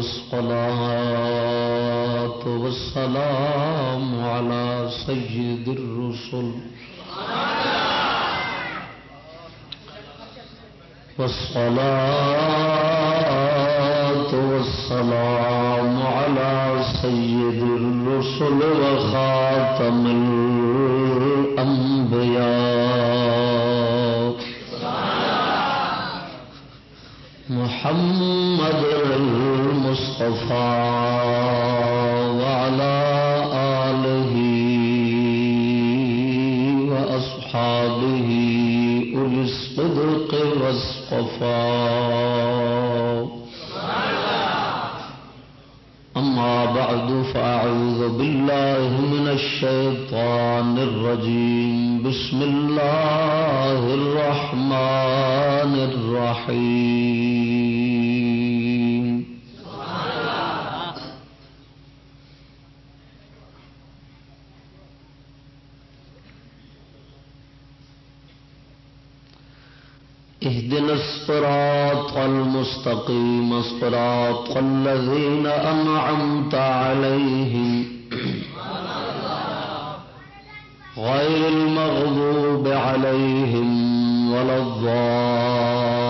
والصلاة والسلام على سيد الرسل. والصلاة والسلام على سيد الرسل وخاتم الأنبياء. محمد المصطفى وعلى آله وأصحابه أولي الصدق والصفاء. أما بعد، فأعوذ بالله من الشيطان الرجيم. بسم الله الرحمن الرحيم. اهدنا الصراط المستقيم الصراط الذين أنعمت عليهم. غير المغضوب عليهم ولا الضالين.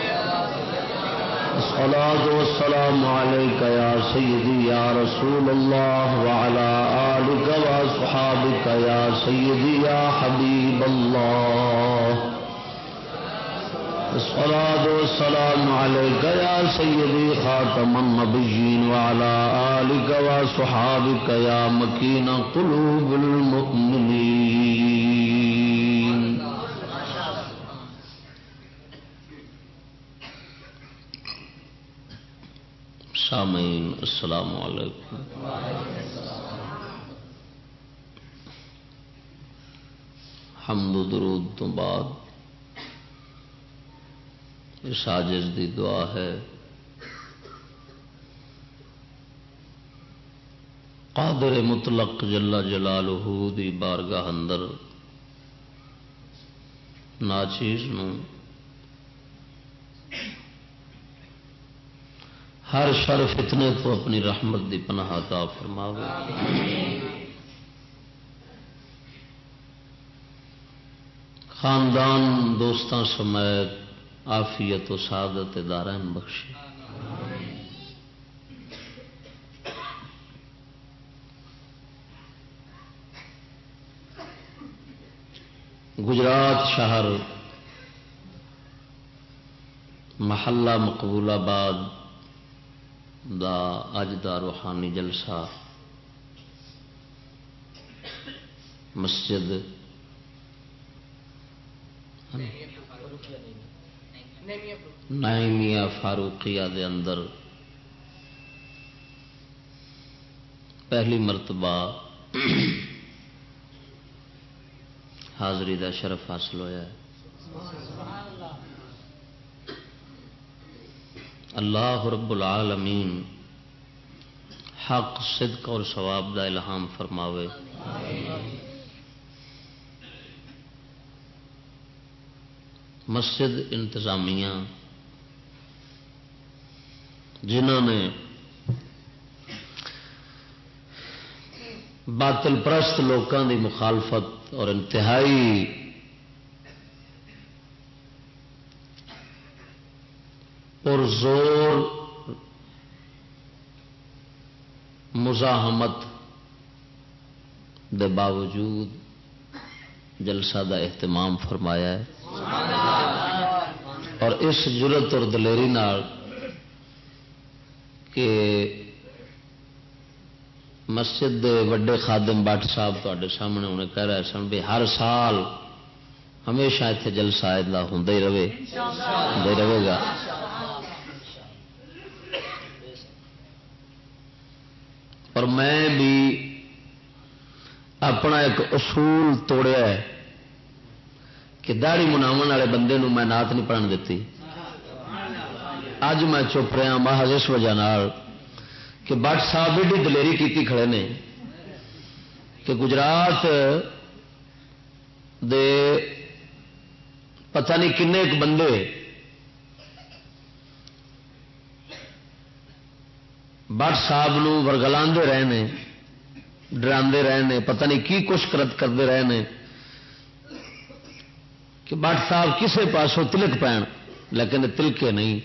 الصلاة والسلام عليك يا سيدي يا رسول الله وعلى آلك وأصحابك يا سيدي يا حبيب الله. الصلاة والسلام عليك يا سيدي خاتم النبيين وعلى آلك وصحابك يا مكين قلوب المؤمنين. سامعین، السلام علیکم۔ حمد و درود تو بعد اس آجز دی دعا ہے۔ قادر مطلق جلا جلالہ دی بارگاہ اندر ناچیز نو ہر شر فتنے تو اپنی رحمت دی پناہ عطا فرماوے۔ خاندان دوستان سمیت آفیت و سعادت دارین بخشی گجرات شہر محلہ مقبول آباد دا اج دا روحانی جلسہ مسجد نائمیا فاروقیہ دے اندر پہلی مرتبہ حاضری دا شرف حاصل ہوا اللہ رب العالمین حق، صدق اور ثواب دا الہام فرماوے۔ مسجد انتظامیہ، جنہوں نے باطل پرست لوگوں کی مخالفت اور انتہائی اور زور مزاحمت دے باوجود جلسہ دا اہتمام فرمایا ہے۔ اور اس جرت اور دلیری نال کہ مسجد دے وڈے خادم بٹ صاحب تے سامنے انہیں کہہ رہے سن بھی ہر سال ہمیشہ اتنے جلسہ ہوں ہی رہے۔ رہے گا۔ اور میں بھی اپنا ایک اصول توڑیا ہے کہ داڑی مناو والے بندے نو میں نات نہیں پڑھن دیتی۔ اج میں چپ رہا محض اس وجہ کہ بٹ صاحب ایڈی دلیری کی کھڑے نے کہ گجرات دے پتہ نہیں کنے ایک بندے بٹ صاحب ورگلا رہے ہیں ڈرا رہے ہیں پتہ نہیں کی کچھ کرت کرتے رہے ہیں کہ بٹ صاحب کسے پاسوں تلک پین لیکن تلکے نہیں۔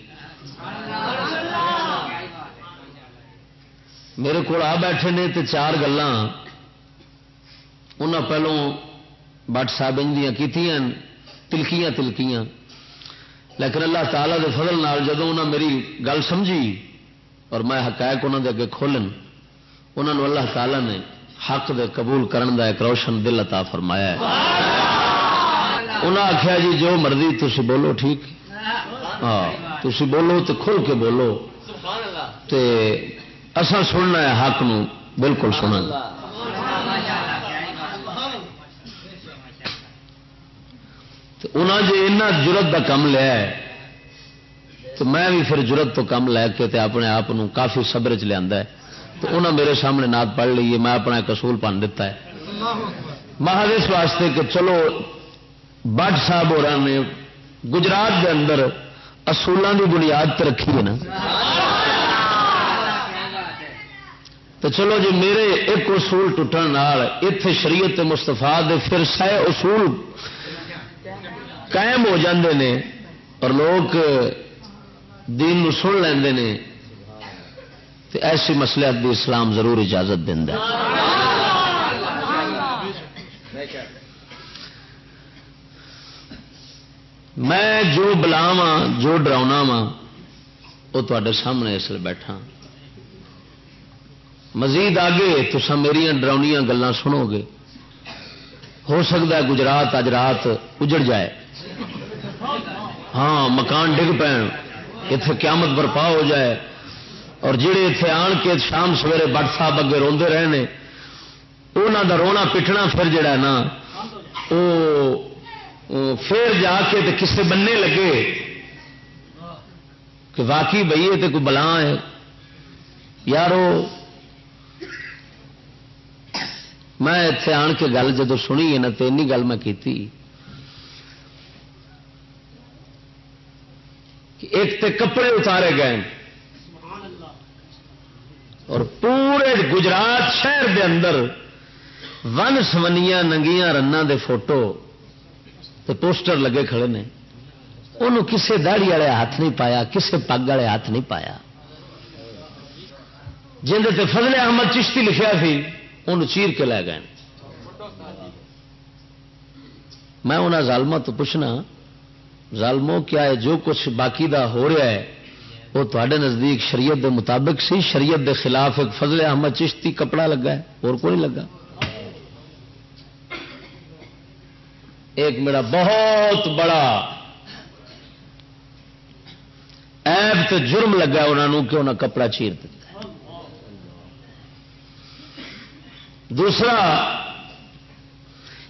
میرے کو آ بیٹھے نے تو چار گلان پہلوں بٹ صاحب کی تلکیاں تلکیاں۔ لیکن اللہ تعالی دے فضل نال جدو انہوں میری گل سمجھی اور میں حقائق انہوں دے اگے کھولن انہوں نے اللہ تعالی نے حق دے قبول کرن دا ایک روشن دل عطا فرمایا ہے۔ انہوں آخیا جی جو مرضی تھی بولو ٹھیک۔ ہاں تھی بولو تو کھل کے بولو۔ تے اصا سننا ہے حق نو بالکل سننا انہوں جی اینا جرت کا کم لیا ہے تو میں بھی پھر جرت تو کم لے کے تے اپنے آپ کافی صبر چ لیا تو انہوں میرے سامنے نات پڑھ لی میں اپنا ایک اصول پن دتا ہے۔ مہاد اس واسطے کہ چلو، بٹ صاحب ہو نے گجرات کے اندر اصولوں کی بنیاد رکھی ہے نا۔ تو چلو جی میرے ایک اصول ٹوٹن اتے شریعت مستفا دے پھر سہ اصول قائم ہو جاندے نے، اور لوگ دین نو سن لیندے نے تو ایسی مسئلہ دی اسلام ضرور اجازت دینا میں جو بلاوا جو ڈراؤنا وا وہ تے سامنے اس لیے بیٹھا۔ مزید آگے تو میری ڈراؤنیا گلان سنو گے۔ ہو سکتا ہے گجرات اج رات اجڑ جائے۔ ہاں مکان ڈگ پین۔ اتے قیامت برپا ہو جائے۔ اور جڑے اتے آن کے شام سویرے بٹ صاحب اگے روندے رہے ہیں انہوں دا رونا پٹنا پھر جڑا نا وہ پھر جا کے کسے بننے لگے کہ واقعی بھائی یہ کوئی بلا ہے۔ یارو، میں اتے آن کے گل جدو سنی ہے نا تو این گل میں ایک تے کپڑے اتارے گئے اور پورے گجرات شہر دے اندر ون سمنیا ننگیاں رنگ دے فوٹو تے پوسٹر لگے کھڑے نے۔ انہوں کسے داڑی والے ہاتھ نہیں پایا، کسے پگ والے ہاتھ نہیں پایا۔ تے فضل احمد چشتی لکھا سی ان چیر کے لے گئے۔ میں انہوں ظالموں تو پوچھنا ظالموں کیا ہے؟ جو کچھ باقی دا ہو رہا ہے، وہ تے نزدیک شریعت دے مطابق سی، شریعت دے خلاف ایک فضل احمد چشتی کپڑا لگا ہے، اور کوئی لگا۔ ایک میرا بہت بڑا ایب تو جرم لگا انہوں کہ انہیں کپڑا چیر دوسرا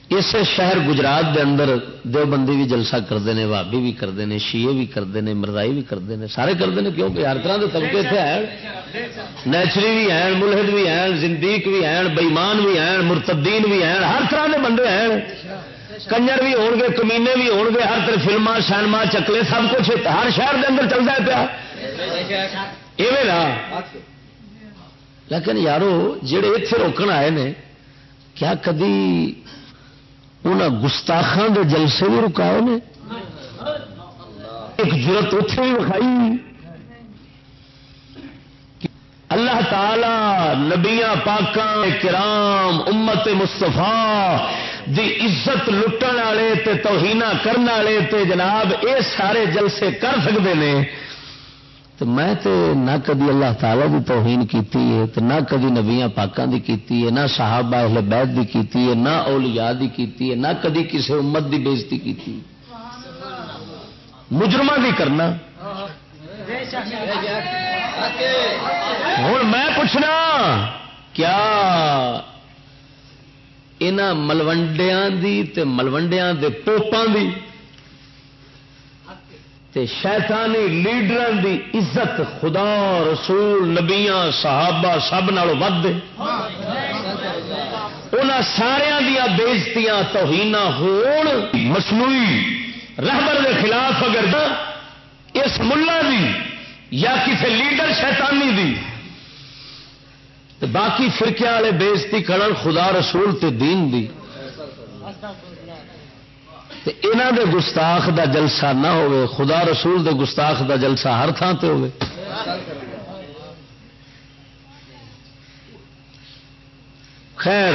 اس شہر گجرات دے اندر دو بندی بھی جلسہ کرتے ہیں بھابی بھی کرتے ہیں شیے بھی کرتے ہیں مردائی بھی کرتے ہیں، سارے کرتے ہیں کیونکہ ہر طرح کے طبقے اتنے ہیں۔ نیچری بھی ہیں، ملحد بھی ہیں، زندیق بھی ہیں بئیمان بھی ہیں، مرتدین بھی ہیں، ہر طرح کے بندے ہیں۔ کنجر بھی ہو گے، کمینے بھی ہو گے، ہر طرح فلما سینما چکلے، سب کچھ ہر شہر کے اندر چلتا ہے پیا۔ نا۔ لیکن یارو، جڑے اتنے روکن آئے نے، کیا کدی انہیں گستاخان دے جلسے بھی رکائے نے۔ ایک ضرورت اتے بھی وکھائی۔ اللہ تعالی نبیا پاکاں کرام، امت مستفا دی عزت لٹن والے تے توہینہ کرنے والے تے جناب، اے سارے جلسے کر سکتے ہیں تو میں تے نہ کدی اللہ تعالی کی توہین کیتی ہے تو نہ کدی نبیاں پاکاں دی کیتی ہے، نہ صحابہ اہل بیت دی کیتی ہے، نہ اولیاء دی کیتی ہے، نہ کدی کسی امت دی بےزتی کیتی مجرمہ دی کرنا۔ ہوں میں پوچھنا، کیا یہاں ملوڈیا دی ملوڈیا دے پوپاں دی تے شیطانی لیڈر دی عزت خدا، رسول، نبیاں، صحابہ سب نال ود ان سارا دیا بےزتیاں توہین ہون۔ مصنوعی رہبر دے خلاف اگر اس ملا دی یا کسی لیڈر شیطانی دی باقی فرقے والے بےزتی کرن خدا، رسول تے دین دی۔ انہوں دے گستاخ دا جلسہ نہ ہوئے خدا رسول دے گستاخ دا جلسہ ہر تھان تے ہوئے خیر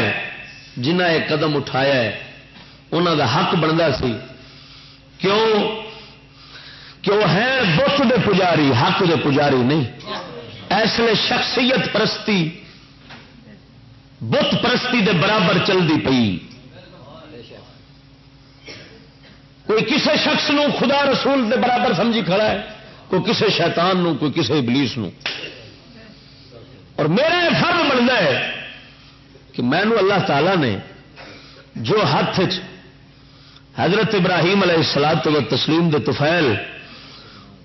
جنہ ایک قدم اٹھایا ہے انہوں دا حق بنتا سی۔ کیوں؟ کیوں ہے بت دے پجاری، حق دے پجاری نہیں۔ اس لیے شخصیت پرستی، بت پرستی دے برابر چلتی پئی۔ کوئی کسی شخص نو خدا رسول دے برابر سمجھی کھڑا ہے، کوئی کسی شیطان نو، کوئی کسی ابلیس نو۔ اور میرا یہ فرض بنتا ہے کہ میں نو اللہ تعالی نے جو ہاتھ حضرت ابراہیم علیہ السلام و تسلیم دے تفیل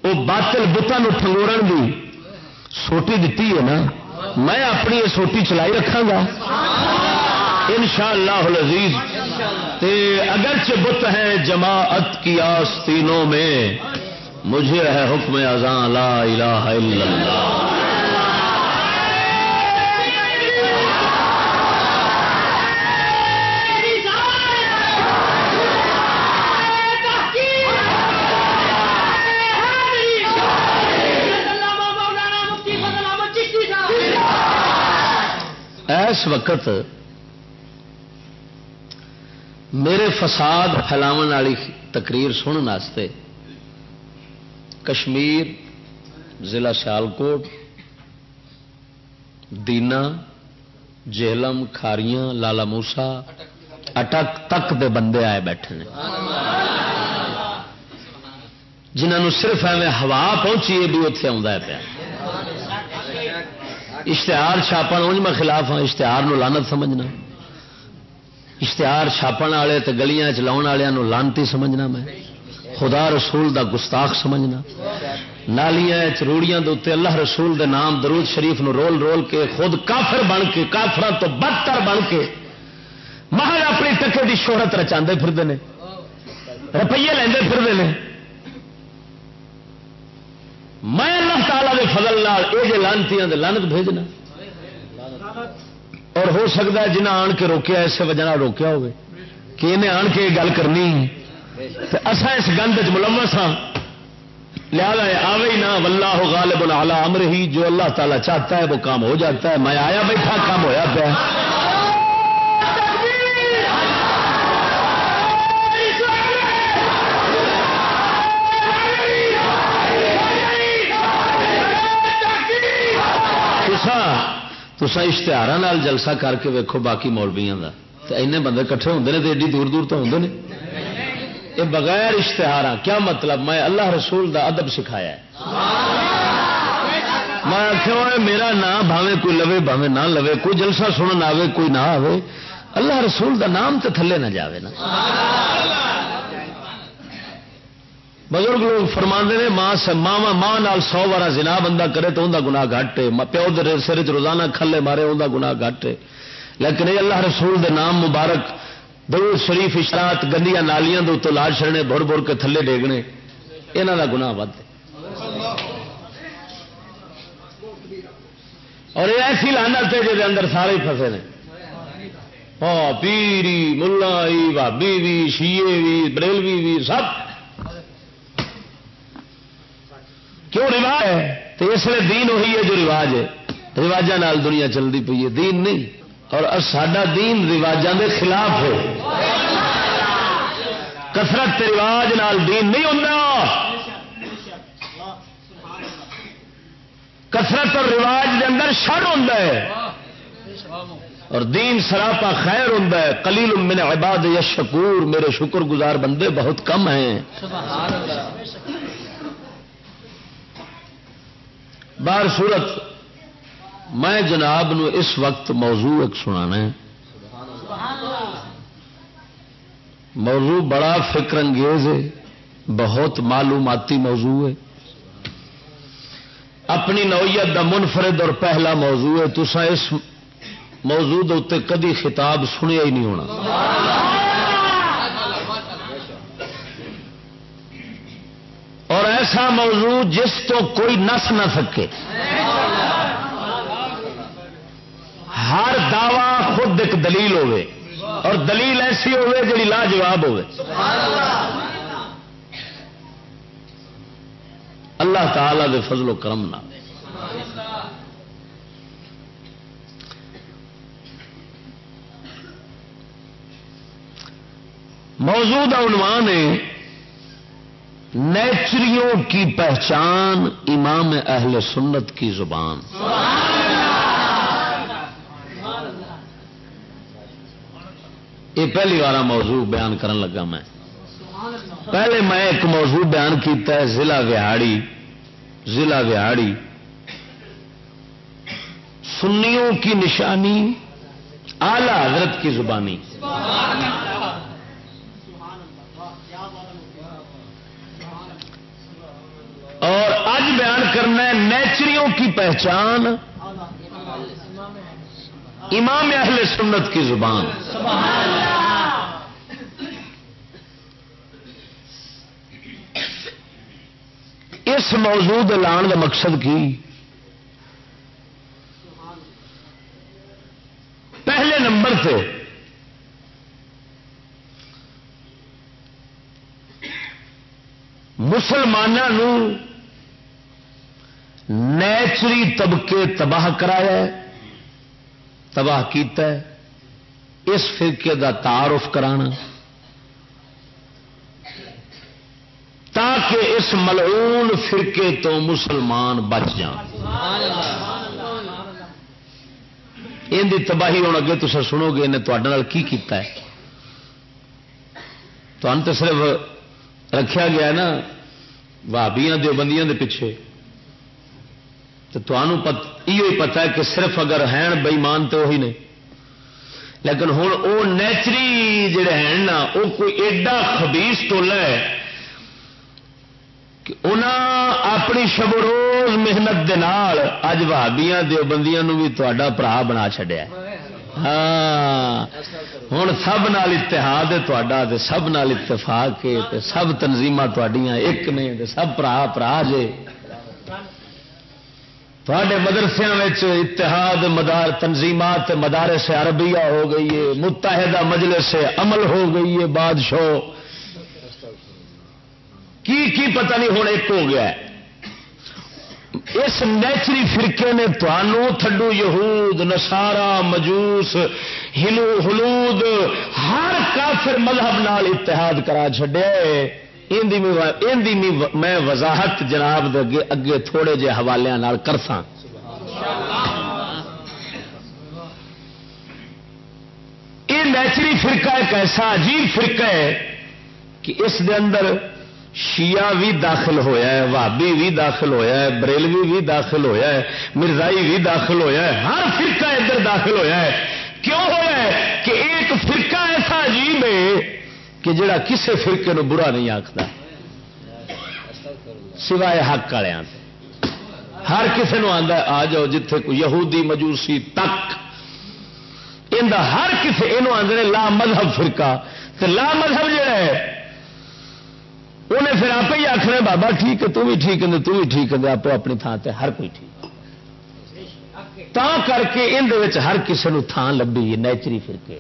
وہ باطل بتان ٹنگوڑ دی سوٹی دیتی ہے نا، میں اپنی یہ سوٹی چلائی رکھا گا۔ ان شاء اللہ اگرچہ بت ہے جماعت کی آستینوں میں مجھے ہے حکم ازاں لا الہ الا اللہ۔ اس وقت میرے فساد پھیلاو والی تقریر سننے کشمیر، ضلع سیالکوٹ، دینا، جہلم، کھاریاں، لالا موسا، اٹک تک دے بندے آئے بیٹھے جنہوں صرف ایویں ہوا پہنچی بھی اتے آ پیا۔ اشتہار چھاپن انج میں خلاف ہاں اشتہار نو لانت سمجھنا۔ اشتہار چھاپن والے تو گلیاں چلاؤ والوں لانتی سمجھنا میں، خدا رسول دا گستاخ سمجھنا۔ نالیاں چروڑیاں دے اللہ رسول دے نام درود شریف نو رول رول کے خود کافر بن کے کافر تو بدتر بن کے محل اپنی ٹکے دی شہرت رچا پھرتے ہیں روپیے لیندے پھرتے ہیں میں اللہ تعالی کے فضل یہ لانتی لانت بھیجنا۔ اور ہو سکتا ہے جنہیں آن کے روکیا اس وجہ روکیا ہوگی کہ انہیں آن کے گل کرنی اصا اس گند ملوث ہاں۔ لیا آوے ہی نہ ولہ غالب العلا امر ہی جو اللہ تعالیٰ چاہتا ہے وہ کام ہو جاتا ہے۔ میں آیا بیٹھا، کام ہویا پیا۔ تسا اشتہار جلسہ کر کے ویکو باقی مولبیا کا این بندے کٹھے ہوتے ہیں تو ایڈی دور دور تو ہوتے ہیں یہ بغیر اشتہار کیا مطلب؟ میں اللہ رسول دا ادب سکھایا ہے۔ میں آخیا میرا نام بھاوے کوئی لوے بھاوے نہ لوے، کوئی جلسہ سنن آئے کوئی نہ آئے اللہ رسول دا نام تو تھلے نہ جاوے نا۔ بزرگ لوگ فرما نے، ماں ماوا ماں نال سو بارہ زنا بندہ کرے تو انہیں گنا گھٹ ہے۔ پیو در سر چ روزانہ کھلے مارے انہیں گنا گھٹ ہے۔ لیکن یہ اللہ رسول دے نام مبارک، درود شریف اشرات گندیا نالیاں دے اتو لاش چڑنے بڑ بڑ کے تھلے ڈیگنے۔ یہاں کا گنا ود اور یہ ایسی لانت ہے جی اندر سارے فسے نے۔ ہاں پیری ملا بھابی بھی شیے بھی، بریلوی بھی، سب کیوں رواج ہے؟ تو اس لیے دین وہی ہے جو رواج ہے۔ رواجوں دنیا چلتی پی ہے۔ دین نہیں۔ اور سڈا دین رواجوں کے خلاف ہے۔ کسرت رواج نال دین نہیں ہوتا کثرت اور رواج دے اندر شر ہوں اور دین سراپا خیر ہوں کلیل من عباد یا شکور میرے شکر گزار بندے بہت کم ہیں۔ بار صورت میں جناب نو اس وقت موضوع ایک سنا موضوع بڑا فکر انگیز ہے، بہت معلوماتی موضوع ہے۔ اپنی نوعیت دا منفرد اور پہلا موضوع ہے تسا اس موضوع اتنے کدی خطاب سنیا ہی نہیں ہونا۔ اور ایسا موضوع جس تو کوئی نس نہ سکے۔ ہر دعوی خود ایک دلیل ہوئے اور دلیل ایسی ہوئے جی لاجواب ہوئے اللہ تعالی دے فضل و کرم نہ موجود عنوان ہے نیچریوں کی پہچان امام اہل سنت کی زبان۔ یہ پہلی بار موضوع بیان کرن لگا میں۔ پہلے میں ایک موضوع بیان کیتا ہے، ضلع وہاڑی ضلع وہاڑی سنیوں کی نشانی اعلی حضرت کی زبانی۔ اور اج بیان کرنا ہے نیچریوں کی پہچان۔ امام اہل سنت کی زبان۔ اس موضوع لان کا مقصد کی؟ پہلے نمبر سے مسلمانوں نیچری طبقے تباہ کرایا تباہ کیتا ہے، اس فرقے کا تعارف کرانا۔ تاکہ اس ملعون فرقے تو مسلمان بچ جان۔ ان کی تباہی ہوں اگے تو سنو گے انہیں کی کیتا ہے۔ تو صرف رکھا گیا نا بھابیاں دیوبندیاں دے پیچھے۔ تو تمہوں یہ پتا ہے کہ صرف اگر ہیں بئیمان تو وہی نے لیکن ہوں وہ نیچری جڑے ہیں نا وہ کوئی ایڈا خبیس ٹولا ہے کہ انہاں اپنی شب روز محنت دے نال اج بھابیاں دیوبندیاں نو بھی تا برا بنا چڈیا ہاں ہوں سب نال اتحاد ہے سب نال اتفاق ہے سب تنظیم ایک نے سب برا برا جے۔ تھوڑے مدرسوں اتحاد، مدار تنظیمات، مدارس عربیہ ہو گئی ہے، متحدہ مجلس عمل ہو گئی ہے، بادشاہ۔ کی کی پتہ نہیں ہوں، ایک ہو گیا ہے۔ اس نیچری فرقے نے تنوع تھڈو یہود نسارا مجوس، ہلو ہلود ہر کافر مذہب نال اتحاد کرا چڈیا میں وضاحت جناب دے اگے تھوڑے جے حوالے کرساں۔ یہ نیچری فرقہ ایک ایسا عجیب فرقہ ہے کہ اس دے اندر شیعہ بھی داخل ہویا ہے وابی بھی داخل ہویا ہے، بریلوی بھی داخل ہویا ہے، مرزائی بھی داخل ہویا ہے، ہر فرقہ ادھر داخل ہویا ہے۔ کیوں ہوا ہے کہ ایک فرقہ ایسا عجیب ہے کہ جڑا کسے فرقے نو برا نہیں آخر سوائے حق والے ہر کسی نو آتا آ جاؤ جتھے کوئی یہودی مجوسی تک۔ ان ہر کسی یہ آدھے لا مذہب فرقہ۔ تو لا مذہب جڑا ہے انہیں پھر آپ ہی آخر بابا ٹھیک ہے، تو بھی ٹھیک ہے، تو بھی ٹھیک ہے، آپ اپنی تھان سے ہر کوئی ٹھیک تا کر کے اندر ہر کسی نو تھان لبھی نیچری فرقے۔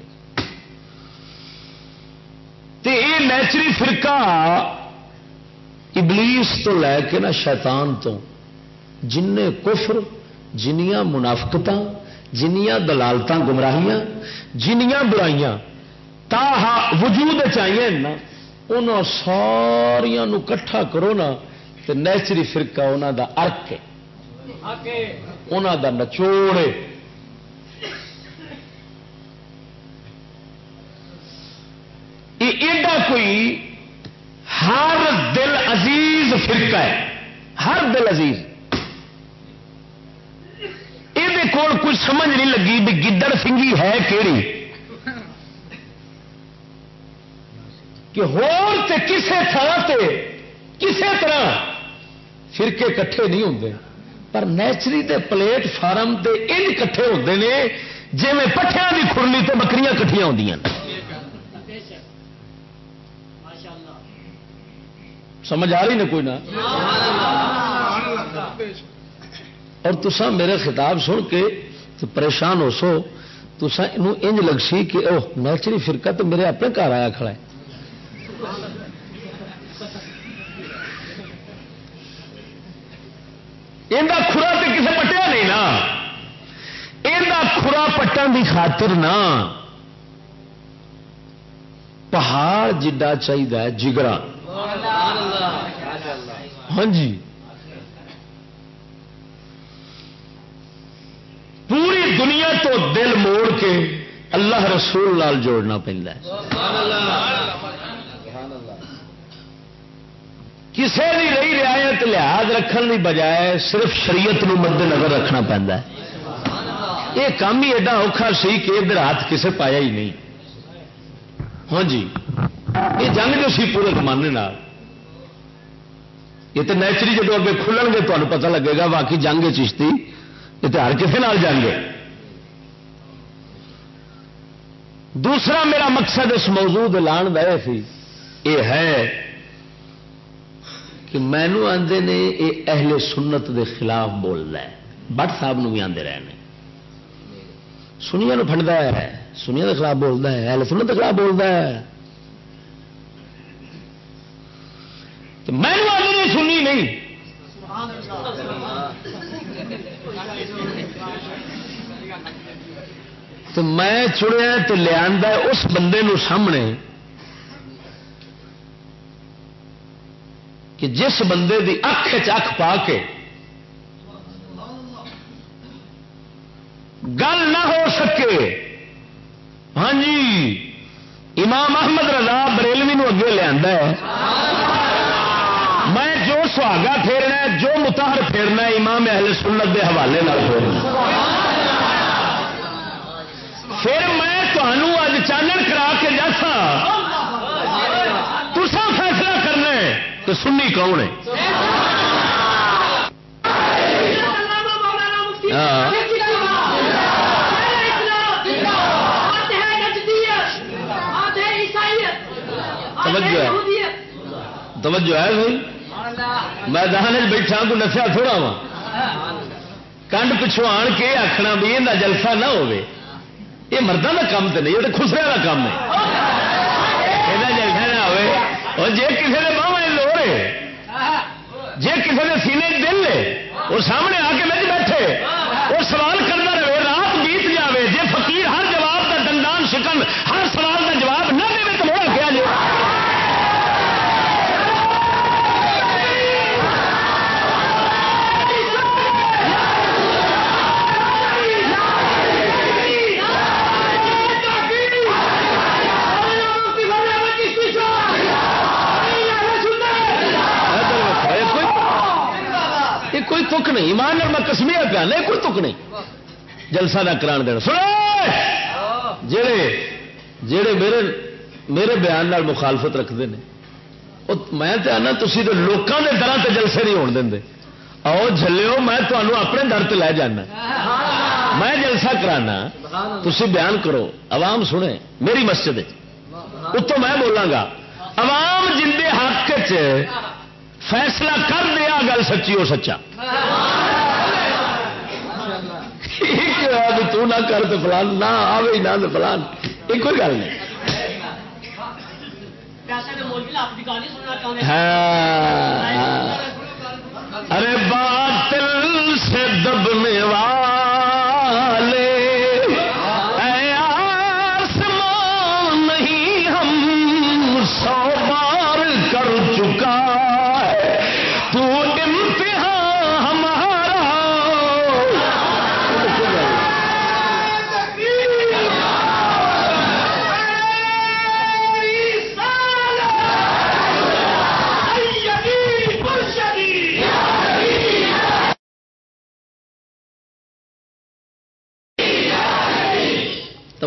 تے اے نیچری فرقہ ابلیس تو لے کے نا شیطان تو جن کفر جنیاں منافقت جنیاں دلالت گمراہیاں جنیاں برائیاں تا وجود چاہیے نا ان ساریا کٹھا کرو نا تو نیچری فرقہ انہوں دا ارک ہے انہوں کا نچوڑ ایڈا کوئی ہر دل عزیز فرقہ ہے، ہر دل عزیز۔ یہ کول کچھ سمجھ نہیں لگی بھی گدڑ سنگھی ہے کہڑی کہ ہور تے کسے تھان تے کسے طرح فرقے کٹھے نہیں ہوتے پر نیچری تے پلیٹ فارم تے ان کٹھے ہوتے ہیں جی میں پٹھیاں کی کھرلی تے بکریاں کٹھیاں ہوتی سمجھ آ رہی نا کوئی نہ اور تسا میرے خطاب سن کے تو پریشان ہو سو تسا انج لگ سی کہ او نیچری فرقہ تو میرے اپنے گھر آیا کھڑا ہے۔ یہ خورا تو کسے پٹیا نہیں نا۔ یہ خورا پٹن کی خاطر نا۔ پہاڑ جڈا چاہیے جگرا۔ ہاں جی۔ پوری دنیا تو دل موڑ کے اللہ رسول لال جوڑنا پہنتا کسی بھی رہی رعایت لحاظ رکھنے کی بجائے صرف شریعت نو مد نظر رکھنا پہنتا ہے۔ یہ کام ہی ایڈا اوکھا سی کہ ادھر ہاتھ کسے پایا ہی نہیں۔ ہاں جی۔ یہ جنگ جو سی پورے زمانے یہ تو نیچری جب اگے کھلن گے تمہیں پتہ لگے گا باقی جنگ چشتی، یہ تو ہر کسی جنگ ہے۔ دوسرا میرا مقصد اس موضوع لان دے سی، یہ ہے کہ مینو آدھے نے یہ اہل سنت دے خلاف بول رہا ہے۔ بٹ صاحب بھی آتے رہے سنیا فنڈا ہے سنیا کے خلاف بولتا ہے، اہل سنت کے خلاف بولتا ہے۔ میں آدھے سنی نہیں۔ تو میں چڑیا تو لیا اس بندے نو سامنے کہ جس بندے دی اکھ چکھ پا کے گل نہ ہو سکے۔ ہاں جی امام احمد رضا بریلوی نو اگے لیا سہاگا پھیرنا جو متحر پھیرنا امام اہل سنت کے حوالے پھیرنا پھر میں تمہوں اج چانن کرا کے جسا تسا فیصلہ کرنا تو سنی کون ہے؟ ہاں۔ توجہ ہے بھائی۔ میں دہان بیٹھا کو نسیا تھوڑا وا۔ کنڈ پچھو آن کے آخنا بھی یہ جلسہ نہ ہو یہ مردوں کا کام تو نہیں، یہ تو خسرے کا کام ہے۔ یہ جلسہ نہ ہو جی کسی نے باہر لوڑ ہے جی کسی نے سینے دل ہے، وہ سامنے آ کے بچ بیٹھے۔ وہ سوال کرنا رہے، رات بیت جائے جی فقیر ہر جواب کا دندان شکن، ہر تک نہیں ایمان میں کسمیا پیا نہیں کوئی تک نہیں۔ جلسہ نہ کران دینا۔ سنو جڑے جڑے میرے میرے بیان نال مخالفت رکھتے ہیں میں تو آنا تھی تو لوگوں کے درد سے جلسے نہیں ہونے دیں آؤ جلو میں تمہوں اپنے در سے لے جانا۔ میں جلسہ کرانا تھی بیان کرو۔ عوام سنے میری مسجد اتوں میں بولوں گا عوام جن کے حق فیصلہ کر دیا، گل سچی ہو سچا۔ تو نہ کر تو فلان، نہ آئے نہ تو فلان۔ یہ کوئی گل نہیں۔ ہاں، ہاں۔ ارے بات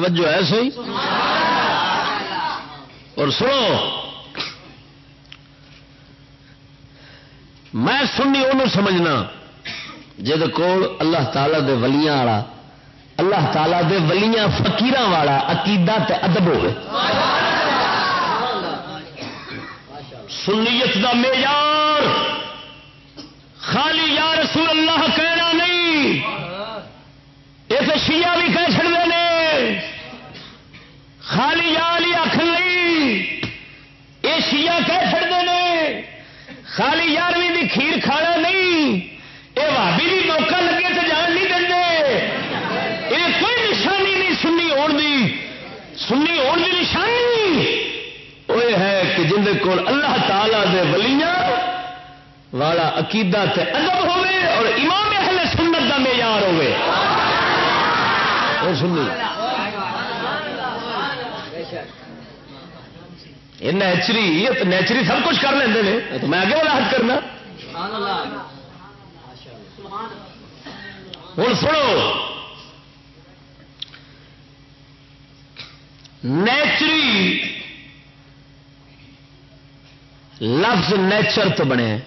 توجہ ہے صحیح؟ اور سنو، میں سننی انہوں سمجھنا، جہد کول اللہ تعالی دے ولیاں والا، اللہ تعالی دے ولیاں فکیر والا عقیدہ تے ادب ہوئے۔ سنیت دا معیار، خالی یا رسول اللہ کہنا نہیں، یہ شیعہ بھی کہہ چڑتے خالی یا علی آخ یہ شیعہ کہہ چڑتے ہیں خالی یارویں دی کھیر کھانا نہیں، یہ بھابی بھی موقع لگے تو جان نہیں دیں یہ کوئی نشانی نہیں سنی ہونے سنی ہونے کی نشانی۔ وہ ہے کہ جن کو اللہ تعالی دے ولیاں والا عقیدہ تے ادب ہوئے اور امام اہل سنت کا معیار ہوئے سنی۔ یہ نیچری نیچری سب کچھ کر لیں تو میں آگے وضاحت کرنا۔ ہوں سنو۔ نیچری لفظ نیچر تو بنے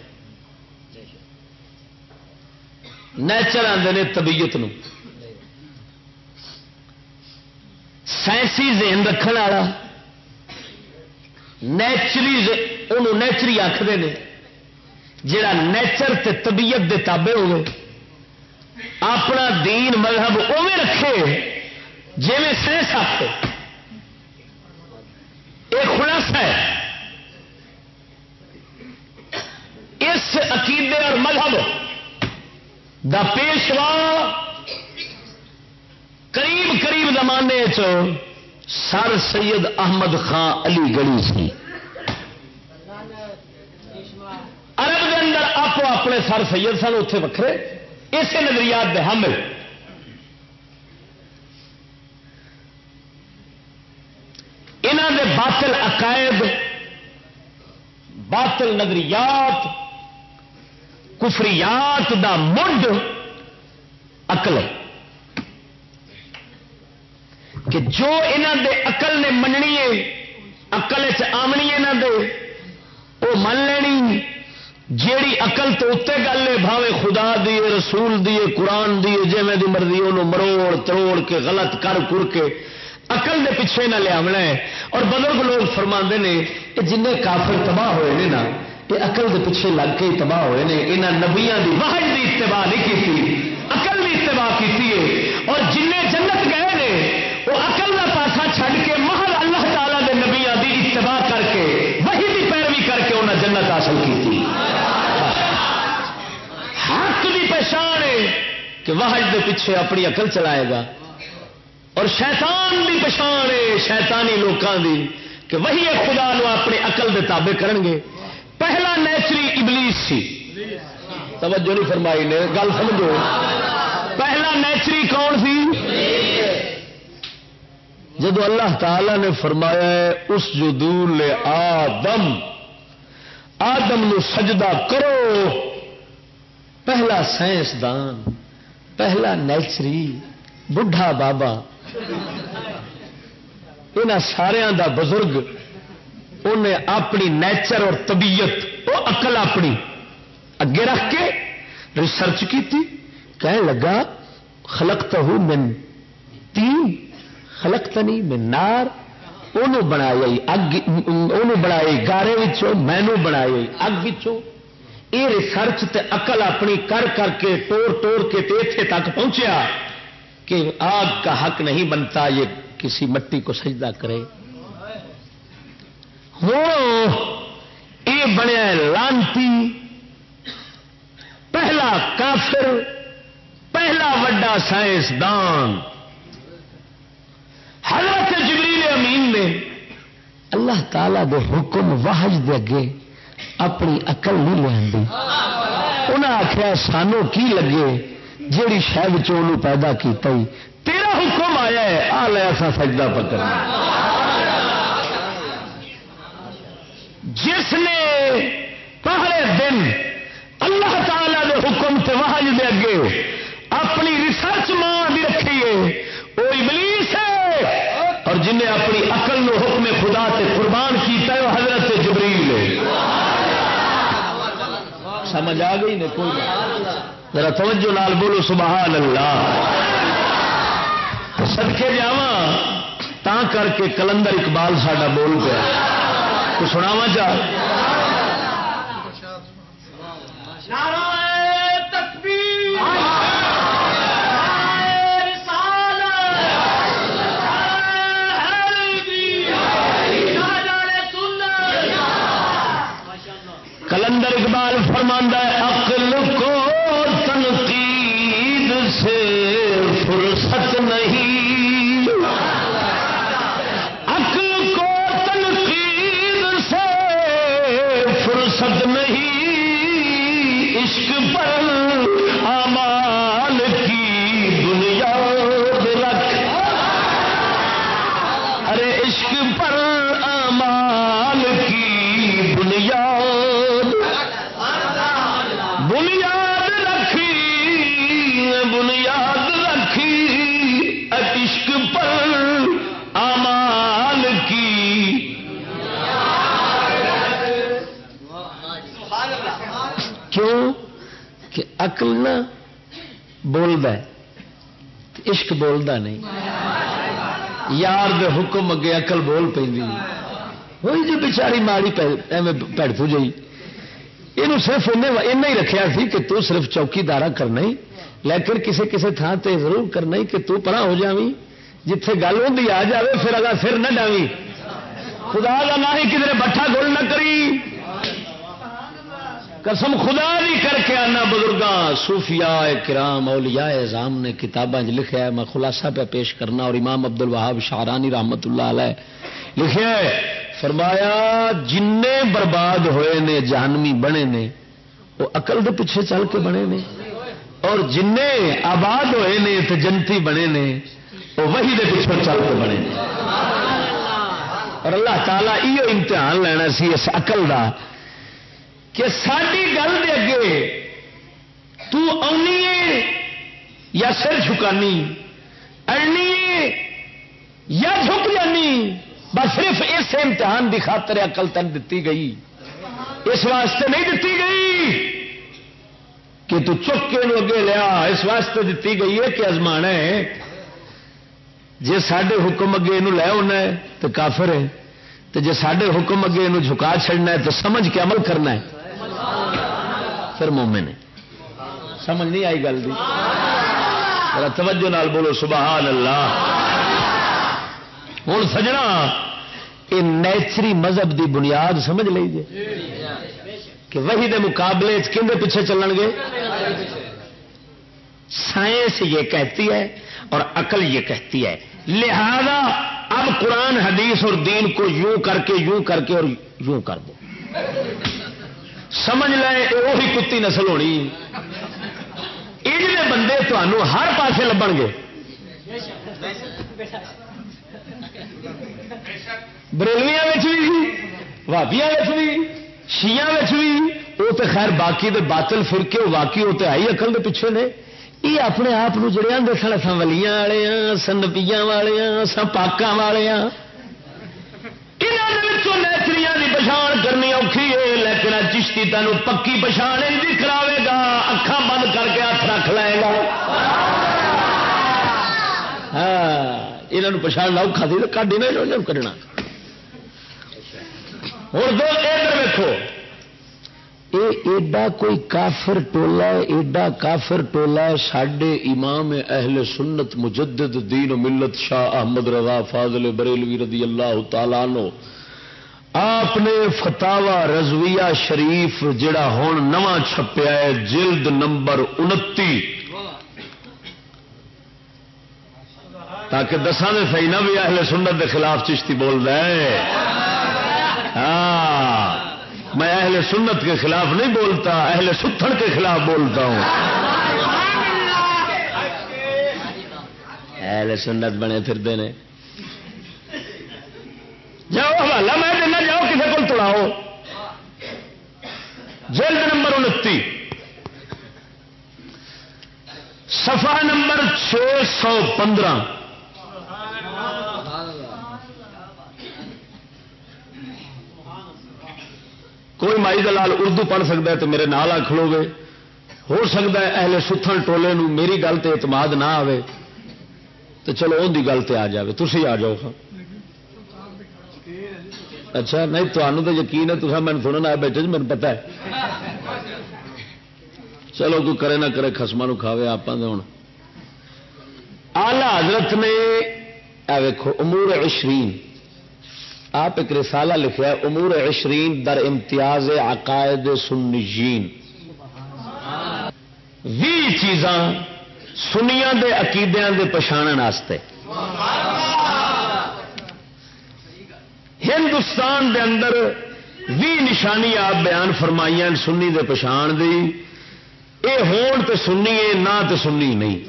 نیچر آتے طبیعت سائنسی ذہن رکھنے والا۔ نیچری انہوں نیچری آخر نے جڑا نیچر تے طبیعت دے تابے ہوئے اپنا دین مذہب اوے رکھے جی میں سائنس آپ یہ خلاصہ ہے اس عقیدے اور مذہب دا پیشوا قریب قریب زمانے چ سر سید احمد خان علی گڑی سی۔ عرب کے اندر آپ اپنے سر سید سن اتے وکھرے۔ اسی نظریات دے حامل انہوں دے باطل عقائد، باطل نظریات، کفریات دا مڈ اقل کہ جو انہوں دے اقل نے مننی ہے اقل چمنی یہاں دے وہ من لینی۔ جیڑی اقل تو اتنے گل ہے، بھاوے خدا دی رسول دی قرآن دی جی دی مرضی وہ مروڑ، تروڑ کے، غلط کر کر کے اقل دے پیچھے نہ لیا ہے۔ اور بزرگ لوگ فرما نے کہ جن کافر تباہ ہوئے ہیں نا، یہ اقل دے پیچھے لگ کے تباہ ہوئے ہیں یہاں نبیا کی واحد کی اتباع نہیں کی اقل بھی اتباع کی اور جن جنت گئے نے وہ اقل کا پاسا چھڈ کے محل اللہ تعالیٰ دے نبیا کی اتباع کر کے وہی بھی پیروی کر کے انہیں جنت حاصل کی حق کی پہچان ہے کہ واحد دے پیچھے اپنی اقل چلائے گا۔ اور شیطان بھی پچھان ہے، شیطانی لوگوں دی، کہ وہی خدا نو اپنے اقل دے تابے کرن گے۔ پہلا نیچری ابلیس سی۔ توجہ نہیں فرمائی نے، گل سمجھو۔ پہلا نیچری کون سی؟ جب اللہ تعالی نے فرمایا ہے، اس جدول آدم آدم نو سجدہ کرو، پہلا سائنسدان۔ پہلا نیچری بڈھا بابا ان سارا دا بزرگ انہیں اپنی نیچر اور طبیعت وہ اقل اپنی اگے رکھ کے ریسرچ کی تھی کہنے لگا خلق ہوں من تین خلق تنی من نار انہوں بنایا اگ انہوں بنایا گارے مینو بنایا اگ یہ ریسرچ تے اقل اپنی کر کر کے توڑ توڑ کے تے تک پہنچیا کہ آگ کا حق نہیں بنتا، یہ کسی مٹی کو سجدہ کرے۔ ہوں یہ بنیا لانتی، پہلا کافر، پہلا وڈا سائنسدان۔ حضرت جبریل امین نے اللہ تعالی دے حکم واہج دے اگے اپنی اقل نہیں لیا انہیں آخیا سانو کی لگے جیڑی شاید چون پیدا کیتا ہی؟ تیرا حکم آیا ہے، آ لیا سا سجدہ پکڑ جس نے پہلے دن اللہ تعالی دے حکم سے وحج دے اگے اپنی ریسرچ ماں بھی رکھی ہے، وہ ابلیس ہے۔ اور جنہیں اپنی اقل نو حکم خدا تے قربان کیتا ہے، وہ حضرت جبریل سمجھ آ گئی نے کوئی ذرا توجہ لال بولو سبحان اللہ سدکے جا کر کے کلندر اقبال ساڈا بول گیا تو سناوا چاہ اقبال فرماندہ ہے عقل نہ بولد عشق بولتا نہیں۔ یار دے حکم اگے عقل بول پی ہوئی جو بچاری ماڑی پیڑ جی یہ صرف انہیں ہی رکھیا سی کہ تو صرف چوکی دارا کرنا ہی، لیکن کسی کسی تھان تے ضرور کرنا ہی کہ تو پرا ہو جاوی جتھے گل ہوں آ جائے پھر اگر سر نہ ڈاوی خدا کا نہ ہی کدھر بٹھا گول نہ کری۔ قسم خدا بھی کر کے آنا بزرگاں، صوفیاء کرام، اولیاء اعظام نے کتابیں لکھا ہے میں خلاصہ پہ پیش کرنا اور امام عبد الوہاب شاہرانی رحمت اللہ علیہ لکھے فرمایا جن برباد ہوئے نے، جہنمی بنے نے، وہ اقل دے پیچھے چل کے بنے نے، اور جن آباد ہوئے نے تو جنتی بنے نے، وہ وہی دے پیچھے چل کے بنے نے۔ اور اللہ تعالیٰ یہ امتحان لینا سی، اس اقل کا کہ ساری گل دے اگے تو آنی ہے یا سر جھکانی؟ اڑنی ہے یا جھک جانی بس صرف اس امتحان کی خاطر اقل تن دیتی گئی۔ اس واسطے نہیں دیتی گئی کہ تو چک کے اگے لیا۔ اس واسطے دیتی گئی ہے کہ ازمان ہے۔ جی سڈے حکم اگے یہ لے ہونا ہے تو کافر ہے۔ تو جی سڈے حکم اگے یہ جھکا چڑنا ہے تو سمجھ کے عمل کرنا ہے۔ پھر مومن ہے سمجھ نہیں آئی گل توجہ نال بولو سبحان اللہ۔ ہوں سجنا یہ نیچری مذہب دی بنیاد سمجھ لیجیے کہ وہی دے مقابلے کھے پیچھے چلن گے؟ سائنس یہ کہتی ہے اور عقل یہ کہتی ہے۔ لہذا اب قرآن حدیث اور دین کو یوں کر کے یوں کر کے اور یوں کر دو سمجھ لے وہی کتی نسل ہونی یہ بندے تمہوں ہر پاسے لبن گے۔ بریلویا بھی جی، وابیا بھی شیا بھی وہ تو خیر باقی دے باطل فرقے واقعی وہ تو آئی اکل دے پیچھے نے۔ یہ اپنے آپ جڑے آدھے سن اصل ولیاں والے ہاں سنبیا والے ہاں سن پاکوں والے ہاں نیچری کی پچھان کرنی اوکھی ہے، لیکن چشتی تین پکی پچھان بھی کراوے گا۔ اکھان بند کر کے ہاتھ رکھ لے گا۔ ہاں یہ پچھاڑنا اوکھا سی تو کڈی میں کرنا ہوں دو، ادھر ویکو یہ ایڈا کوئی کافر ٹولا ہے، ایڈا کافر ٹولا ہے سڈے امام اہل سنت مجدد دین و ملت شاہ احمد رضا فاضل بریلوی رضی اللہ تعالیٰ نو آپ نے فتاوا رضویہ شریف جڑا ہوں نواں چھپیا ہے جلد نمبر انتی۔ تاکہ دساں صحیح نہ بھی اہل سنت کے خلاف چشتی بول رہا ہے۔ ہاں میں اہل سنت کے خلاف نہیں بولتا اہل ستھن کے خلاف بولتا ہوں۔ اہل سنت بنے پھرتے ہیں جاؤ، حوالہ میں دینا، جاؤ کسی کو تڑاؤ جلد نمبر انتی۔ سفا نمبر چھ سو پندرہ۔ کوئی مائی دلال اردو پڑھ سکتا ہے تو میرے نال آ کھلو گے۔ ہو سکتا ہے اہل ستھن ٹولے نو میری گل تے اعتماد نہ آئے تو چلو ان کی گل تے آ جائے تھی آ جاؤ۔ اچھا نہیں تمہوں تو یقین ہے تصا میں سننا آیا بیٹھے جی مجھے پتا ہے۔ چلو کوئی کرے نہ کرے خسما کھاوے آپ ہوں آلہ حضرت نے ویکو امور عشرین۔ آپ ایک رسالہ لکھا ہے، امور عشرین در امتیاز عقائد سنیین۔ بھی چیزاں سنیا دے، عقیدیاں دے پچھان واسطے۔ ہندوستان دے اندر بھی نشانی آپ بیان فرمائی سنی دے پچھان دی۔ اے ہون تے سنیے نہ تے سنی نہیں۔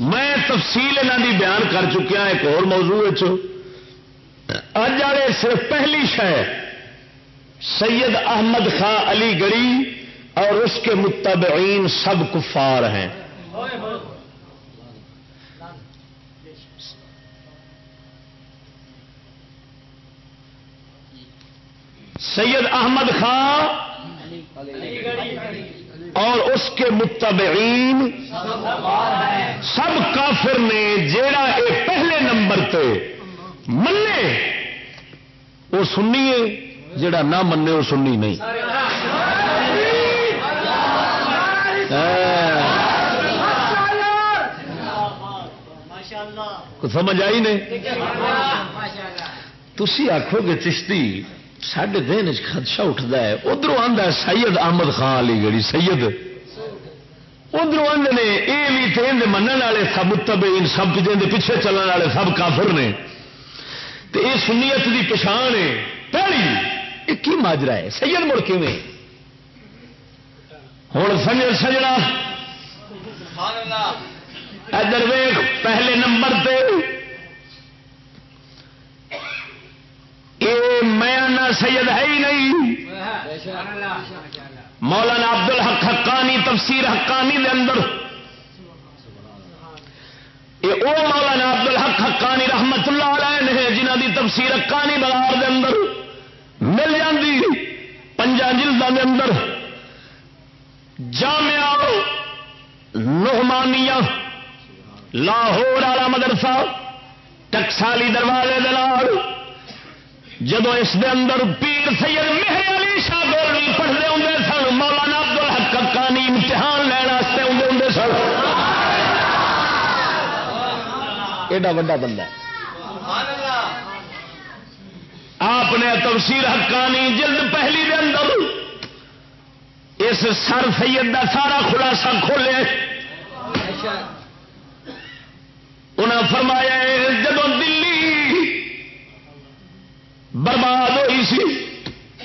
میں تفصیل انہوں دی بیان کر چکیا ایک اور موضوع اج والے صرف پہلی شہ سید احمد خان علی گڑی اور اس کے متبعین سب کفار ہیں۔ سید احمد خان اور اس کے متبعین سب کافر نے جیڑا اے پہلے نمبر پہ منے وہ سنیے جیڑا نہ منے وہ سنی نہیں۔ سمجھ آئی نہیں؟ تھی آخو گے چشتی سڈے دن خدشہ اٹھتا ہے ادھر آتا سید احمد خان علی گڑی سید۔ ادھر آدھے نے یہ بھی تین من والے سب متبین سب جن پیچھے چلنے والے سب کافر نے۔ تو یہ سنیت کی پچھان ہے۔ پہلی یہ کی ماجرا ہے؟ سید مڑ کی ہوں سجن سجنا۔ ادھر ویخ پہلے نمبر پہ میں سید ہے ہی نہیں۔ مولانا عبد الحق حقانی، تفسیر حقانی دے اندر۔ یہ او مولانا عبد الحق حقانی رحمت اللہ علیہ نے جنہ دی تفسیر حقانی بازار دے اندر مل جاتی پنجا جلدوں دے اندر۔ جامعہ نہمانیہ لاہور والا مدرسہ، ٹکسالی دروازے دلال جب اس دے اندر پیر سید مہر علی شاہ گولڈی پڑھتے ہوں سن، مولانا عبد الحق کانی امتحان لینا آتے ہوں سن۔ ایڈا وا بندہ۔ آپ نے تفسیر حقانی جلد پہلی دے اندر اس سر سید دا سارا خلاصہ کھولے۔ انہیں فرمایا جب برباد ہوئی سی۔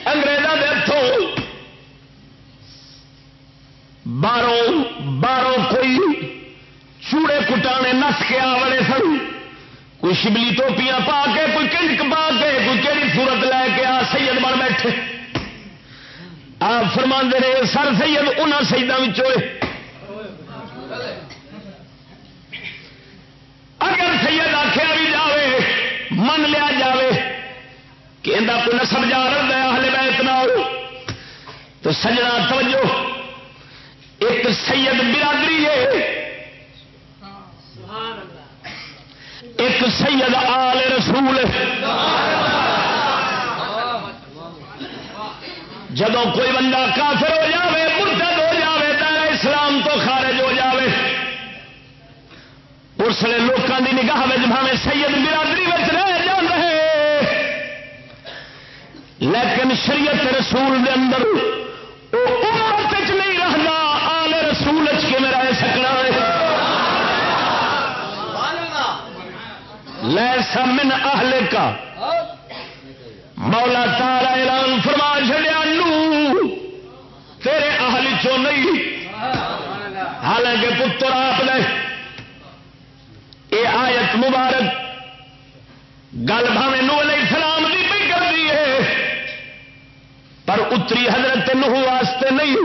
انگریزوں کے ہاتھوں باہروں باہروں کوئی چوڑے کٹانے نس کے آ سن۔ کوئی شبلی ٹوپیاں پا کے، کوئی کنک پا کے، کوئی کہڑی سورت لے کے آ سید بن بیٹھے۔ آپ فرما رہے سر سید ان شہیدوں اگر سید آخیا بھی جائے من لیا جائے کہ اندر کوئی نسب جا رہا ہے ہلے میں اتنا تو سجنا توجہ۔ ایک سید برادری ہے۔ ایک سید آل رسول جب کوئی بندہ کافر ہو جاوے، مرتد ہو جاوے دائرہ اسلام تو خارج ہو جاوے۔ اس لیے لوگوں کی نگاہ میں بھاوے سید برادری میں رہ جان رہے لیکن شریعت رسول دے اندر وہ امت چ نہیں رہنا، آل رسول کے میں رہ سکنا ہے؟ لے سمن اہل کا مولا تارا اعلان فرما چڑیا نو، تیرے اہل چو نہیں؟ حالانکہ پتر آپ نے یہ آیت مبارک، گل بھاوے نو علیہ السلام پر اتری حضرت نوح واسطے نہیں،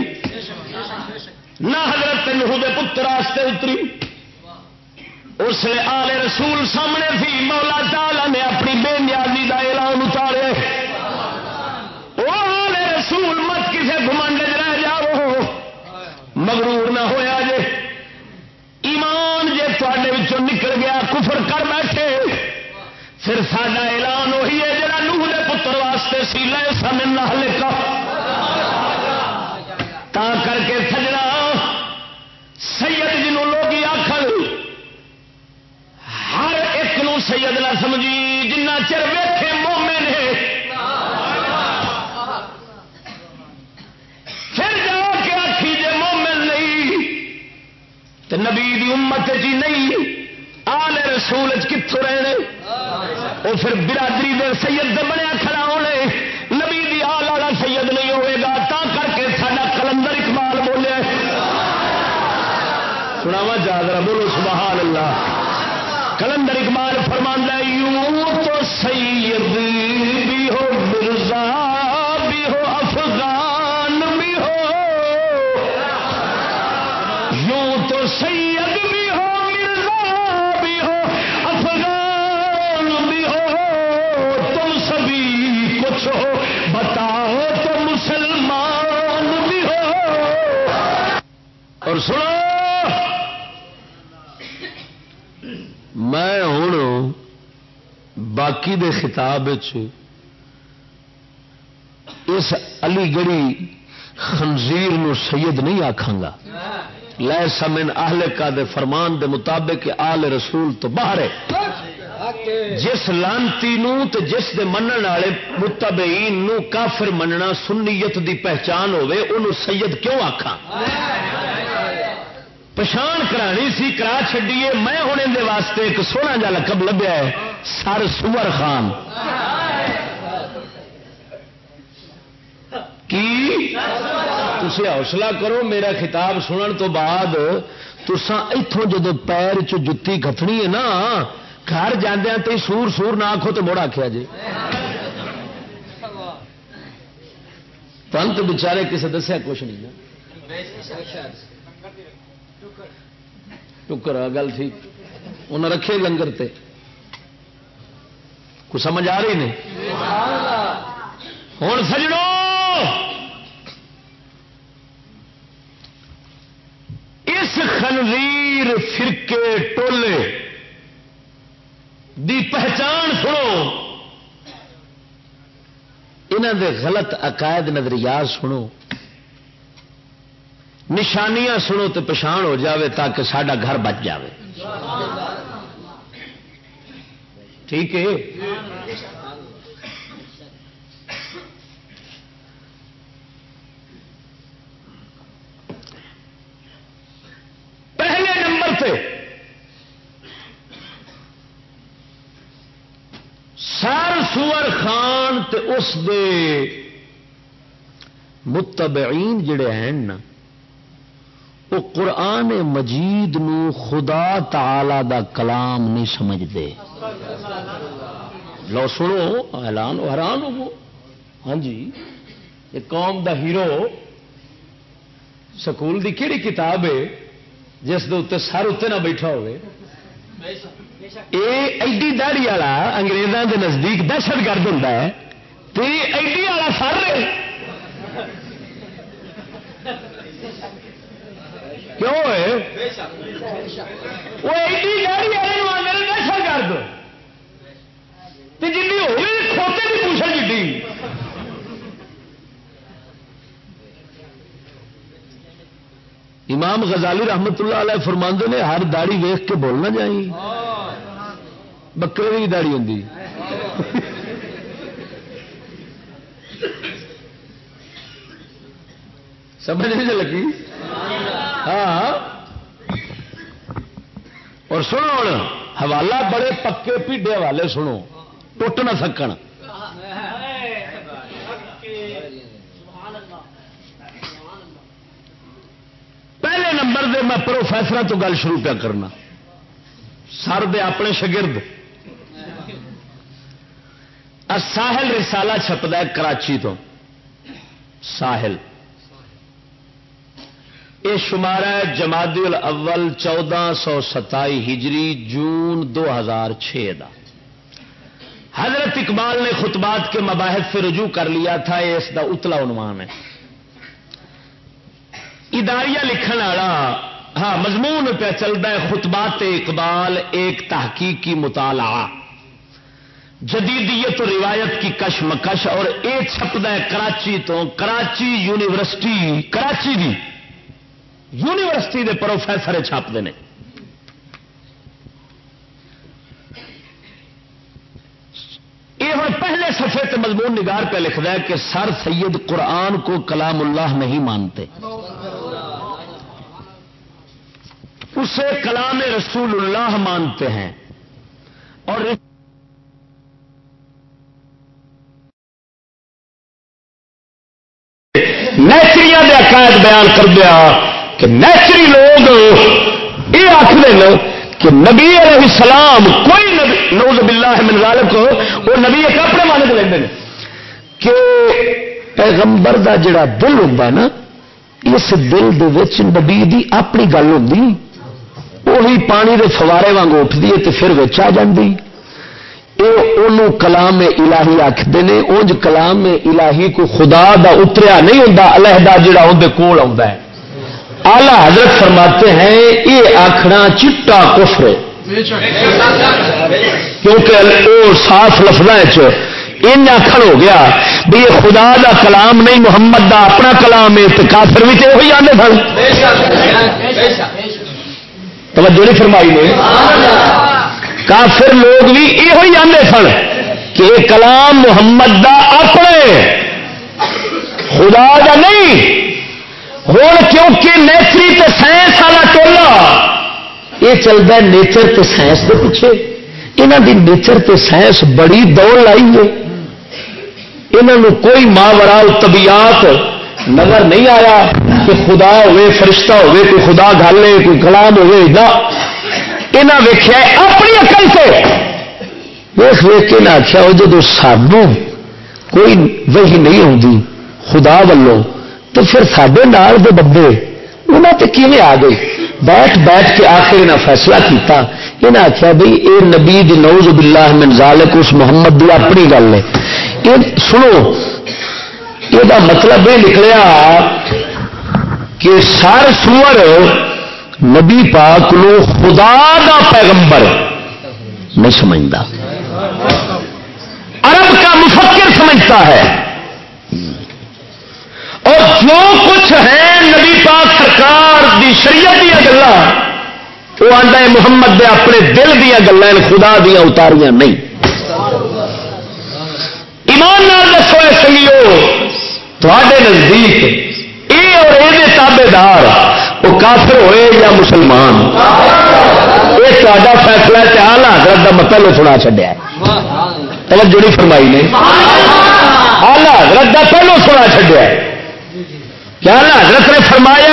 نہ حضرت نوح دے پتر واسطے اتری۔ اس نے آلے رسول سامنے تھی، مولا تالا نے اپنی بے نیازی کا اعلان اتارے وہ آلے رسول، مت کسی گمانڈ رہ جاؤ۔ مغرور نہ ہویا جے۔ ایمان جے تے نکل گیا، کفر کر بیٹھے۔ پھر سا اعلان وہی ہے واسطے سی لے سمن لکھا۔ تا کر کے سجنا۔ سید جنوں لوگ آخر ہر ایک نو سید نہ سمجھی، جنہ چر ویٹے مومے نے پھر جا کے آخی جے مومن نہیں تو نبی دی امت جی نہیں، آل رسول کتوں رہنے؟ وہ پھر برادری دے سید دے بنیا کھڑا ہونے نبی دی آل والا سید نہیں ہوئے گا تا کر کے ساڈا کلندر اقبال بولے سناوا جاگرا بولو سبحان اللہ کلندر اقبال فرماندہ یوں تو سید بھی ہو، مرزا بھی ہو، افغان بھی ہو۔ یوں تو سید بھی ہو، مرزا بھی ہو، افغان بھی ہو۔ تم سبھی کچھ ہو، بتاؤ تو مسلمان بھی ہو۔ اور سنو۔ میں ہوں باقی دے خطاب اس علی گڑھی خنزیر نو سید نہیں آخا گا۔ لے سمن اہل کا دے فرمان دے مطابق آل رسول تو باہر ہے۔ جس لانتی نو تے جس دے منن والے متبعین نو کافر مننا سنیت دی پہچان ہوے انہوں سید کیوں آکھاں؟ پچھان کرانی سی، کرا چڈیے میں ہوں اندر واسطے ایک سونا جا لقب لبیا ہے، سر سور خان۔ کی؟ تھی حوصلہ کرو، میرا خطاب سنن تو بعد تسان اتوں جدو پیر چ جتی ہے نا، گھر جاندیا تو سور سور نہ آخو تو مڑ آخیا جی۔ پنت بچارے کسی دسیا کچھ نہیں نا۔ ٹکر گل ٹھیک انہیں رکھے لنگر تے۔ کچھ سمجھ آ رہی نہیں؟ ہوں سجڑو۔ اس خنویر فرقے ٹولے دی پہچان سنو۔ انہوں دے غلط عقائد نظریات سنو۔ نشانیاں سنو تو پچھان ہو جاوے تاکہ سڈا گھر بچ جاوے۔ ٹھیک ہے؟ پہلے نمبر پہ سر سور خان تے اس دے متبعین جڑے ہیں نا وہ قرآن مجید نو خدا تعالی دا کلام نہیں سمجھتے۔ لو سنو، اعلان، حیران ہو۔ ہاں جی یہ قوم دا ہیرو۔ سکول دی کہڑی کتاب ہے جس دے اتنے سر اتنے نہ بیٹھا ہوئے۔ یہ ایڈی داڑی والا انگریزوں کے نزدیک دہشت گرد ہوں ایڈی والا سر کیوں ہے وہ ایڈی گاڑی والے آدھے دہشت گرد جی ہوگی کھوتے کی پوچھا جی امام غزالی رحمت اللہ علیہ فرماندے نے، ہر داڑی ویخ کے بولنا جائیں۔ بکرے کی داڑی ہوں سمجھ نہیں لگی؟ ہاں۔ اور سنو ہوں حوالہ بڑے پکے پیڈے حوالے سنو، ٹوٹ نہ سکن۔ پہلے نمبر دے میں پروفیسر تو گل شروع پہ کرنا۔ سر دے اپنے شگرد۔ ساحل رسالہ چھپتا ہے کراچی تو۔ ساحل۔ یہ شمار ہے جمادی الاول چودہ سو ستائی ہجری جون دو ہزار چھ دا۔ حضرت اقبال نے خطبات کے مباحث سے رجوع کر لیا تھا، یہ اس کا اتلا عنوان ہے۔ اداریہ لکھن والا ہاں مضمون پہ چلتا ہے خطبات اقبال ایک تحقیقی مطالعہ۔ جدیدیت و روایت کی کش مکش اور یہ چھپتا ہے کراچی تو، کراچی یونیورسٹی، کراچی دی یونیورسٹی دے پروفیسر چھاپتے ہیں یہ ہوں پہلے سفے تے مضمون نگار پہ لکھتا ہے کہ سر سید قرآن کو کلام اللہ نہیں مانتے۔ اسے کلام رسول اللہ مانتے ہیں۔ اور نیچری دے عقائد بیان کر دیا کہ نیچری لوگ یہ آخر کہ نبی علیہ السلام کوئی نبی نوز باللہ من ذالک کو وہ نبی ایک اپنے مانے کو لیندے کہ پیغمبر دا جڑا دل ہوتا نا، اس دل دے وچ نبی دی اپنی گل ہوندی۔ وہی پانی دے فوارے وانگ اٹھتی ہے تو پھر وچ آ جاندی۔ یہ کلام الہی آخر نے انج کلام الہی کو خدا دا اتریا نہیں ہوں علیحدہ جڑا اندر کول آ آلہ حضرت فرماتے ہیں یہ آخنا چٹا کفر کیونکہ وہ صاف لفظ ان آخر ہو گیا بھی یہ خدا دا کلام نہیں، محمد دا اپنا کلام ہے تو کافر بھی تو وہی آنے سن۔ توجہ نہیں فرمائی نے۔ کافر لوگ بھی یہ آتے سن کہ کلام محمد دا اپنے خدا دا نہیں۔ ہوں کیونکہ نیچری تے سائنس والا ٹولا یہ چلتا ہے نیچر تے سائنس کے پیچھے۔ یہاں دی نیچر تے سائنس بڑی دوڑ لائی ہے۔ یہاں کوئی ماورا طبیعت نظر نہیں آیا کہ خدا ہوے فرشتہ ہوے کوئی خدا گل ہے کوئی کلام ہوے یہاں ویخیا اپنی اقل سے ویخ ویخ کے نہ آخیا وہ جب سانو کوئی وہی نہیں آتی خدا والوں تو پھر سڈے نال دے بندے انہوں تے کیویں آ گئی بیٹھ بیٹھ کے آخر انہیں فیصلہ کیتا۔ انہیں آخیا بھائی اے نبی دی نوز باللہ من ذالک، اس محمد دی اپنی گل ہے۔ یہ سنو یہ مطلب یہ نکلیا کہ سر سور نبی پاک لو خدا دا پیغمبر نہیں سمجھتا۔ عرب کا مفکر سمجھتا ہے۔ اور جو کچھ ہے نبی پاک سرکار دی شریعت دیا گلا وہ آتا ہے محمد دے اپنے دل دیا گلیں خدا دیا اتاریاں نہیں۔ ایمان نال دسو سنگیو تھے نزدیک یہ اور یہ تابے دار وہ کافر ہوئے یا مسلمان؟ یہ تا فیصلہ چال حضرت کا مطلب سنا چڈیا توجہ نہیں فرمائی نے۔ آلہ حضرت کا پہلو سنا چڈیا کیا حضرت نے فرمایا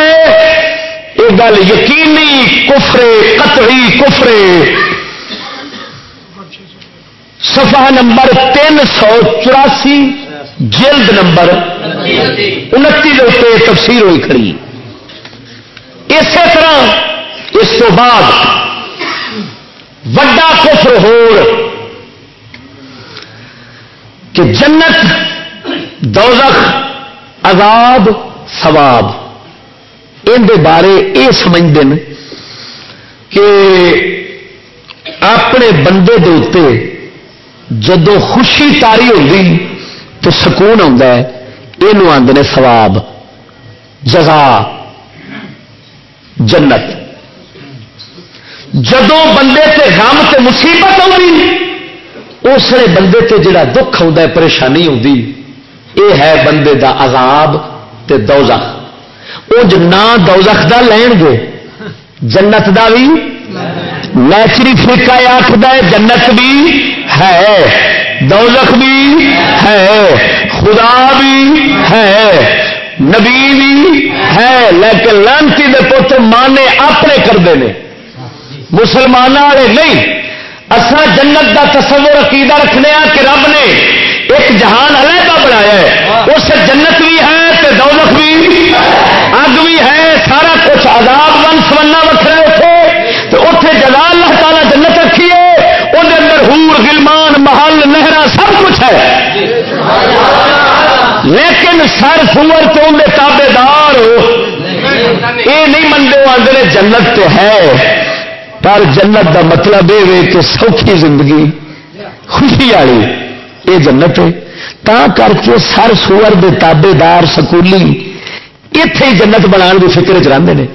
یہ گل یقینی، کفرے، قطعی کفرے۔ صفحہ نمبر تین سو چوراسی، جلد نمبر انتی کے تفسیر ہوئی کھڑی۔ اسی طرح اس کو بعد وڈا کفر ہو کہ جنت، دوزخ، عذاب ثواب۔ ان بارے یہ سمجھتے ہیں کہ اپنے بندے دے جدو خوشی تاری ہوتی تو سکون آتا ہے یہ آدھے سواب جزا، جنت۔ جدو بندے تے غم تے مصیبت آئی اس بندے تے جڑا دکھ آتا پریشانی آتی یہ ہے بندے دا عذاب۔ تے دوزخ۔ وہ نہ دوزخ دا لین گے جنت دا بھی نیچری فرقہ آخد جنت بھی ہے دوزخ بھی ہے خدا بھی ہے نبی بھی ہے لیکن لانتی دے پتر مانے اپنے کرتے ہیں مسلمان والے نہیں۔ اصا جنت دا تصور عقیدہ رکھنے کہ رب نے ایک جہان علیحدہ بنایا ہے۔ اس جنت بھی ہے دولت بھی اگ بھی ہے، سارا کچھ آزاد ون سمنا وکرا اتنے تو اتنے جگہ اللہ تعالیٰ جنت رکھی ہے اندر ہور گلمان، محل نہرا سب کچھ ہے۔ لیکن سر سور تو اندر تابے دار یہ نہیں منگے آدھے جنت تو ہے۔ پر جنت دا مطلب یہ کہ سوکھی زندگی، خوشی والی یہ جنت ہے۔ تا کر کے سر سور دے تابے دار سکولی اتے جنت بنا کی فکر چ رہتے ہیں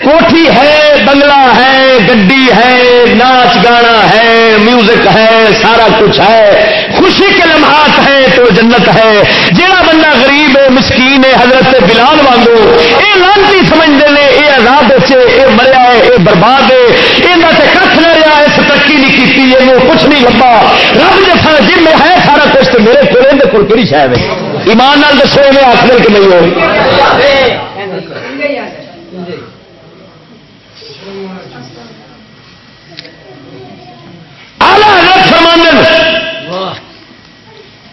کوٹھی ہے بنگلہ ہے گڈی ہے ناچ گانا ہے میوزک ہے سارا کچھ ہے خوشی کے لمحات ہے تو جنت ہے جہاں بندہ غریب ہے مسکین ہے حضرت بلال وانگو یہ لانتی سمجھتے ہیں یہ آزاد بچے یہ مریا ہے یہ برباد ہے یہ کھ نہ رہا اس ترقی نہیں کی کچھ نہیں لبا رب جیسا جن میں ہے سارا کچھ تو میرے کو کول کہڑی شاید ہے ایمان نال دسو میں آخر کہ نہیں ہو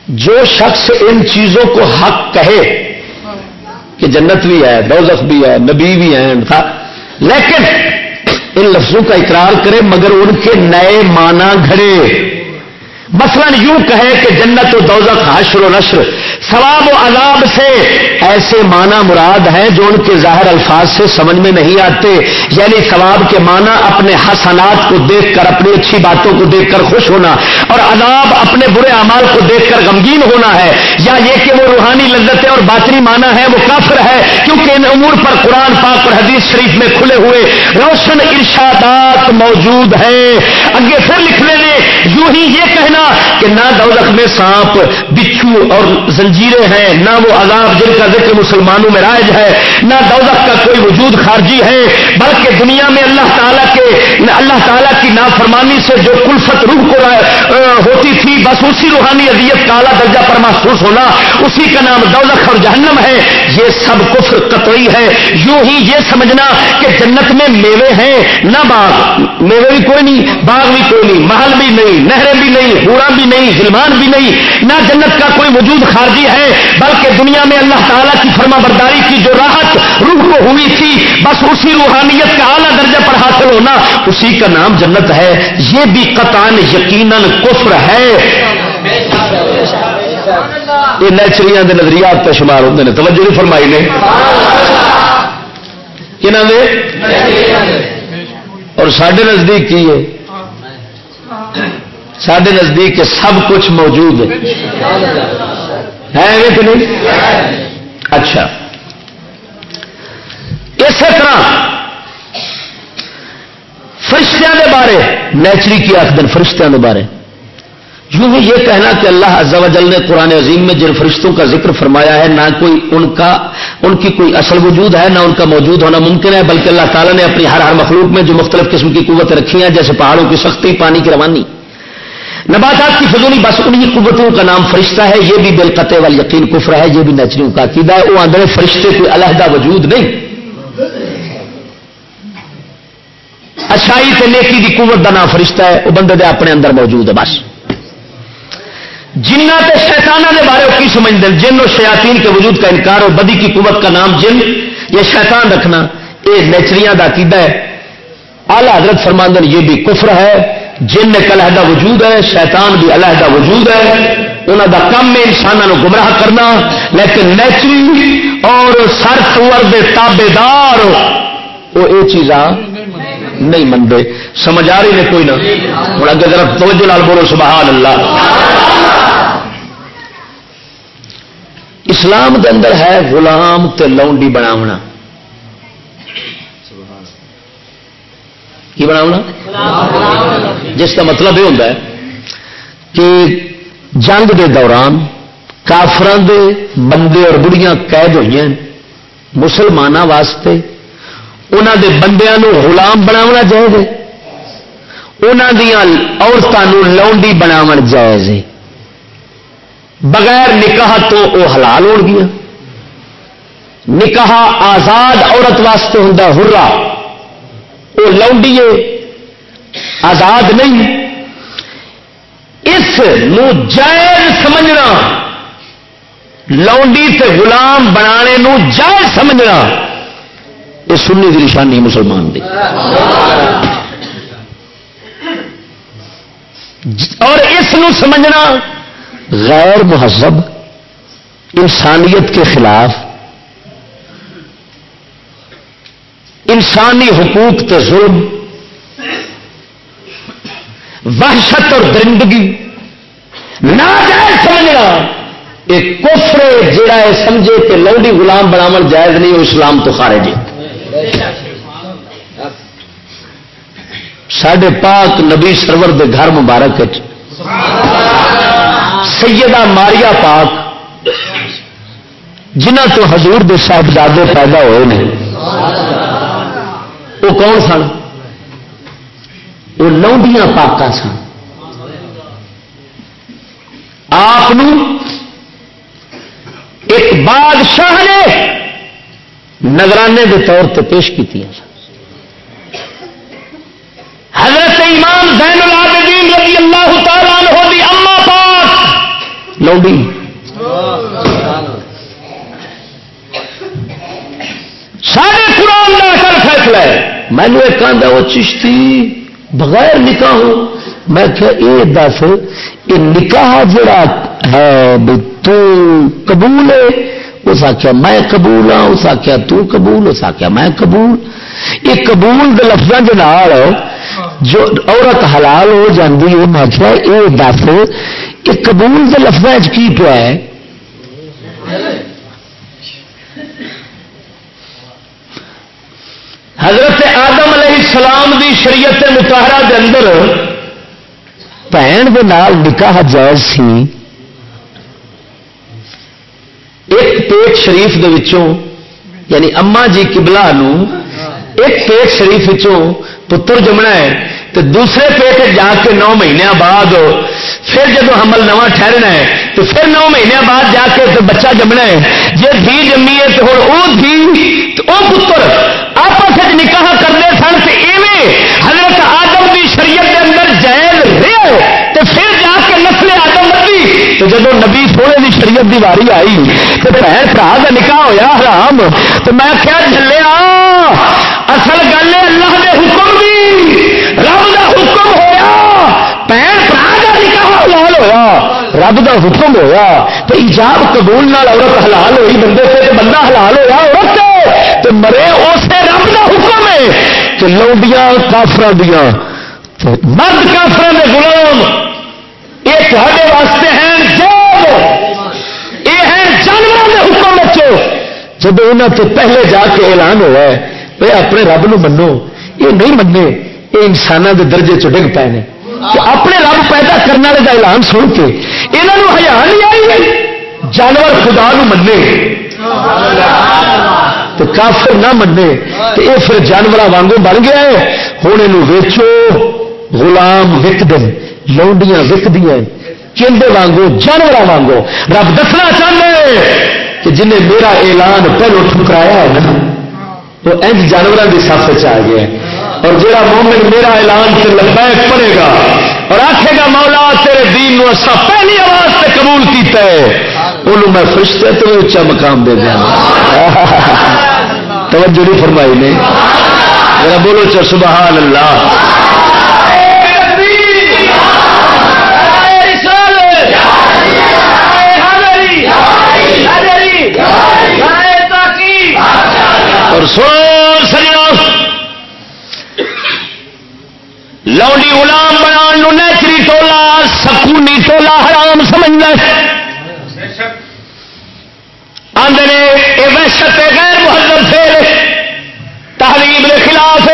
جو شخص ان چیزوں کو حق کہے کہ جنت بھی ہے، دوزخ بھی ہے، نبی بھی ہے لیکن ان لفظوں کا اقرار کرے مگر ان کے نئے مانا گھڑے۔ مثلا یوں کہے کہ جنت و دوزخ، حشر و نشر، ثواب و عذاب سے ایسے معنی مراد ہیں جو ان کے ظاہر الفاظ سے سمجھ میں نہیں آتے۔ یعنی ثواب کے معنی اپنے حسنات کو دیکھ کر، اپنی اچھی باتوں کو دیکھ کر خوش ہونا، اور عذاب اپنے برے اعمال کو دیکھ کر غمگین ہونا ہے۔ یا یہ کہ وہ روحانی لذتیں اور باطنی معنی ہے وہ کافر ہے کیونکہ ان امور پر قرآن پاک اور حدیث شریف میں کھلے ہوئے روشن ارشادات موجود ہیں۔ اگے پھر لکھنے نے یوں ہی یہ کہنا کہ نہ دولت میں سانپ، بچھو اور زنجیریں ہیں، نہ وہ عذاب جن کا ذکر مسلمانوں میں رائج ہے، نہ دولت کا کوئی وجود خارجی ہے، بلکہ دنیا میں اللہ تعالیٰ کے، اللہ تعالیٰ کی نافرمانی سے جو کلفت روح کو ہوتی تھی، بس اسی روحانی اذیت کا اعلیٰ درجہ پر محسوس ہونا، اسی کا نام دولت اور جہنم ہے۔ یہ سب کفر قطعی ہے۔ یوں ہی یہ سمجھنا کہ جنت میں میوے ہیں، نہ باغ، میوے بھی کوئی نہیں، باغ بھی کوئی نہیں، محل بھی نہیں، نہریں بھی نہیں بھی نہیں ظلمان بھی نہیں، نہ جنت کا کوئی وجود خارجی ہے، بلکہ دنیا میں اللہ تعالیٰ کی فرما برداری کی جو راحت روح کو ہوئی تھی، بس اسی روحانیت کا اعلیٰ درجہ پر حاصل ہونا، اسی کا نام جنت ہے۔ یہ بھی قطان یقیناً کفر ہے۔ یہ نیچری کے نظریات کا شمار ہوتے ہیں توجہ نہیں فرمائی نے۔ اور سڈے نزدیک کی ہے؟ سڈے نزدیک سب کچھ موجود ہے۔ کہ نہیں؟ اچھا۔ اسی طرح فرشتوں کے بارے نیچری کی آخر فرشتوں کے بارے۔ یوں ہی یہ کہنا کہ اللہ عز و جل نے قرآن عظیم میں جن فرشتوں کا ذکر فرمایا ہے، نہ کوئی ان کا، ان کی کوئی اصل وجود ہے، نہ ان کا موجود ہونا ممکن ہے، بلکہ اللہ تعالیٰ نے اپنی ہر ہر مخلوق میں جو مختلف قسم کی قوتیں رکھی ہیں، جیسے پہاڑوں کی سختی، پانی کی روانی۔ نباتات کی فضولی بس انہیں قوتوں کا نام فرشتہ ہے، یہ بھی بالقطع وال یقین کفر ہے، یہ بھی نیچریوں کا عقیدہ ہے۔ وہ آدھے فرشتے کوئی علیحدہ وجود نہیں۔ اچھائی تے نیکی کی قوت کا نام فرشتہ ہے وہ بندے دے اپنے اندر موجود ہے بس۔ جنہ تے شیطانہ دے بارے کی سمجھتے ہیں؟ جن اور شیاطین کے وجود کا انکار اور بدی کی قوت کا نام جن، یہ شیطان رکھنا، یہ نیچریاں کا عقیدہ ہے۔ آلہ حضرت فرماندن یہ بھی کفر ہے۔ جن ایک علیحدہ وجود ہے، شیطان بھی علیحدہ وجود ہے۔ انہوں کا کم ہے انسانوں گمراہ کرنا، لیکن نیچری اور سر دے تابے دار وہ یہ چیزاں نہیں منگے سمجھ آ رہی نے کوئی نہ؟ ہوں اگر ذرا توجہ لال بولو، سبحان اللہ۔ اسلام دے اندر ہے غلام تے لونڈی بناونا۔ کی بنا جس کا مطلب یہ ہوتا ہے کہ جنگ دے دوران کافران دے بندے اور بڑیاں قید ہوئی ہیں مسلمانوں واسطے انہوں دے بندیاں غلام بناونا جائز ہے انہوں دیا عورتوں لونڈی بناو جائز ہے۔ بغیر نکاح تو وہ حلال ہو گیا نکاح آزاد عورت واسطے ہوں ہرا وہ لونڈیے آزاد نہیں۔ اس جائز سمجھنا، لونڈی تے غلام بنانے نو جائز سمجھنا، یہ سنی کی نشانی مسلمان دی۔ اور اس نو سمجھنا غیر مہذب، انسانیت کے خلاف۔ انسانی حقوق تے ظلم وحشت اور درندگی۔ نہ جائز سمجھنا ایک کفر جڑا ہے سمجھے کہ لوڈی غلام بناو جائز نہیں، وہ اسلام تو خارج ہے۔ سڈے پاک نبی سرور دے گھر مبارک سیدہ ماریا پاک جنہ تو حضور دے صاحبزادے پیدا ہوئے ہیں وہ کون سن؟ وہ لوڈیاں پاک سن۔ آپ ایک بادشاہ نے نگرانے کے طور پہ پیش کی سن۔ حضرت امام زین العابدین رضی اللہ تعالیٰ عنہ دی اما پاک لوڈی سارے قرآن کا اثر فیصلہ ہے۔ میں نے ایک آدھا وہ چشتی۔ بغیر نکاح ہوں میں کیا یہ دس، یہ نکاح جڑا ہے تو قبول ہے؟ اس آخیا میں قبول ہاں اس آخیا تو قبول، اس آخیا میں قبول۔ یہ قبول کے لفظوں کے نال جو عورت حلال ہو جاتی ہے، میں آخیا یہ دس، یہ قبول کے لفظوں کی پیا ہے؟ حضرت آدم علیہ السلام دی شریعت متحرہ دے اندر بھن نکاح جائز سی ایک پیٹ شریف دے وچوں یعنی اما جی کبلا ایک پیٹ شریف پتر جمنا ہے۔ تو دوسرے پیٹ جا کے نو مہینے بعد پھر جب حمل نواں ٹھہرنا ہے، تو پھر نو مہینے بعد جا کے تو بچہ جمنا ہے۔ جی دھی جمی ہے تو ہوں وہ دھی، تو وہ پتر، آپس نکاح کرتے سن تو ایویں حضرت آدم کی شریعت کے اندر جائز رہے تو پھر جا کے نسل آدم بدی تو جب نبی سونے کی شریعت کی واری آئی، تو بھن برا کا نکاح ہوا حرام۔ تو میں کیا چلیا اصل گل ہے اللہ کے حکم بھی رب کا حکم ہوا بھن برا کا نکاح حلال ہوا رب کا حکم ہوا تو ایجاب قبول نال عورت حلال ہوئی، بندے سے تو بندہ حلال ہوا عورت تو مرے اسے رب کا حکم ہے کہ لوڈیاں کافر دیا مرد کافر کے غلام، یہ تے واسطے ہیں جو یہ ہے جانوروں کے حکم بچو جب انہوں سے پہلے جا کے اعلان ہوا ہے وہ اپنے رب نو منو یہ نہیں منے یہ انسانوں کے درجے چ ڈگ پے نے۔ اپنے رب پیدا کرنے والے کا اعلان سن کے یہاں ہزار نہیں آئی جانور خدا نو منے تو کافر نہ منے تو یہ پھر جانور وانگو بن گیا ہے۔ ہوں یہ ویچو۔ غلام وک دن لونڈیاں وک دیا چندے وانگو جانور وانگو رب دسنا چاہتے کہ جنہیں میرا اعلان پہلو ٹھکرایا ہے نا تو انج جانوروں کی سف آ گیا اور جہاں مومن میرا اعلان سے لبیک پڑے گا اور آخے گا مولا تیرے دین نو اصا پہلی آواز سے قبول کیتا ہے۔ انہوں میں فرشتے تو اچا مقام دے دیا۔ توجہ نہیں فرمائی نے۔ میرا بولو چا سبحان اللہ۔ اور سو سجنا۔ لوڈی غلام بنا نیچری ٹولا، سکونی ٹولا حرام سمجھنا آدھے یہ وحشت غیر مہذب پھر تعلیم کے خلاف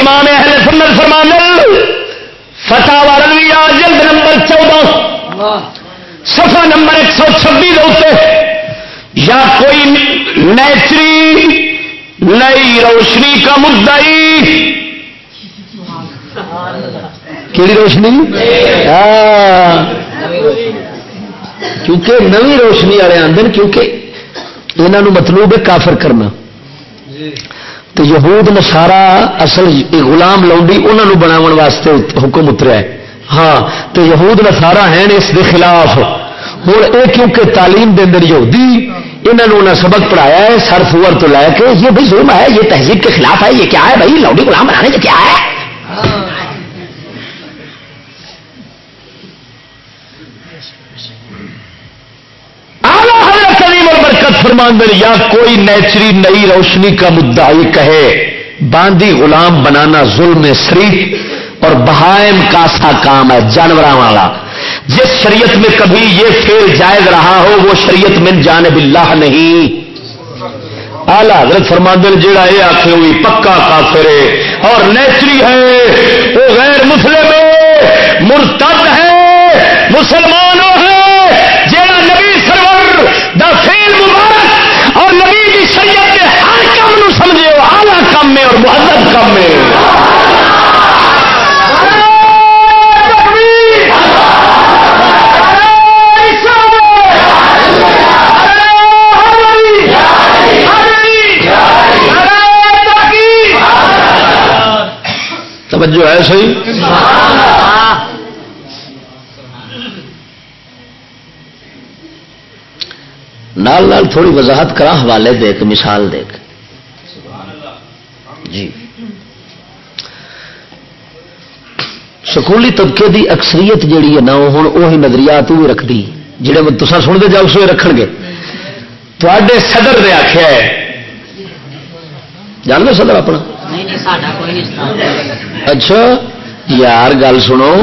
امام اہل سنت فرمان فتح والا جلد نمبر چودہ سفا نمبر ایک سو چھبی دے یا کوئی نیچری، نئی روشنی کا مدعی کیڑی روشنی؟ ہاں۔ کیونکہ نوی روشنی والے آدھے کیونکہ یہاں مطلوب ہے کافر کرنا۔ تو یہود نسارا اصل غلام لاؤنڈی انہوں بناو واسطے حکم اتریا ہے۔ ہاں تو یہود نسارا ہیں اس کے خلاف۔ ہوں، یہ کیونکہ تعلیم دے اندر یہودی انہوں نے سبق پڑھایا ہے، سر فور تو لے کے، یہ بھائی ظلم ہے، یہ تہذیب کے خلاف ہے، یہ کیا ہے بھائی؟ لاؤڈی غلام بنانے سے کیا ہے؟ برکت فرمان یا کوئی نیچری نئی روشنی کا مدعا کہے، باندی غلام بنانا ظلم سری اور بہائم کا سا کام ہے جانور والا۔ جس شریعت میں کبھی یہ فیل جائز رہا ہو، وہ شریعت میں جانب اللہ نہیں۔ آلہ حضرت فرماندن جیڑا یہ آخے ہوئی، پکا کافر ہے اور نیچری ہے۔ وہ غیر مسلم ہے، مرتد ہے مسلمان ہے۔ جیڑا نبی سرور دا فیل مبارک اور نبی کی شریعت کے ہر کام نو سمجھے آلہ کام میں اور مہذب کام میں۔ توجہ ہے صحیح؟ نال نال تھوڑی وضاحت کرا حوالے دے کے مثال دے کے جی۔ سکولی طبقے دی اکثریت جیڑی ہے نا ہوں وہی نظریات بھی رکھتی جہے تصا سنتے جاؤ سو رکھ گے۔ تے صدر نے آخیا ہے۔ جان گے صدر اپنا؟ اچھا یار گل سنو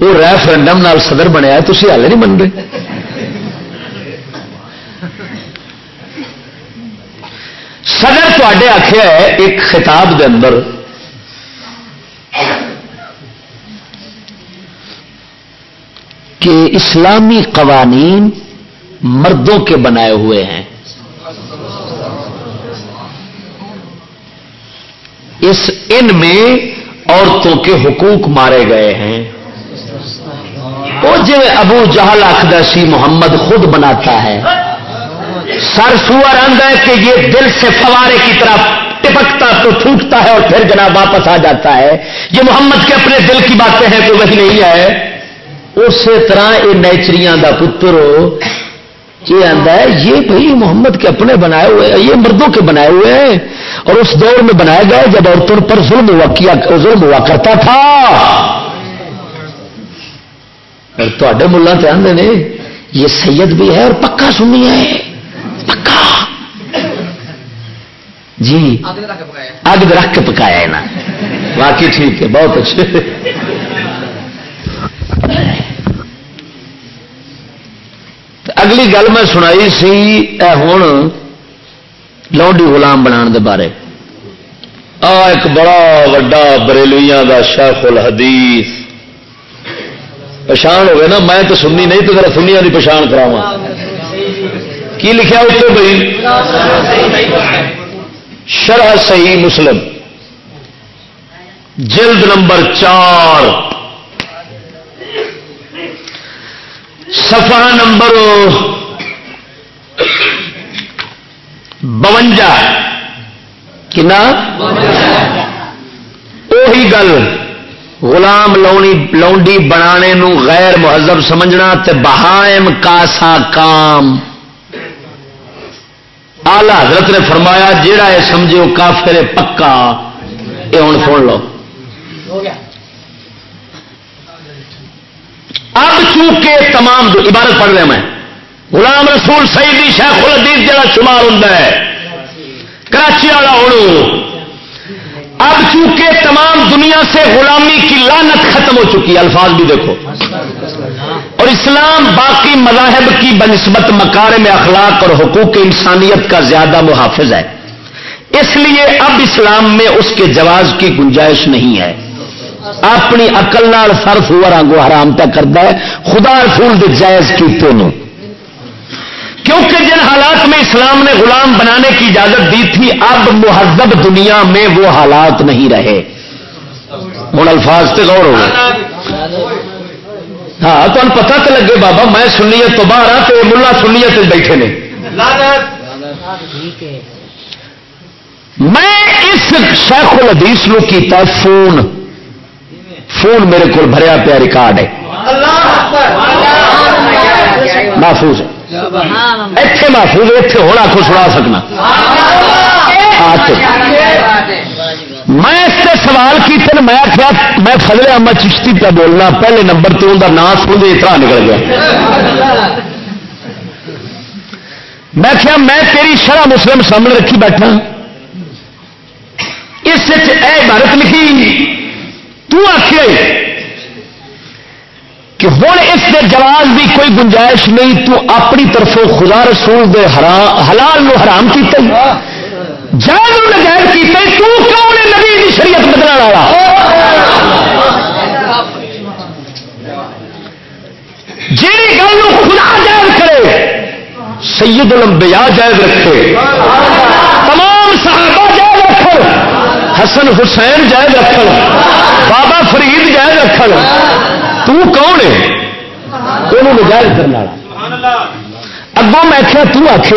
وہ ریفرنڈم صدر بنیا تھی ہل نہیں من رہے صدر تے آخیا ہے ایک خطاب دے اندر کہ اسلامی قوانین مردوں کے بنائے ہوئے ہیں ان میں عورتوں کے حقوق مارے گئے ہیں۔ وہ جی ابو جہل آخر سی محمد خود بناتا ہے۔ سر سور آتا ہے کہ یہ دل سے فوارے کی طرح ٹپکتا تو ٹوٹتا ہے اور پھر جناب واپس آ جاتا ہے۔ یہ محمد کے اپنے دل کی باتیں ہیں تو وہی نہیں ہے۔ اسی طرح یہ نیچریاں کا پتر یہ آتا ہے، یہ بھائی محمد کے اپنے بنائے ہوئے ہیں، یہ مردوں کے بنائے ہوئے ہیں، اور اس دور میں بنایا گیا جب عورتوں پر ظلم ہوا کیا ظلم ہوا کرتا تھا۔ اور تے ملا تو آدھے نے، یہ سید بھی ہے اور پکا سنی ہے۔ پکا۔ جی۔ اگ رکھ کے پکایا ہے نا۔ باقی ٹھیک ہے، بہت اچھے۔ اگلی گل میں سنائی سی، اے ہوں لوڈی غلام بنا دے بارے۔ آ، ایک بڑا وڈا بریلویاں دا شیخ الحدیث۔ پچھان ہوگی نا، میں تو سننی نہیں، تو ذرا سنیا کی پچھان کراوا کی لکھا اتنے بھائی شرح صحیح مسلم۔ جلد نمبر چار۔ سفا نمبر بونجا کنا؟ اہی گل غلام لونی لونڈی بنانے نو غیر مہذب سمجھنا تے بہائم کاسا کام۔ آلہ حضرت نے فرمایا، جیڑا ہے سمجھے وہ کافر پکا یہ ہوں سن لو۔ اب چونکہ تمام عبارت پڑھ رہا میں، غلام رسول سیدی شیخ الدیز جڑا شمار ہوں کراچی والا ہوں اب چونکہ تمام دنیا سے غلامی کی لانت ختم ہو چکی ہے، الفاظ بھی دیکھو۔ اور اسلام باقی مذاہب کی بنسبت مکار میں اخلاق اور حقوق انسانیت کا زیادہ محافظ ہے۔ اس لیے اب اسلام میں اس کے جواز کی گنجائش نہیں ہے۔ اپنی اقل سر سور آنگو حرام تک کرتا ہے۔ خدا رسول دے جائز کیتے ہیں کیونکہ جن حالات میں اسلام نے غلام بنانے کی اجازت دی تھی، اب مہذب دنیا میں وہ حالات نہیں رہے۔ ہوں، الفاظ سے غور ہو۔ ہاں تو پتا تو لگے بابا، میں سنیت تو باہر ہاں تو ملا سنیت بیٹھے نے۔ میں اس شیخ الحدیث نو کیتا فون۔ فون میرے کو بھریا پیا، ریکارڈ ہے۔ محفوظ اتے محفوظ اتنے ہونا کو سنا سکنا۔ میں اس سے سوال کیتے میں کیا میں فضل احمد چشتی پہ بولنا۔ پہلے نمبر تو ان نام سن اتنا نکل گیا۔ میں کیا میں تیری شرح مسلم سامنے رکھی بیٹھا۔ اس کہ ہوں اس کے جواز کی کوئی گنجائش نہیں، تو اپنی طرفوں خدا رسول دے حرام حلال نو حرام کیتے جائز نجائز کیتے تو کون ہے نبی کی شریعت بدلنے والا؟ جی گل خدا جائز کرے سید الانبیاء جائز رکھے۔ تمام صحابہ جائز رکھ حسن حسین جائز رکھ بابا فرید جائز رکھ تو کون ہے؟ نجائز کرنے والا۔ اگوں میں کیا تو آخ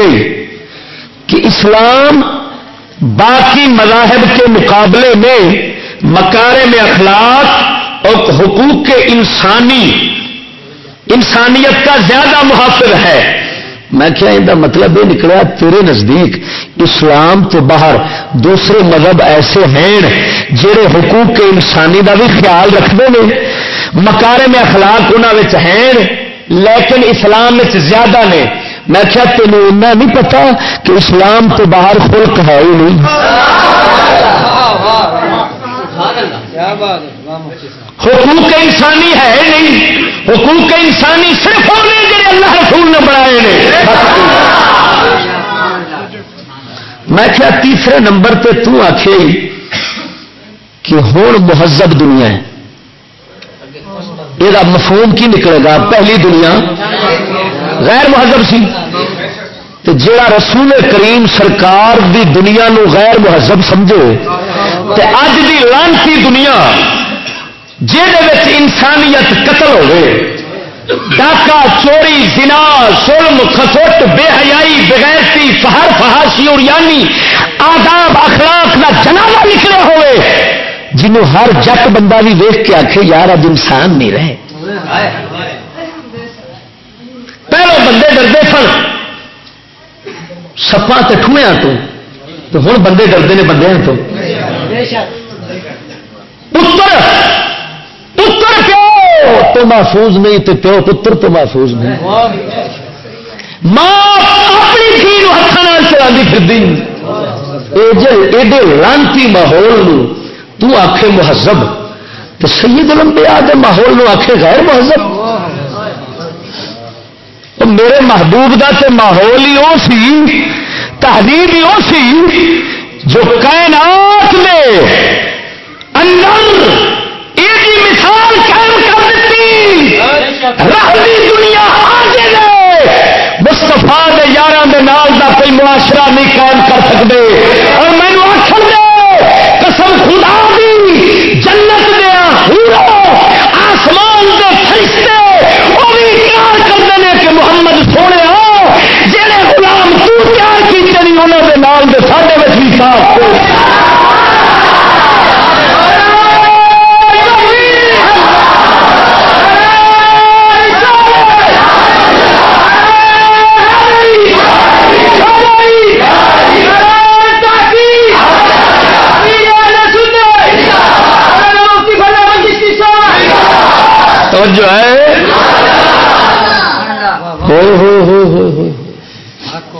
کہ اسلام باقی مذاہب کے مقابلے میں مکارے میں اخلاق اور حقوق کے انسانی، انسانیت کا زیادہ محافظ ہے۔ میں کیا ان کا مطلب یہ نکلا تیرے نزدیک اسلام تو باہر دوسرے مذہب ایسے ہیں جہے حقوق کے انسانی کا بھی خیال رکھتے ہیں۔ مکارے میں اخلاق انہوں ہیں لیکن اسلام زیادہ نے۔ میں کیا تینوں نہیں پتا کہ اسلام تو باہر خلق ہے ہی نہیں۔ حقوق انسانی ہے نہیں۔ حقوق انسانی صرف ہونے جڑے اللہ رسول نے بنائے میں کیا تیسرے نمبر پہ تو آخ کہ ہوں مہذب دنیا ہے. یہ مفہوم کی نکلے گا؟ پہلی دنیا غیر مہذب سی. تو جا رسول کریم سرکار دی دنیا نو غیر مہذب سمجھو تو اج دی لانتی دنیا جہد انسانیت قتل ہوئے ڈاکا چوری زنا سلم خسوٹ بے حیائی بغیرتی فہر فہاشی اور یعنی آداب اخلاق کا جنازہ نکلے ہوئے جنوں ہر جٹ بندہ بھی ویخ کے آخے یار اب انسان نہیں رہے۔ پہلو بندے ڈردے سن سپا ٹھویا تو ہوں بندے ڈردے نے بندے تو۔ پتر تو محفوظ نہیں تو پیو پتر تو محفوظ نہیں۔ ماں اپنی تھی ہاتھوں چلا پھر ایڈے لانتی ماحول تو آخ مہذب۔ تو سید لمبیا کے ماحول آخے غیر مہذب۔ میرے محبوب کا تو ماحول ہی وہ سی، تحریر ہی وہ سی، جو کائنات میں اندر ایک مثال قائم کر دیتی۔ رہی دنیا آگے گئے مستفا یار کے نال کا کوئی معاشرہ نہیں قائم کر سکتے اور مینو آخر دے، قسم خدا دی، جنت دیا آسمان کے فرشتے، وہ بھی پیار کرتے ہیں کہ محمد سونے جہے غلام تو پیار کیتے نہیں انہوں کے نام کے ساڈے بھی صاف توجہ ہے؟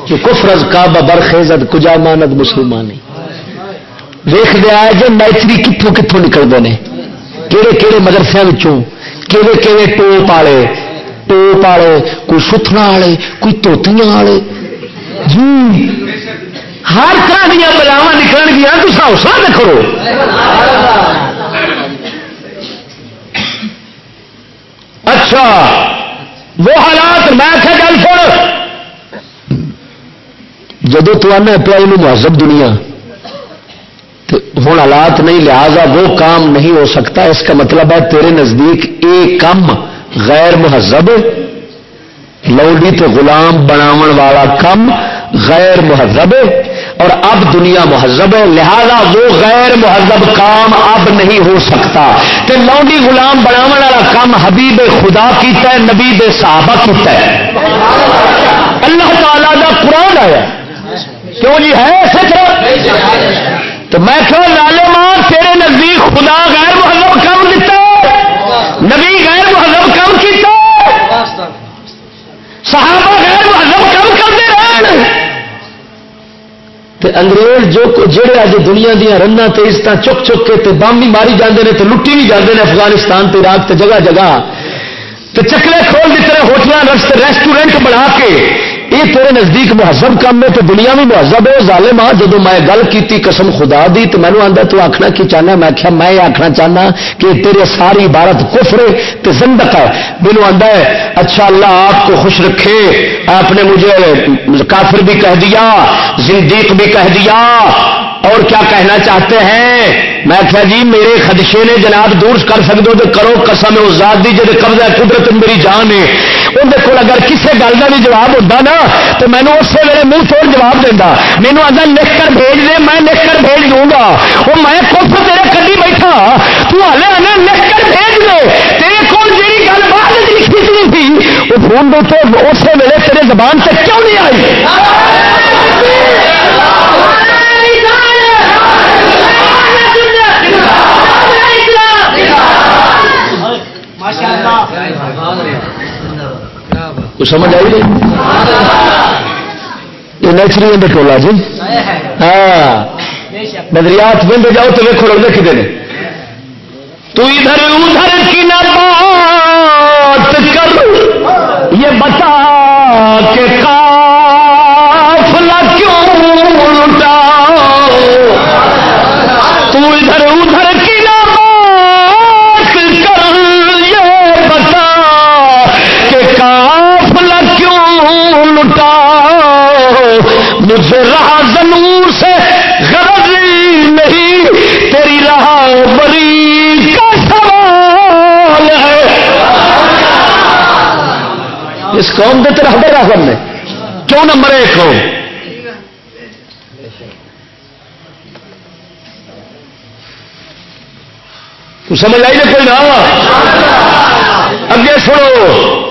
کہ کفرز کا برخیزت کجا مانت مسلمانی۔ ویخ دیا ہے جو نیچری کتوں کتوں نکلتے ہیں کہڑے کہڑے مدرسے کہڑے کہڑے ٹوپ والے ٹوپ والے کوئی ستنا والے کوئی توتیاں والے جی۔ ہر طرح دیا بلاوا نکل گیا تو حوصلہ کرو۔ اچھا۔ وہ حالات میں گل سن۔ جدو تو پیا مہذب دنیا ہوں حالات نہیں، لہذا وہ کام نہیں ہو سکتا۔ اس کا مطلب ہے تیرے نزدیک ایک کم غیر مہذب لوڈی تو غلام بناو والا کم غیر مہذب۔ اور اب دنیا مہذب ہے، لہذا وہ غیر مہذب کام اب نہیں ہو سکتا۔ کہ لونڈی غلام بناو والا کام حبیب خدا کیتا ہے نبی دے صحابہ کیتا ہے اللہ تعالی کا قرآن ہے۔ کیوں جی ہے سچ تو میں کہ لالے ماں، تیرے نزدیک خدا غیر مہذب کام دیتا نبی غیر مہذب کام کیتا صحابہ غیر انگریز جو جہے اج دنیا دیا رنگ عزت چک چک کے بم بھی ماری جاندے نے تو لٹی بھی جاندے ہیں افغانستان عراق تے جگہ جگہ تے چکلے کھول دیتے ہیں ہوٹل ریسٹورینٹ بنا کے یہ تیرے نزدیک مہذب کام ہے تو دنیا بھی مہذب ہے، ظالم آ جب میں گل کیتی قسم خدا دی تو مینو آتا تو آخنا کی چاہنا میں آخیا میں آخنا چاہنا کہ تیرے ساری عبارت کفر تے زندق ہے۔ مینو آتا ہے اچھا اللہ آپ کو خوش رکھے۔ آپ نے مجھے کافر بھی کہہ دیا، زندیق بھی کہہ دیا۔ اور کیا کہنا چاہتے ہیں؟ میں کیا جی میرے خدشے نے جناب دور کر سکتے ہو تو کرو قسم ذات دی جی قبضہ قدرت میری جان ہے۔ اندر کو اگر کسی گل کا بھی جواب ہوتا نا، تو مینو اسی ویلے منہ توڑ جواب دینا مینو آتا لکھ کر بھیج دے، میں لکھ کر بھیج دوں گا۔ وہ میں کچھ تیرے کدی بیٹھا۔ تو ہلے آنا لکھ کر بھیج دے۔ تیرے کول جی گل بعد لکھی تھی وہ فون دے اسی ویلے تیرے زبان سے کیوں نہیں آئی؟ کوئی سمجھ آئی نہیں؟ یہ نیچری اندر ٹولا جی۔ ہاں۔ نظریات بند جاؤ تو ویکو لوگ کتنے نے تو ادھر ادھر کی نہ بات کر۔ یہ بتا۔ کیوں مجھے رہا زنور سے غرض نہیں، تیری رہا بری کا سوال ہے۔ اس قوم کے طرح بڑا ہم نے کیوں نمبر ایک قوم؟ تو سمجھ آئی نا کوئی نہ اگے سنو۔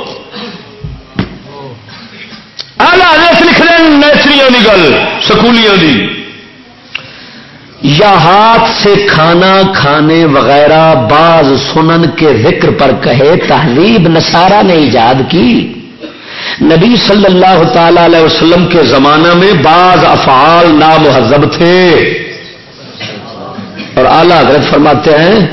ہیں نیچریوں گل سکولیوں کی یا ہاتھ سے کھانا، کھانے وغیرہ بعض سنن کے ذکر پر کہے، تہذیب نصارہ نے ایجاد کی۔ نبی صلی اللہ تعالی علیہ وسلم کے زمانہ میں بعض افعال نامہذب تھے۔ اور اعلی حضرت فرماتے ہیں،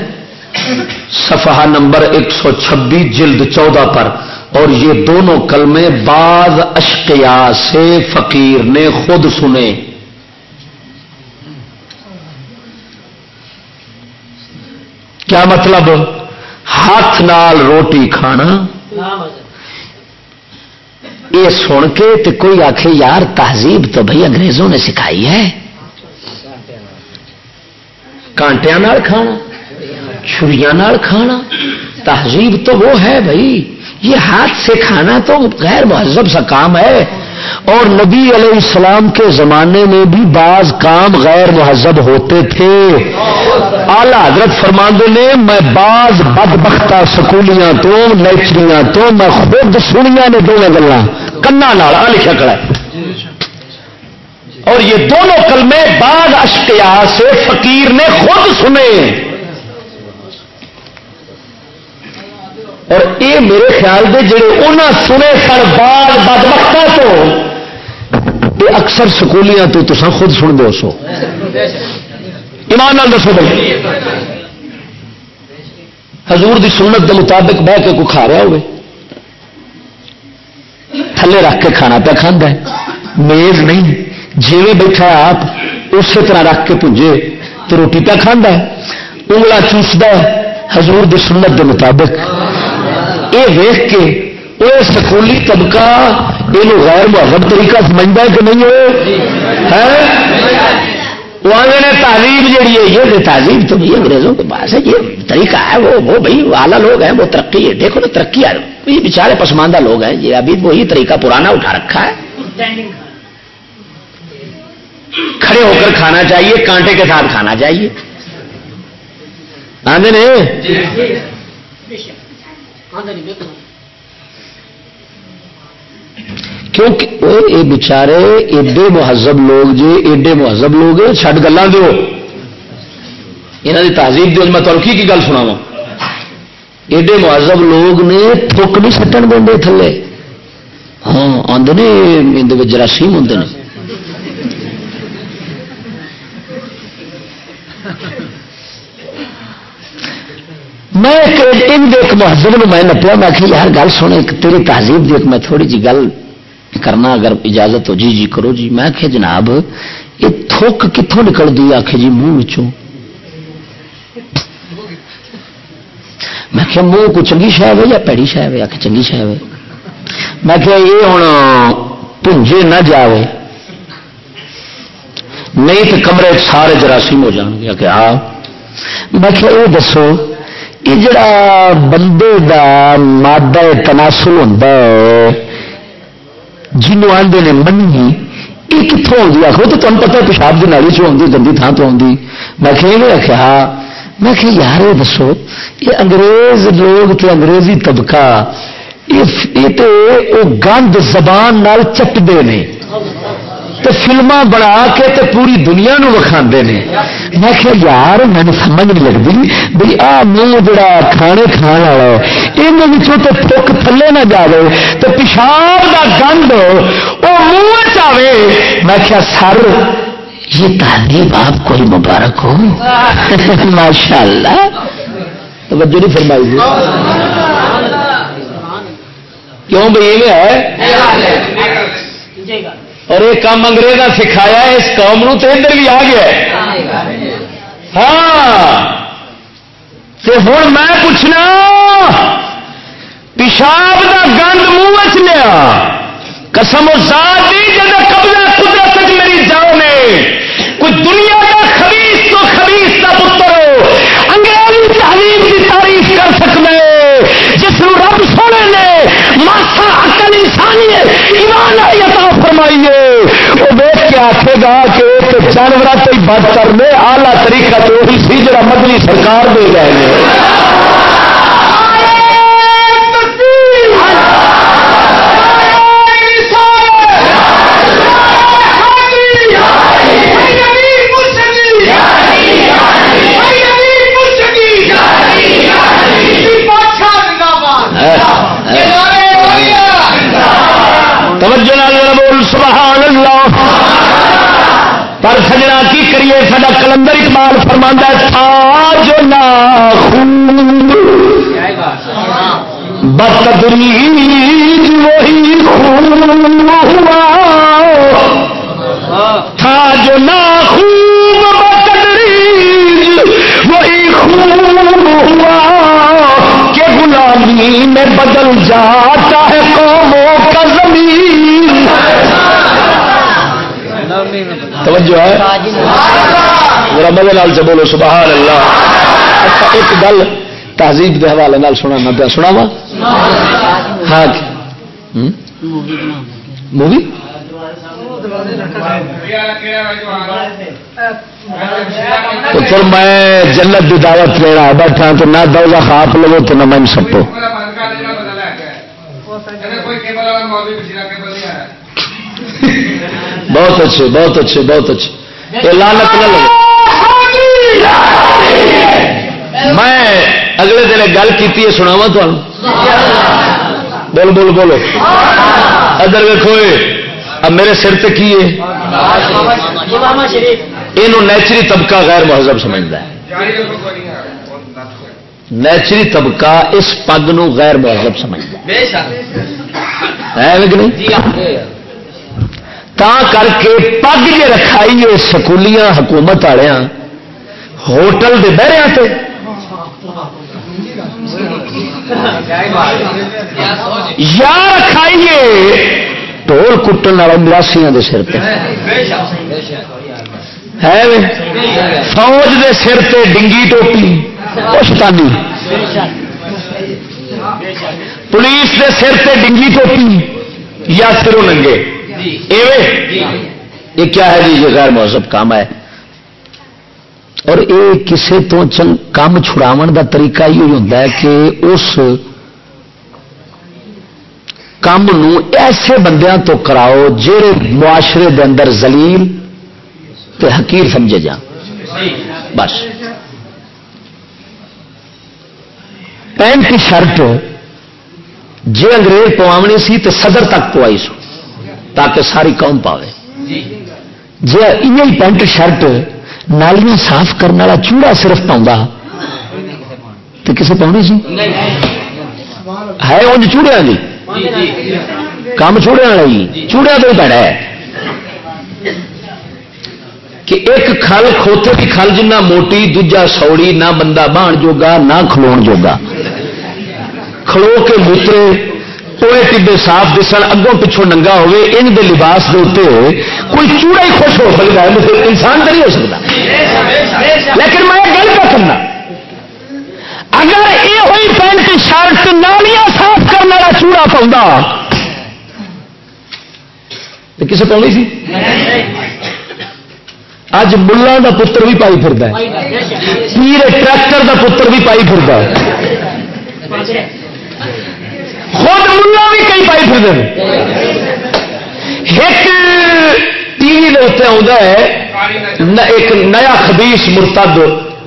صفحہ نمبر ایک سو چھبیس، جلد چودہ پر۔ اور یہ دونوں کلمے بعض اشقیا سے فقیر نے خود سنے۔ کیا مطلب؟ ہاتھ نال روٹی کھانا۔ یہ سن کے تو کوئی آخ یار تہذیب تو بھائی انگریزوں نے سکھائی ہے۔ کانٹیا کھانا، چھریاں کھانا۔ تہذیب تو وہ ہے بھائی یہ ہاتھ سے کھانا تو غیر مہذب سا کام ہے۔ اور نبی علیہ السلام کے زمانے میں بھی بعض کام غیر مہذب ہوتے تھے۔ آلہ حضرت فرماندے نے، میں بعض بد بختہ سکولیاں تو، نیچریاں تو، میں خود سنیا نے دونوں گلا کنا لکھا کڑا اور یہ دونوں کلمے بعض اشکیا سے فقیر نے خود سنے۔ اور اے میرے خیال دے جڑے انہاں سنے سن بال بد وقت تو، یہ اکثر سکولیاں تو تسا خود سن دو سو۔ ایمان نال دسو بھائی۔ حضور دی سنت دے مطابق بہ کے کوئی کھا رہا ہوئے۔ تھلے رکھ کے کھانا پہ کھانا ہے۔ میز نہیں، جیویں بیٹھا آپ، اسی طرح رکھ کے پونجے تو روٹی پہ کھانا ہے۔ انگلا چوستا ہے۔ حضور دی سنت دے مطابق۔ یہ ویخ کے وہ سکولی طبقہ یہ غیر مہذب طریقہ سمجھتا ہے کہ نہیں ہو وہ آگے تعلیم جہی ہے یہ تعلیم تو نہیں انگریزوں کے پاس ہے یہ طریقہ ہے وہ وہ بھائی والا لوگ ہیں وہ ترقی ہے۔ دیکھو نا ترقی ہے۔ یہ بیچارے پسماندہ لوگ ہیں یہ ابھی وہی طریقہ پرانا اٹھا رکھا ہے۔ کھڑے ہو کر کھانا چاہیے کانٹے کے ساتھ کھانا چاہیے۔ آدھے نے؟ کیونکہ یہ بچارے ایڈے مہذب لوگ جی ایڈے مہذب لوگ چڈ گلا دو یہاں کی تہذیب دو میں ترقی کی گل سنا ایڈے مہذب لوگ نے تھک نہیں سٹن دے تھلے۔ ہاں آدھے نے جراثیم ہوں نے۔ میں ایک مہذب میں نپیا میں کہ یار گل سنے تیری تہذیب دی ایک میں تھوڑی جی گل کرنا، اگر اجازت ہو جی جی کرو جی۔ میں کہ جناب، یہ تھوک کتوں نکل دی آخ جی منہ میں کہ منہ کو چنگی شہ ہے یا پیڑی شہ ہے؟ آخ چنگی شہ ہے۔ میں کہ یہ ہوں، پنجے نہ جاوے۔ نہیں تو کمرے سارے جراثیم ہو جان گے۔ کہ ہاں میں کہ یہ دسو یہ جڑا بندے دا مادہ تناسل ہوتا ہے جنوب آدھے نے منی یہ کتوں آتی آخو تو تمہیں پتا پیشاب کی نالی چ گندی تھان تو آتی میں کہ یہ آخیا میں کہ یار، یہ دسو، یہ انگریز لوگ تو انگریزی طبقہ، یہ تو گند زبان نال چٹتے ہیں تو فلما بنا کے تے پوری دنیا نو وکھا نے۔ میں کہ یار میں سمجھ نہیں لگتی بھائی آ منہ جڑا کھانے کھان والا یہ تو تھک تھلے نہ جائے تو پیشاب کا گند وہ منہ چاہے میں کیا سر یہ تعلیم آپ کوئی مبارک ہو۔ ماشاء اللہ توجہ نہیں فرمائی کیوں بھائی یہ ہے؟ اور یہ کام انگریزا سکھایا اس قوم تو ادھر بھی آ گیا ہاں۔ ہوں میں پوچھنا، پیشاب کا گند منہ لیا۔ قسم و ذات دی جب قبضہ قدرت میری جاؤ نے کوئی دنیا کا خبیص تو خبیص کا پتر ہو۔ انگریزی تعلیم کی تعریف کر سکتے جس رب سونے نے، ماسا اکل انسانی ایمان عطا فرمائیے۔ وہ دیکھ کے آخے گا کہ ایک جانور تو ہی بد کرنے آلہ طریقہ تو وہی سی جڑا مدنی سرکار دے گئے اللہ। پر سجنا کی کریے سا کلندر اقبال فرما تھا جو نا بتدریج وہی خون ہوا۔ تھا جو نا خوب بتدریج وہی خون ہوا۔ کہ غلامی میں بدل جاتا توجہ ہے میرا مدد لال سے بولو سبحان اللہ اچھا ایک گل تہذیب کے حوالے نال سنا میں پیا سنا وا ہاں مووی؟ پھر میں جنت کی دعوت لینا بیٹھا تو نہ دوزہ خاف لو تو نہ من سپو بہت اچھے بہت اچھے بہت اچھے۔ یہ لالت نہ لگے۔ میں اگلے دن گل کی سناوا تمہیں بول بول بولو ادھر ویکو اب میرے سر تے کی ہے یہ نیچری طبقہ غیر مہذب سمجھتا ہے۔ نیچری طبقہ اس پگ نو غیر مہذب سمجھتا ہے۔ جی، تا کر کے پگ جی رکھائی سکولیاں حکومت والے ہوٹل کے بہریا سے یا رکھائیے ٹول کٹن والے ملاسیاں کے سر پہ ہے فوج دے سر پہ ڈنگی ٹوپی پشتانی پولیس دے سر پہ ڈنگی ٹوپی یا سروں ننگے۔ یہ کیا ہے جی یہ غیر مہذب کام ہے؟ اور یہ کسے تو چنگ کام چھڑاو دا طریقہ یہ ہوتا ہے کہ اس کام ایسے بندیاں تو کراؤ جہے معاشرے دے اندر زلیل تے حقیر سمجھے جا بس۔ پینٹ شرٹ جی انگریز پوامنی سی تو صدر تک پوائی سو۔ تاکہ ساری قوم پاوے۔ جی یہ پینٹ شرٹ نالیاں صاف کرنے والا چوڑا صرف پاؤں تو کسے پاؤنی سی؟ ہے انج چوڑیا جی کام چوڑیا والا جی چوڑیا تو پیڑا ہے۔ کہ ایک کھل کھوتے کی کھل جنہ موٹی، دوجا سوڑی، نہ بندہ بان جوگا، نہ کھلو جوگا۔ کھلو کے موترے پوئے ٹبے صاف دسن، اگوں پچھوں ننگا ہوئے، ان دے لباس دے اتنے کوئی چوڑا ہی خوش ہو سکتا ہے انسان تو نہیں ہو سکتا۔ لیکن میں گل کر کرنا اگر یہ ہوئی پینٹ شرٹ، نالیاں صاف کرنے والا چوڑا پاؤں تو کسے پاؤنی سی؟ اج ملان دا پتر بھی پائی پھر پیر ٹریکٹر دا پتر بھی پائی پھر خود ملا بھی کئی پائی پھر ایک ٹی وی اتنے آتا ہے ایک نیا خبیش مرتد،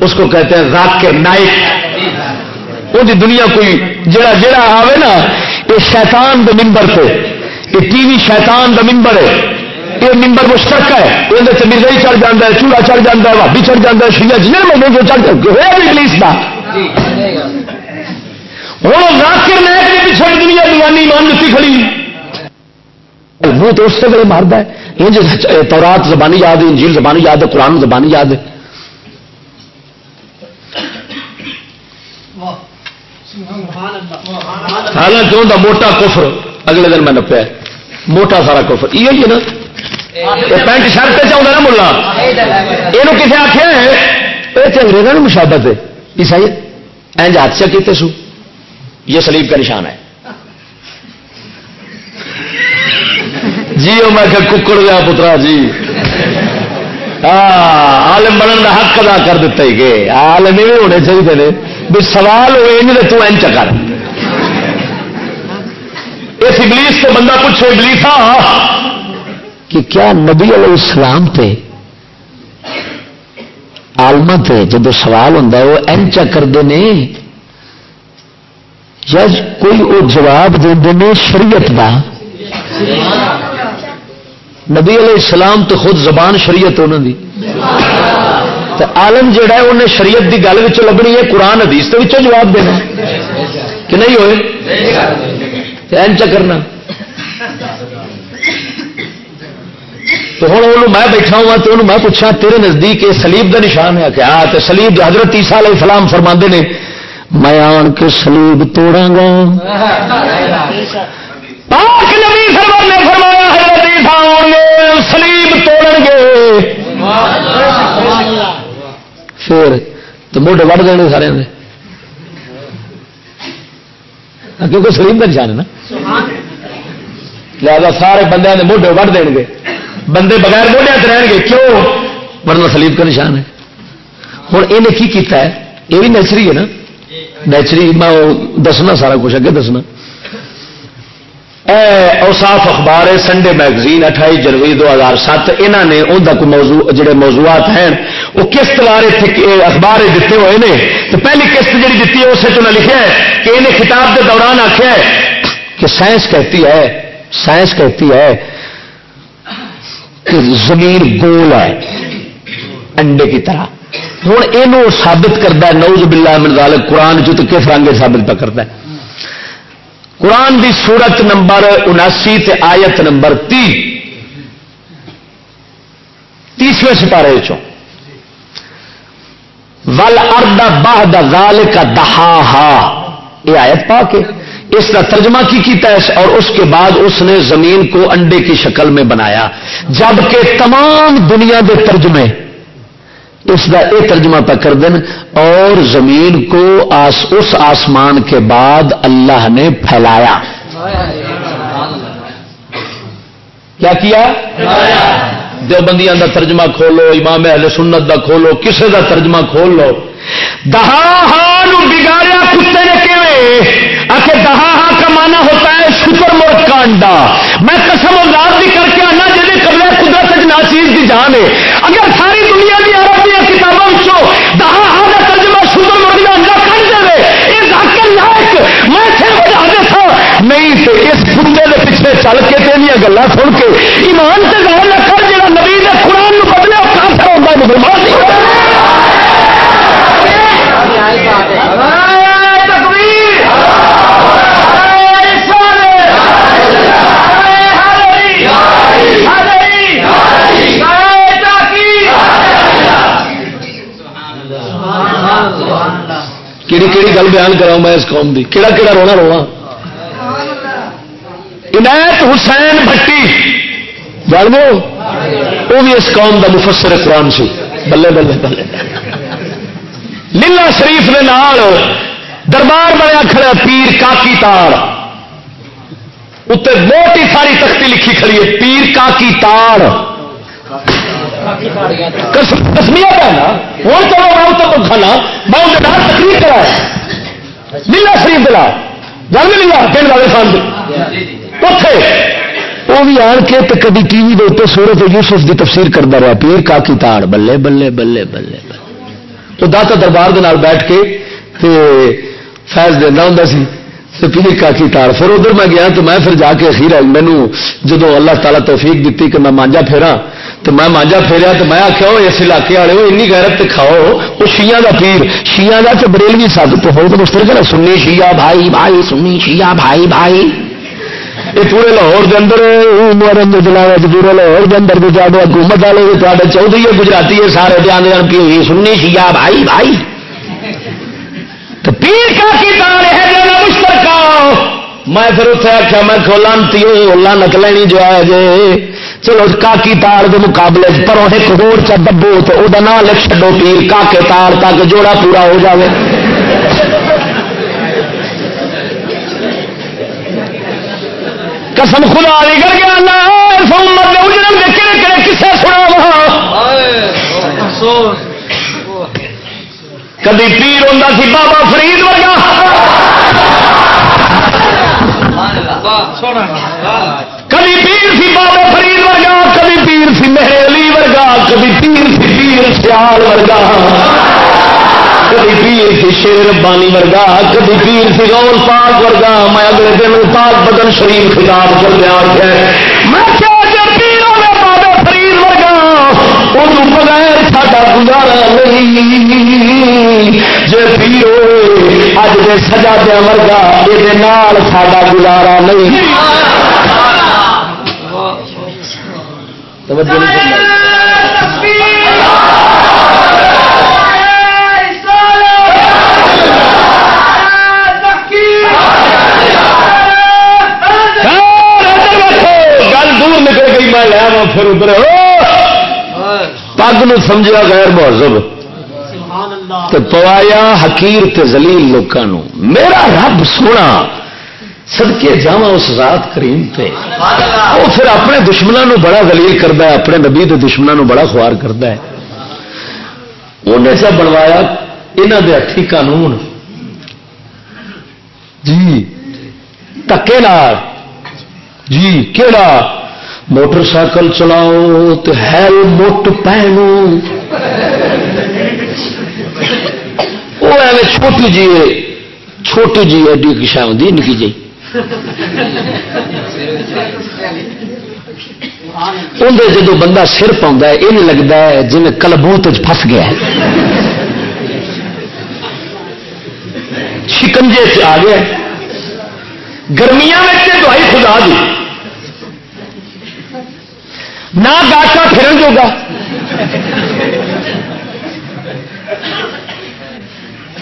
اس کو کہتے ہیں راکر نائک۔ وہ دنیا کوئی جڑا جڑا آوے نا، یہ شیطان دے ممبر پہ۔ یہ ٹی وی شیطان دا ممبر ہے۔ یہ ممبر مشترک ہے۔ یہ مرزائی چڑھ جاتا ہے، چوڑا چڑھ جاتا ہے بھابی چڑھ جاتا ہے شیعہ جنہیں میں جو چڑھ ہوا بھی پولیس کا ہوں ذاکر نائک نے پیچھے دنیا دیوانی مان لیتی کھڑی. وہ تو اس سے بڑے مارتا ہے. انج تورات زبانی یاد ہے، انجیل زبانی یاد ہے، قرآن زبانی یاد ہے. حالانکہ ان کا موٹا کفر اگلے دن میں نپیا موٹا سارا کفر. یہ ہے نا؟ پینٹ شرٹ چاہتا نا ملا؟ یہ کسی آخیا ہے؟ یہ تو انگریزوں مشابت ہے. عیسائی اینج حادثہ کیتے سو؟ یہ سلیب کا نشان ہے۔ جی وہ میں ککڑ گیا پترا جی۔ عالم بننے کا حق ادا کر دیتا ہی کہ۔ عالم یہ ہونے چاہیے بھی سوال ہوئے نہیں تو این چکر۔ اس ابلیس سے بندہ پوچھو ابلیس کہ کیا نبی علیہ السلام پہ آلما پہ جب سوال ہوں وہ این چکر دے جج کوئی وہ جواب دے شریعت دا۔ نبی علیہ السلام تو خود زبان شریعت انہوں دی۔ عالم جہا ہے انہیں شریعت دی گل لبنی ہے، قرآن، حدیث کے جواب دینا۔ کہ نہیں ہوئے؟ این کرنا۔ تو ہوں وہ میں بیٹھا ہوا تو انہوں میں پوچھا تیرے نزدیک یہ سلیب کا نشان ہے۔ کہ آ سلیب حضرت عیسیٰ علیہ السلام فرما نے میں آن کے سلیب توڑا گا۔ سلیب توڑ گے۔ پھر تو موڈے وڑ دینے سارے ہاں، کیونکہ سلیم کا نشان ہے نا۔ لہذا سارے بندے موڈے وڑ دیں گے۔ بندے بغیر موڈیا رہن گے، کیوں؟ ورنہ سلیب کا نشان ہے۔ ہوں یہ کیتا ہے؟ یہ بھی نیچری ہے نا۔ نیچری میں دسنا، سارا کچھ اگے دسنا۔ اوساف اخبار ہے سنڈے میگزین اٹھائی جنوری دو ہزار سات یہاں نے ان کو موضوع، جڑے موضوعات ہیں، وہ قسط بارے اخبار دیتے ہوئے نے؟ تو پہلی قسط جی دیتی ہے، اسے چنا لکھا ہے کہ انہیں کتاب کے دوران آخیا ہے کہ سائنس کہتی ہے، سائنس کہتی ہے کہ زمین گول ہے انڈے کی طرح۔ ہوں یہ ثابت کرتا ہے نوز بلا منظال قرآن جو تو کس رنگ ثابت پہ کرتا ہے۔ قرآن دی سورت نمبر اناسی تے آیت نمبر تی، تیسویں سپارے چو ول اردا باہ دال کا دہا ہا یہ آیت پا کے اس کا ترجمہ کی کیتا ہے اور اس کے بعد اس نے زمین کو انڈے کی شکل میں بنایا۔ جبکہ تمام دنیا کے ترجمے اس کا یہ ترجمہ پہ کر دیں اور زمین کو آس، اس آسمان کے بعد اللہ نے پھیلایا۔ کیا کیا؟ دیوبندیاں کا ترجمہ کھولو، امام اہل سنت دا کھولو، کسے دا ترجمہ کھول لو دہا ہاں بگاڑیا کتے نے کیویں آخر دہا ہاں کا مانا ہوتا ہے شکر مرد کا انڈا میں قسم اللہ بھی کر کے آنا جی قبل قدرت ناچیز کی جان ہے۔ اگر ساری دنیا کی کے اس کتے کے پیچھے چل کے تیریا گلا سن کے ایمان سے ظاہر نہ کر جا نبی نے قرآن بدلے کافر ہوتا ہے مسلمان کیڑی کیڑی گل بیان کراؤں میں اس قوم کی کہڑا کہڑا رونا رونا عنایت حسین بھٹی۔ جان لو وہ بھی اس قوم دا مفسر قرآن سی۔ بلے بلے بلے۔ لیلا شریف کے نال دربار بنیا کھڑا پیر کاکی تار۔ اتنے موٹی ساری تختی لکھی کھڑی ہے۔ پیر کاکی تار۔ کسمیا پہنا ہوں چلو میں اتنا کھانا میں ان کے تقریر کرا لیلا شریف دلا جان لیلا پنڈ والے سن اتے وہ بھی آن کے تو کبھی ٹی وی دے سورت یوسف کی تفسیر کرتا رہا پیر کاکی تاڑ؟ بلے بلے بلے بلے بلے۔ تو داتا دربار دے نال بیٹھ کے تے فیض دینا ہوں سی پیر کاکی تار پھر ادھر میں گیا تو میں پھر جا کے اخیر مینو جدو اللہ تعالیٰ توفیق دیتی کہ میں مانجا پھیرا تو میں مانجا پھیریا تو میں آخیا اس علاقے والے وہ این غیرت کھاؤ وہ شیعہ دا پیر۔ شیعہ دا تو بریلوی سب تو ہو، تو مشترک ہے سنی شیعہ بھائی بھائی، سنی شیعہ بھائی بھائی۔ یہ پورے لاہور کے اندر پورے لاہور کے اندر بھی حکومت والے بھی چودھری گجراتی ہے سارے دھیان جان کی ہوئی سننی شیا بھائی بھائی تو پیر کا کی ہے مشترکہ میں پھر اتنے آخیا میں کھولانتی لانت لینی جو ہے جی چلو کاکی تار کے مقابلے پر ایک ہور چا ڈبو تو وہ نام لکھ چڈو پیر کاکے تار تک جوڑا پورا ہو جائے قسم خدا علی کر گیا امت اجرم کے کہڑے کہڑے کسے سنا وہاں کدی پیر ہوں سی بابا فرید ورگا۔ کبھی پیر سی بابا فرید ورگا کبھی پیر سی مہر علی ورگا کبھی پیر سی پیر سیال ورگا۔ کبھی پیر سی شیر بانی ورگا کبھی پیر سی غور پاک ورگا۔ میں اگلے دن پاک بدن شریف خطاب کر دیا میں کیا پیروں میں بابا فرید ورگا وہ بغیر ساڈا گزارا نہیں۔ پیرو اج دے سجا دیا ورگا یہ ساڈا گزارا نہیں۔ توجہ نہیں پھر ادھر۔ پگ نو سمجھا غیر مہذب۔ تو پوایا حکیر تے زلیل لوگوں میرا رب سونا سدکے جا اس ذات کریم تے۔ وہ پھر اپنے دشمنوں بڑا دلیل کرتا ہے اپنے نبی کے دشمنوں بڑا خوار کرتا ہے۔ انہیں سب بنوایا یہاں دے ہاتھی قانون۔ جی تکے جی کہڑا موٹر سائیکل چلاؤ تو ہیلمٹ پہنو۔ وہ ایویں چھوٹی جی چھوٹی جی ایڈی کشا ہوتی نکی جی۔ اندر جدو بندہ سر پاؤں یہ لگتا ہے جی کلبوت فس گیا شکنجے سے آ گیا گرمیاں میں دوائی خدا دی۔ نہ گاٹا پھرن جوگا۔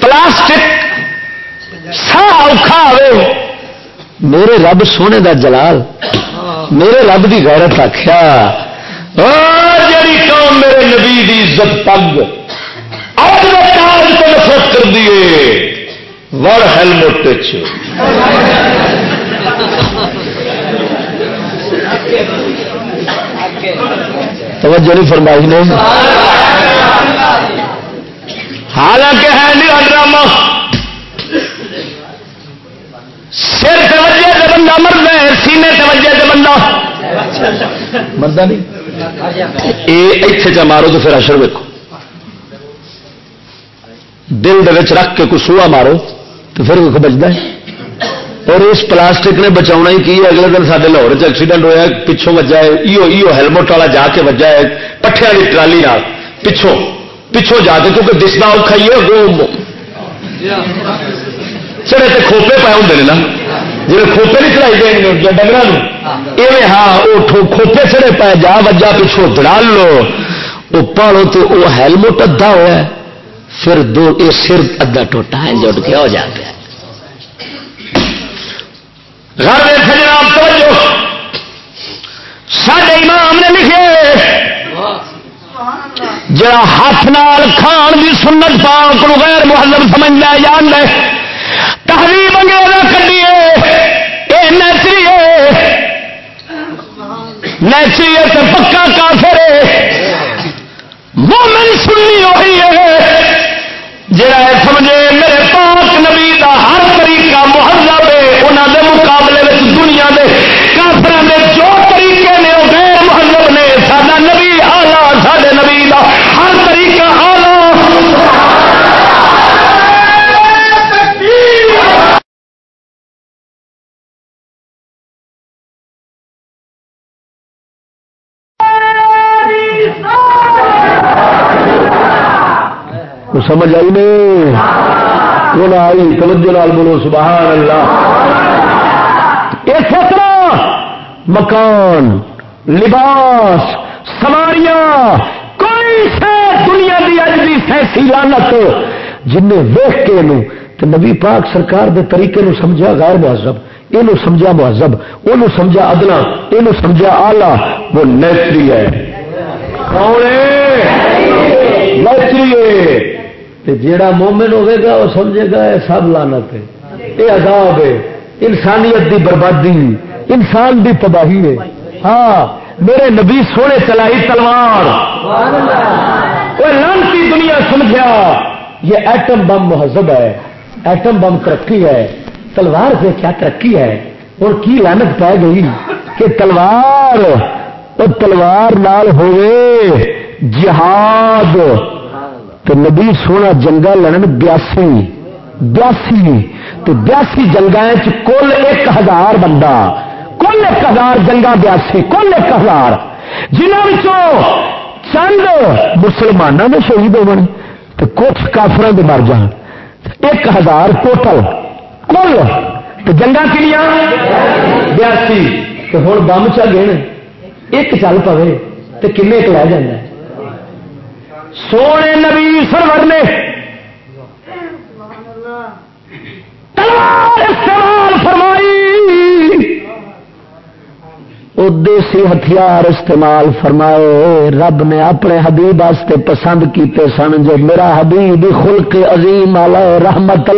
پلاسٹک سا اوکھا آئے میرے رب سونے دا جلال، میرے رب دی غیرت آخیا جی قوم میرے نبی دی عزت پگ اب تاج کو نفرت کر دیے وڑ ہیلمٹ توجہ نہیں فرمائی نے۔ حالانکہ ہے نہیں ڈرامہ۔ سر توجہ سے بندہ مرد ہے، سینے توجہ سے بندہ۔ مرد نہیں؟ یہ اتنے چ مارو تو پھر اشر ویکو دل رکھ کے کچھ سوا مارو تو پھر بچتا ہے۔ اور اس پلاسٹک نے بچاؤنا ہی کی اگلے دن سارے لاہور ایکسیڈنٹ ہوا پچھوں وجہ ہے ایو ایو ہیلمٹ والا جا کے وجہ ہے، پٹھے والی ٹرالی نال، پچھوں پچھوں جا کے، کیونکہ دسنا اوکھا ہی ہے چڑے تو کھوپے پائے ہوں نا جی کھوپے نہیں چڑھائی دیں ڈنگر ہاں وہ کھوپے چڑے پائے، جا وجہ پچھوں دڑال لو۔ وہ پالو تو وہ ہیلمٹ ادھا ہوا ہے، پھر دو یہ سر ادا ٹوٹا ہے جٹ کے ہو جاتا ہے جناب، توجہ۔ سڈے امام نے لکھے، جڑا ہاتھ نال کھان بھی سنت پاک غیر محلم سمجھ لیا جان لے تحریر انگریزا کھڈیے یہ نیچری نیچری تو پکا کافر مومن سننی وہی ہے۔ جڑا سمجھے میرے پاک نبی دا ہر طریقہ محلہ پہ انہوں دے مقابلے میں دنیا دے کافر دے سمجھ آئی نہیں۔ وہ آئی، توجہ لال بولو، سبحان اللہ۔ اس طرح مکان، لباس، سواریاں، کوئی سے دنیا کی اج بھی سیسی لانت جن ویخ کے نو تو نبی پاک سرکار دے طریقے نو سمجھا غیر مہذب یہ سمجھا مہذب وہ سمجھا ادنا یہ سمجھا آلہ وہ نیچری ہے۔ نیچری ہے۔ جیڑا مومن ہوے گا وہ سمجھے گا یہ سب لانت ہے۔ یہ عذاب ہے۔ انسانیت دی بربادی، انسان دی تباہی ہے۔ ہاں میرے نبی سونے چلائی تلوار۔ لانتی دنیا سمجھا یہ ایٹم بم مہذب ہے۔ ایٹم بم ترقی ہے۔ تلوار سے کیا ترقی ہے؟ اور کی لانت پی گئی کہ تلوار، اور تلوار نال ہوئے جہاد۔ تو نبی سونا جنگا لڑن بیاسی بیاسی۔ تو بیاسی جنگا کل ایک ہزار بندہ، کل ایک ہزار جنگا بیاسی، کل ایک ہزار۔ جنہوں چند مسلمانوں نے شہید ہو تو کچھ کافر کے مر جان۔ ایک ہزار ٹوٹل، کل۔ تو جنگا کنیا بیاسی۔ تو ہوں بم چل گئے ایک چل پے تو کن ایک لے جانا سونے نبی سرور نے استعمال فرمائی۔ دیسی ہتھیار استعمال فرمائے۔ رب نے اپنے حبیب واسطے پسند کیتے سن جو میرا حبیب خلق عظیم والا رحمت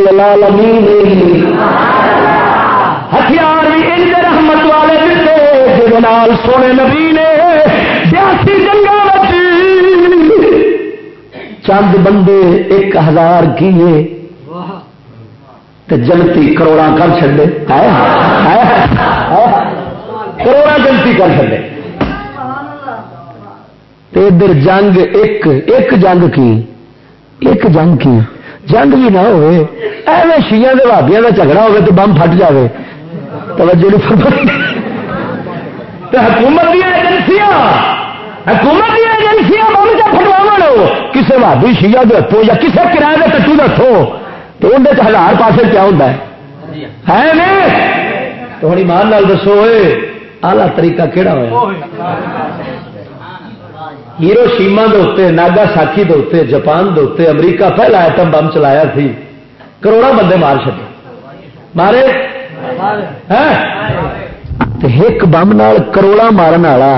ہتھیار بھی ان رحمت والے دیتے سونے نبی نے چند بندے ایک ہزار کیے جنتی کروڑا کر چڑے کروڑا گنتی کر چلے ادھر جنگ ایک ایک جنگ کی؟ ایک جنگ کی؟ جنگ بھی نہ ہوئے۔ ایویں شیا کے بھابیا کا جھگڑا ہوگا تو بم پھٹ جائے توجہ نہیں تو حکومت دیا ایجنسیاں۔ حکومت دیا ایجنسیاں بم چ پھٹوا کسی بھابی شیا کے ہاتھوں یا کسی کرایہ کے کے ہاتھوں تو اندر ہزار پاسے کیا ہوتا ہے؟ نہیں تو ہوں ایمان دسو آلہ طریقہ کہڑا ہوا ہیرو شیما دے ناگا ساکی دے جاپان دے امریکہ پہلا ایٹم بم چلایا تھی کروڑا بندے مار چکے مارے؟ ایک بم کروڑا مارن والا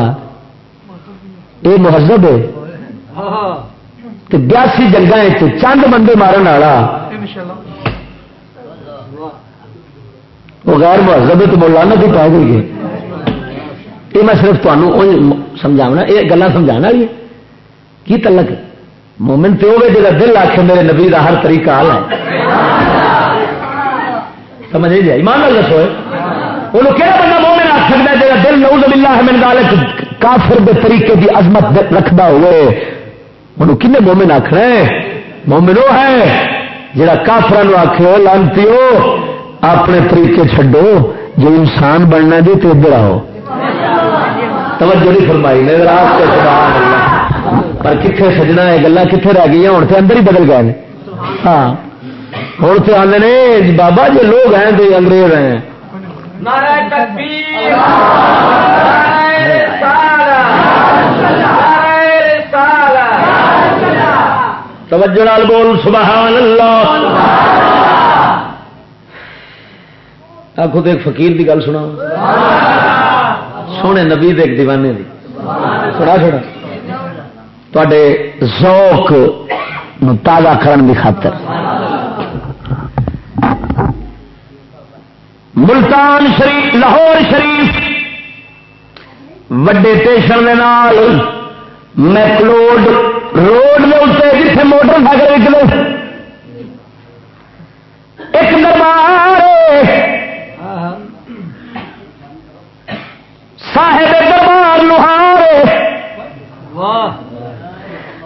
یہ مہذب ہے۔ بیاسی جنگا چند بندے مارن والا۔ وہ غیر مہذب تو مولانا بھی پا گئی ہے۔ یہ میں صرف تمہوں سمجھاونا، یہ گلا سمجھا کی تلک؟ مومن تو ہوگی جا دل آخ میرے نبی کا ہر طریقہ حال ہے۔ سمجھ نہیں جائے ایمان دسو وہ کہڑا بندہ مومن آ سکتا ہے جا دل نعوذ باللہ ہے میرے گال کافر دے طریقے کی عظمت رکھتا ہوئے۔ انہوں کنے مومن آخر مومن وہ ہے جڑا کافر آخ لانتی اپنے طریقے چھڈو۔ جو انسان بننا جی تو ادھر آؤ۔ توجہ نہیں فرمائی نے رات کے پر کتنے سجنا یہ گلا کتنے رہ گئی ہوں تو اندر ہی بدل گئے ہاں۔ ہوں تو آدھے بابا، جو لوگ ہیں، تو انگریز ہیں۔ نعرہ تکبیر۔ توجہ نال بول، سبحان اللہ۔ آخو تو ایک فقیر کی گل سنا سونے نبی ایک دیوانے دی۔ سنا چھوڑا۔ تے ذوق تازہ کرن کی خاطر۔ ملتان شریف، لاہور شریف، وڈے اسٹیشن کے نال میکلوڈ روڈ کے اتنے جتنے موٹر سائیکل نکلے ایک دربار صاحب دربار لوہار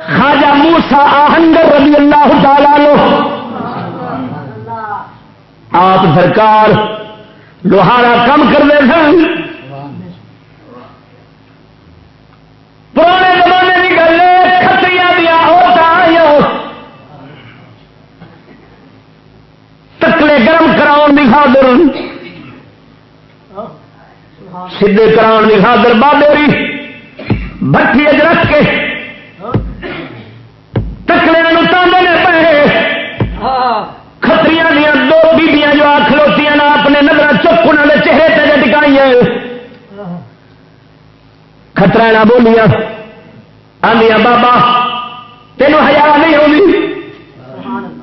خاجا موسا آہنگر رضی اللہ تعالی لو آپ سرکار لوہارا کم کرتے سن پرانے زمانے کی گل کتری دیا تکلے گرم کراؤ کی خاطر سیدے کراؤ کی خاطر بابے بٹھی اج رکھ کے۔ تکلے تاندے پے کتری دیا دو بیبیاں جو آ کھلوتی نہ اپنے نظر چک انہوں نے چہرے تے ٹکائی خطرہ نہ بولیا آدیا بابا، تینوں ہزار نہیں ہوگی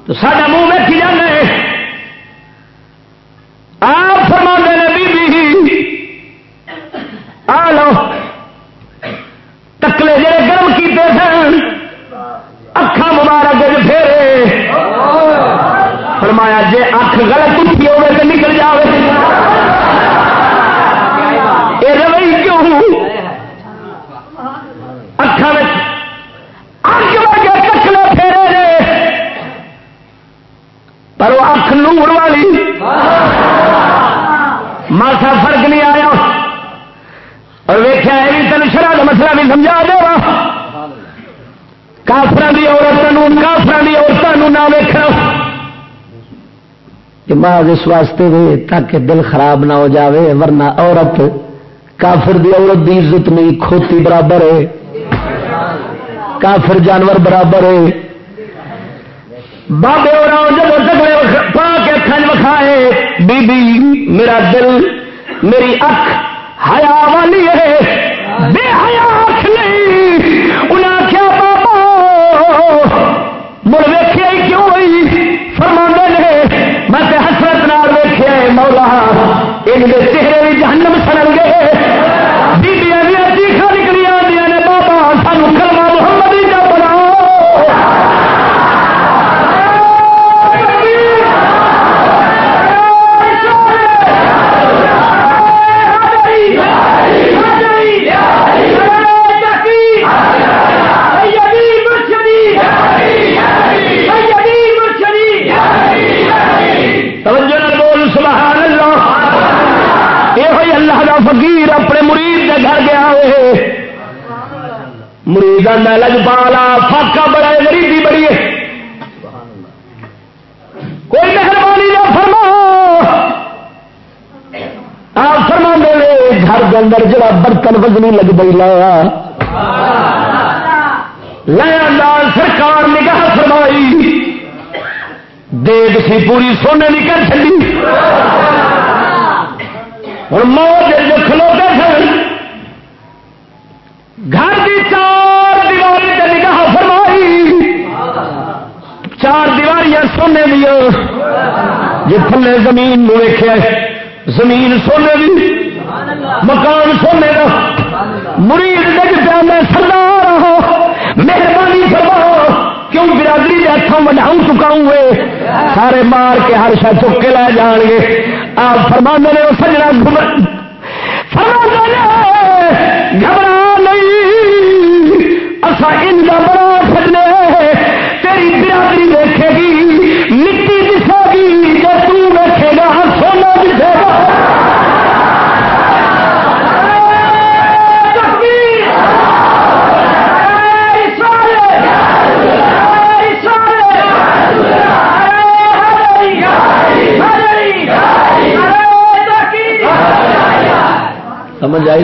تو سارا منہ ویکھی جانے آپ فرما نے بی آ لو تکلے جڑے گرم کیتے سن اکھا مبارک پھیرے فرمایا جی اکھ غلط اٹھی ہوگی تو نکل جائے یہ روئی کیوں اکھان اک ورگے تکلے پھیرے رہے پر وہ اکھ نور والی ماسا فرق نہیں آیا اور ویخیا یہ تین شرح کا مسئلہ بھی سمجھا دے کافر کی عورتوں کافر کی عورتوں نہ ویکنا بعض اس واسطے دے تاکہ دل خراب نہ ہو جاوے، ورنہ عورت، کافر دی عورت دی عزت نہیں، کھوتی برابر ہے۔ کافر جانور برابر ہے۔ بابے اور جب تگڑے پا کے کھن وکھائے، بی بی، میرا دل، میری اکھ حیا والی ہے۔ ان کے چہرے بھی جہنم سڑن برتن وزنی لگ پی لایا لیا لال سرکار نگاہ فرمائی۔ دیگ سی پوری سونے کی کر چلی اور موت جو کھلوتے سن۔ گھر کی چار دیواری سے نگاہ فرمائی۔ چار دیواریاں سونے دیا جی تھلے زمین میں ویخیا زمین سونے سارے مار کے ہر شا چک کے لے جان گے۔ آپ فرما نے سجنا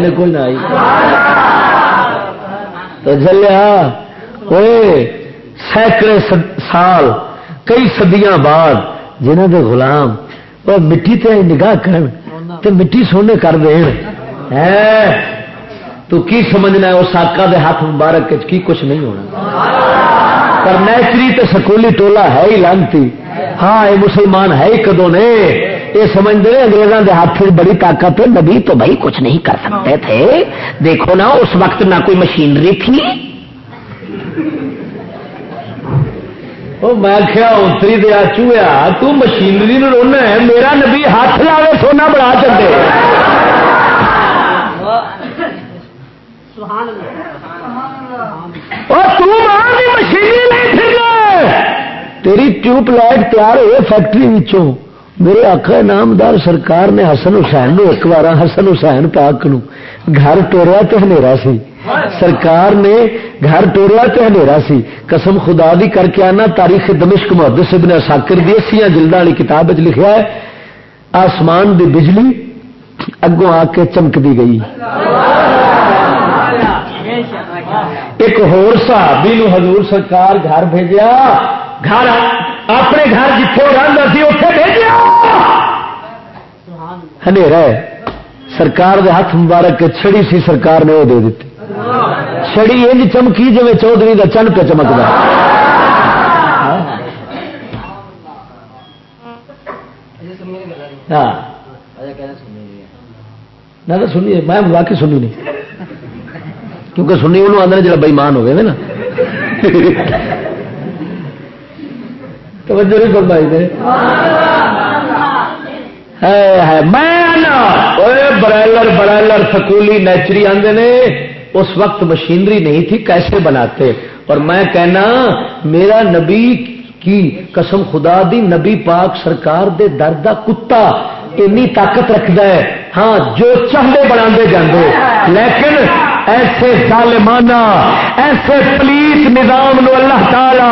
نے کوئی نہ آئی۔ تو چلیا سینکڑے سال، کئی صدیاں بعد جنہ دے غلام وہ مٹی تے نگاہ کرن تے مٹی سونے کر دین۔ تو کی سمجھنا ہے، اس آقا دے ہاتھ مبارک کی کچھ نہیں ہونا۔ پر نیچری تے سکولی ٹولا ہے ہی لانتی۔ ہاں یہ مسلمان ہے ہی کدو نے؟ یہ سمجھتے ہیں انگریزوں کے ہاتھ بڑی طاقت نبی تو بھائی کچھ نہیں کر سکتے تھے۔ دیکھو نا اس وقت نہ کوئی مشینری تھی۔ میں کیا اتری دیا چویا تو مشینری رونا ہے میرا نبی ہاتھ لا سونا بڑا چلے تیری ٹیوب لائٹ تیار ہوئے فیکٹری میرے آخر نامدار سرکار نے حسن حسین نو ایک بار حسن حسین پاک نو گھر ٹوریا تو ہنیرا سی۔ سرکار نے گھر ٹوریا تو ہنیرا سی۔ قسم خدا دی کر کے آنا، تاریخ دمشق محدث ابن ساکر دی سیا جلد والی کتاب لکھا ہے، آسمان دی بجلی اگوں آ کے چمک دی گئی۔ ایک ہور صحابی نو حضور سرکار گھر بھیجا گھر اپنے گھر جتوں رہتا سی اتنے بھیجا ہے۔ سرکار دے ہاتھ مبارک کے چھڑی سی سرکار نے وہ دے دیتی۔ چھڑی یہ چمکی جی چودھری کا چن پہ چمکتا ہاں۔, ہاں۔ نہ سنیے، میں واقعی سنی نہیں۔ کیونکہ سنی انہوں آدھے جا بئیمان ہوئے نا۔ توجہ نہیں فرمائی دے برائلر برائلر سکولی نیچری آدھے نے، اس وقت مشینری نہیں تھی، کیسے بناتے؟ اور میں کہنا، میرا نبی کی قسم خدا دی، نبی پاک سرکار دے درد کتا اینی طاقت رکھتا ہے۔ ہاں جو چاہتے بنا جاندے۔ لیکن ایسے ظالمانہ، ایسے پلیس نظام نو اللہ تعالی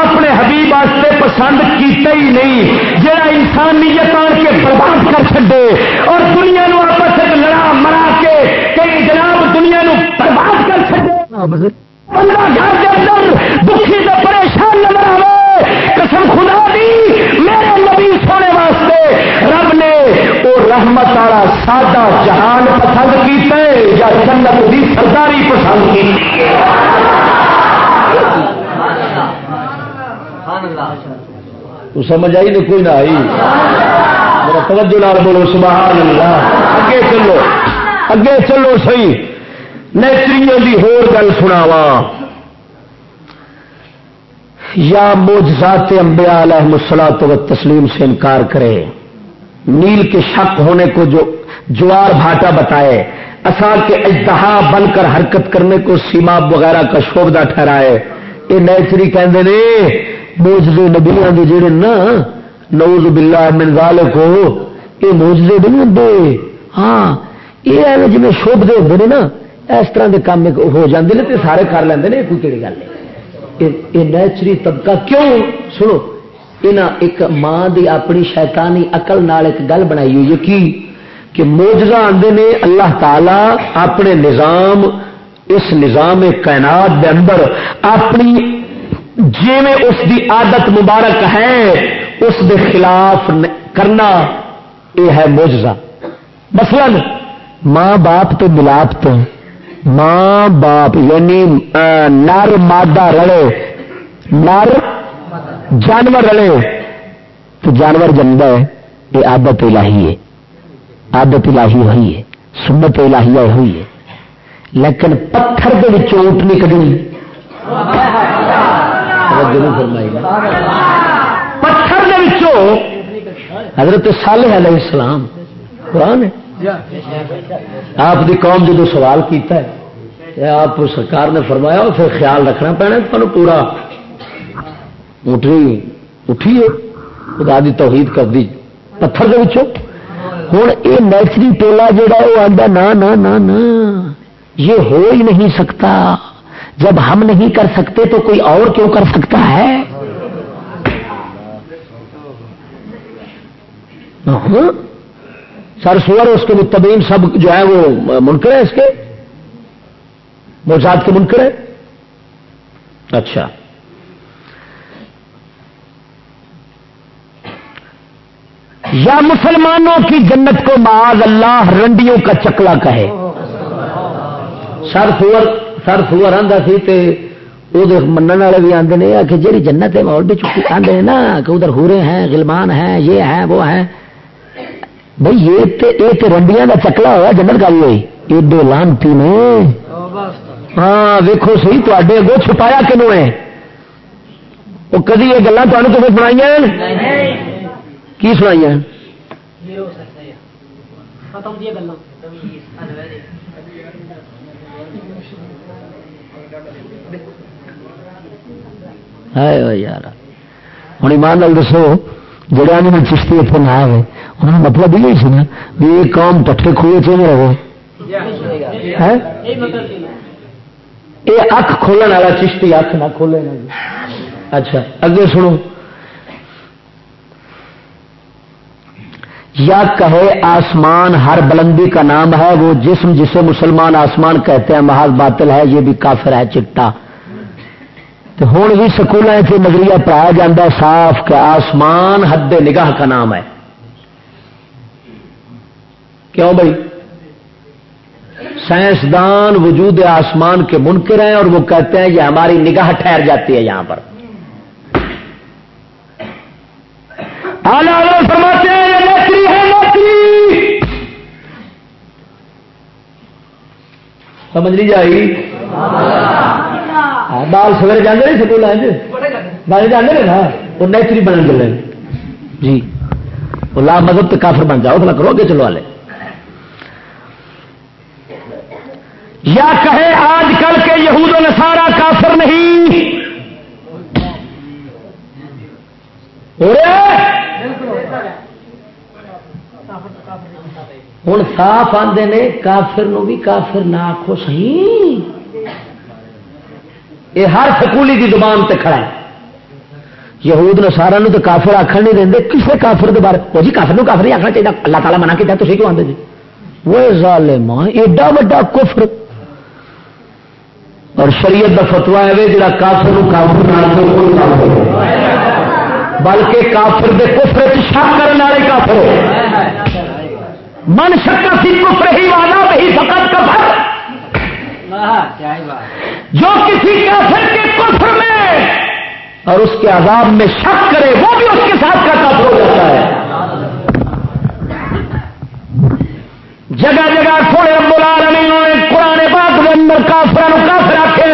اپنے حبیب واسطے پسند کیتا ہی نہیں، جڑا انسانیت آن کے برباد کر چڈے اور دنیا نو آپس لڑا مرا کے کئی جناب دنیا نو برباد کر چڈے بندہ گھر کے اندر دکھی تو پریشان نظر آئے قسم خدا دی، میرے نبی سونے واسطے رب نے وہ رحمت والا سادہ جہان پسند کیتے یا جنت کی سرداری پسند کی تو سمجھ آئی نہیں کوئی نہ آئی؟ میرا توجہ لال بولو، سبحان اللہ۔ اگے چلو اگے چلو سی نیچریوں کی ہور گل سناوا یا موجزات انبیاء علیہ مسلاط و تسلیم سے انکار کرے۔ نیل کے شک ہونے کو جو جوار بھاٹا بتائے اصا کے اجتہا بن کر حرکت کرنے کو سیما وغیرہ کا شوبدہ ٹھہرائے۔ یہ نیچری کہندے نے موجدے نبیاں دے جڑے نا نوز باللہ من ذالک کو یہ موجدے نہیں ہوندے ہاں یہ ایویں جی شوب دے ہوندے نا، اس طرح دے کام ہو جاندے نے تے سارے کر لیندے نے، کوئی کیڑی گل نہیں۔ یہ نیچری طبقہ کیوں؟ سنو ایک ماں دی اپنی شیطانی اقل نال ایک گل بنائی ہوئی کی؟ کہ موجزہ آدھے نے اللہ تعالی اپنے نظام، اس نظام کائنات دے اندر اپنی جی میں اس دی عادت مبارک ہے، اس دے خلاف کرنا، یہ ہے موجزہ۔ مثلا ماں باپ تو ملاپ تو ماں باپ یعنی نر مادہ رلے۔ نر جانور رلے۔ تو جانور جمد ہے، یہ آدت الہی ہے۔ آدت الہی ہوئی ہے، سنت الہی ہوئی ہے۔ لیکن پتھر کے اونٹ نہیں کدی پتھر حضرت صالح علیہ السلام، قرآن ہے۔ آپ دی قوم جدو سوال کیتا ہے آپ سرکار نے فرمایا پھر خیال رکھنا پینا تمہیں پورا۔ اٹھی اٹھیے خدا دی توحید کر دی پتھر کے ہوں یہ نیچری ٹولا جہا وہ آتا نا نا نا نا، یہ ہو ہی نہیں سکتا۔ جب ہم نہیں کر سکتے تو کوئی اور کیوں کر سکتا ہے؟ ہاں؟ سرسور اس کے متبین سب جو ہے وہ منکر ہے اس کے؟ موجاد کے منکر ہے اچھا۔ یا مسلمانوں کی جنت کو معاذ اللہ رنڈیوں کا چکلا کہے۔ سر سور سر سور آتا سی تے وہ منن والے بھی آدھے آ کہ جی جنت ہے ماحول بھی چکی آدھے ہیں نا، کہ ادھر ہورے ہیں، غلمان ہیں، یہ ہیں، وہ ہیں۔ بھائی یہ تو رنڈیاں کا چکلا ہوا جنت کا بھی ہوئی ایڈے لانتی نے۔ ہاں ویکو سی تے اگوں چھپایا کنو ہے؟ وہ کدی یہ گلیں تمہیں سنائی کی سنائی یار ہوں ایمان لال دسو جڑا نے چشتی اتنے نہ آئے انہوں نے مطلب یہ سنا بھی یہ کام پٹھے کھوئے چاہیے رہو۔ یہ اک کھولنے والا چشتی اک نہ کھولے نا اچھا اگے سنو۔ یا کہے آسمان ہر بلندی کا نام ہے، وہ جسم جسے مسلمان آسمان کہتے ہیں محاذ باطل ہے، یہ بھی کافر ہے، چٹا۔ تو ہوں بھی سکولوں سے نظریہ پایا جاتا ہے، صاف کہ آسمان حد نگاہ کا نام ہے۔ کیوں بھائی؟ سائنسدان وجود آسمان کے منکر ہیں اور وہ کہتے ہیں یہ ہماری نگاہ ٹھہر جاتی ہے یہاں پر۔ فرماتے ہیں، یہ نوکری ہے، نوکری۔ سمجھ نہیں جائی؟ بال سویرے جانے نہیں سکول بال جانے نا وہ نیچری بن چلے جی وہ لا مذہب تو کافر بن جاؤ بلا کرو گے چلو والے یا کہے آج کل کے یہود و نصارہ کافر نہیں ہوں صاف آتے نے کافر نو بھی کافر نہ آخو سی یہ ہر سکولی کی زبان تے کھڑا ہے۔ یہود نسارا تو کافر آخر نہیں دیں کسی کافر کے بارے وہ جی کافر کافر نہیں آخنا چاہیے اللہ تعالیٰ منع کیا تھی کیوں آتے جی؟ وہ ظالم ایڈا وا کفر۔ اور شریعت کا فتوا ہے جا کافر کافر بلکہ کافر دے کفر شک کرنے والے کافر من شکا سی کفر ہی والا وہی فقط کفر۔ جو کسی کافر کے کفر میں اور اس کے عذاب میں شک کرے، وہ بھی اس کے ساتھ کا کافر ہو جاتا ہے۔ جگہ جگہ تھوڑے بلا رہے ہیں پرانے بات کے اندر کافر کافر آخے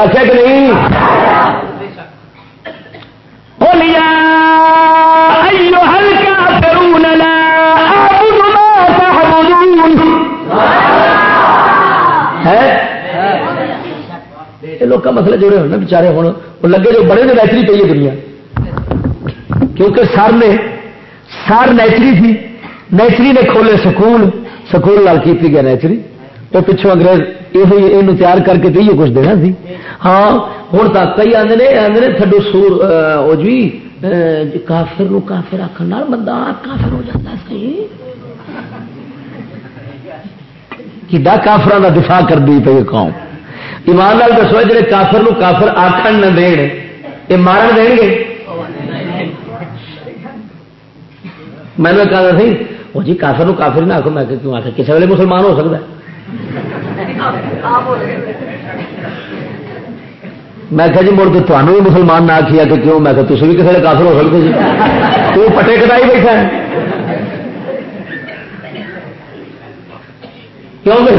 آخے کہ نہیں؟ بولیا لوگ مسئلے جڑے ہوئے بچارے ہوں، وہ لگے جو بڑے نے نیچری پی ہے دنیا۔ کیونکہ سر نے، سر نیچری تھی۔ نیچری نے کھولے سکول سکول لال کی گیا نیچری۔ تو پچھوں انگریز یہ تیار کر کے تو کچھ دینا سی۔ ہاں ہوں تک کئی آدھے آدھے تھڈو سور وہ جی،, جی کافر نو کافر آخر بندہ کافر ہو جاتا صحیح؟ کہ کافران کا دفاع کر دی پی قوم۔ ایمان لال دسو جی کافر نو کافر آخر نہ دین، یہ مارن دیں گے؟ میں نے کہا سی وہ جی کافر نو کافر نہ آخو میں کیوں آخر کسی ویلے مسلمان ہو سکتا میں کہ جی مڑ کے تمہیں بھی مسلمان نہ آخیا کہ کیوں؟ میں کہ تھی بھی کسی کافر ہو سکتے جی۔ تو پٹے کٹائی بیٹھا ہے۔ کیوں بھائی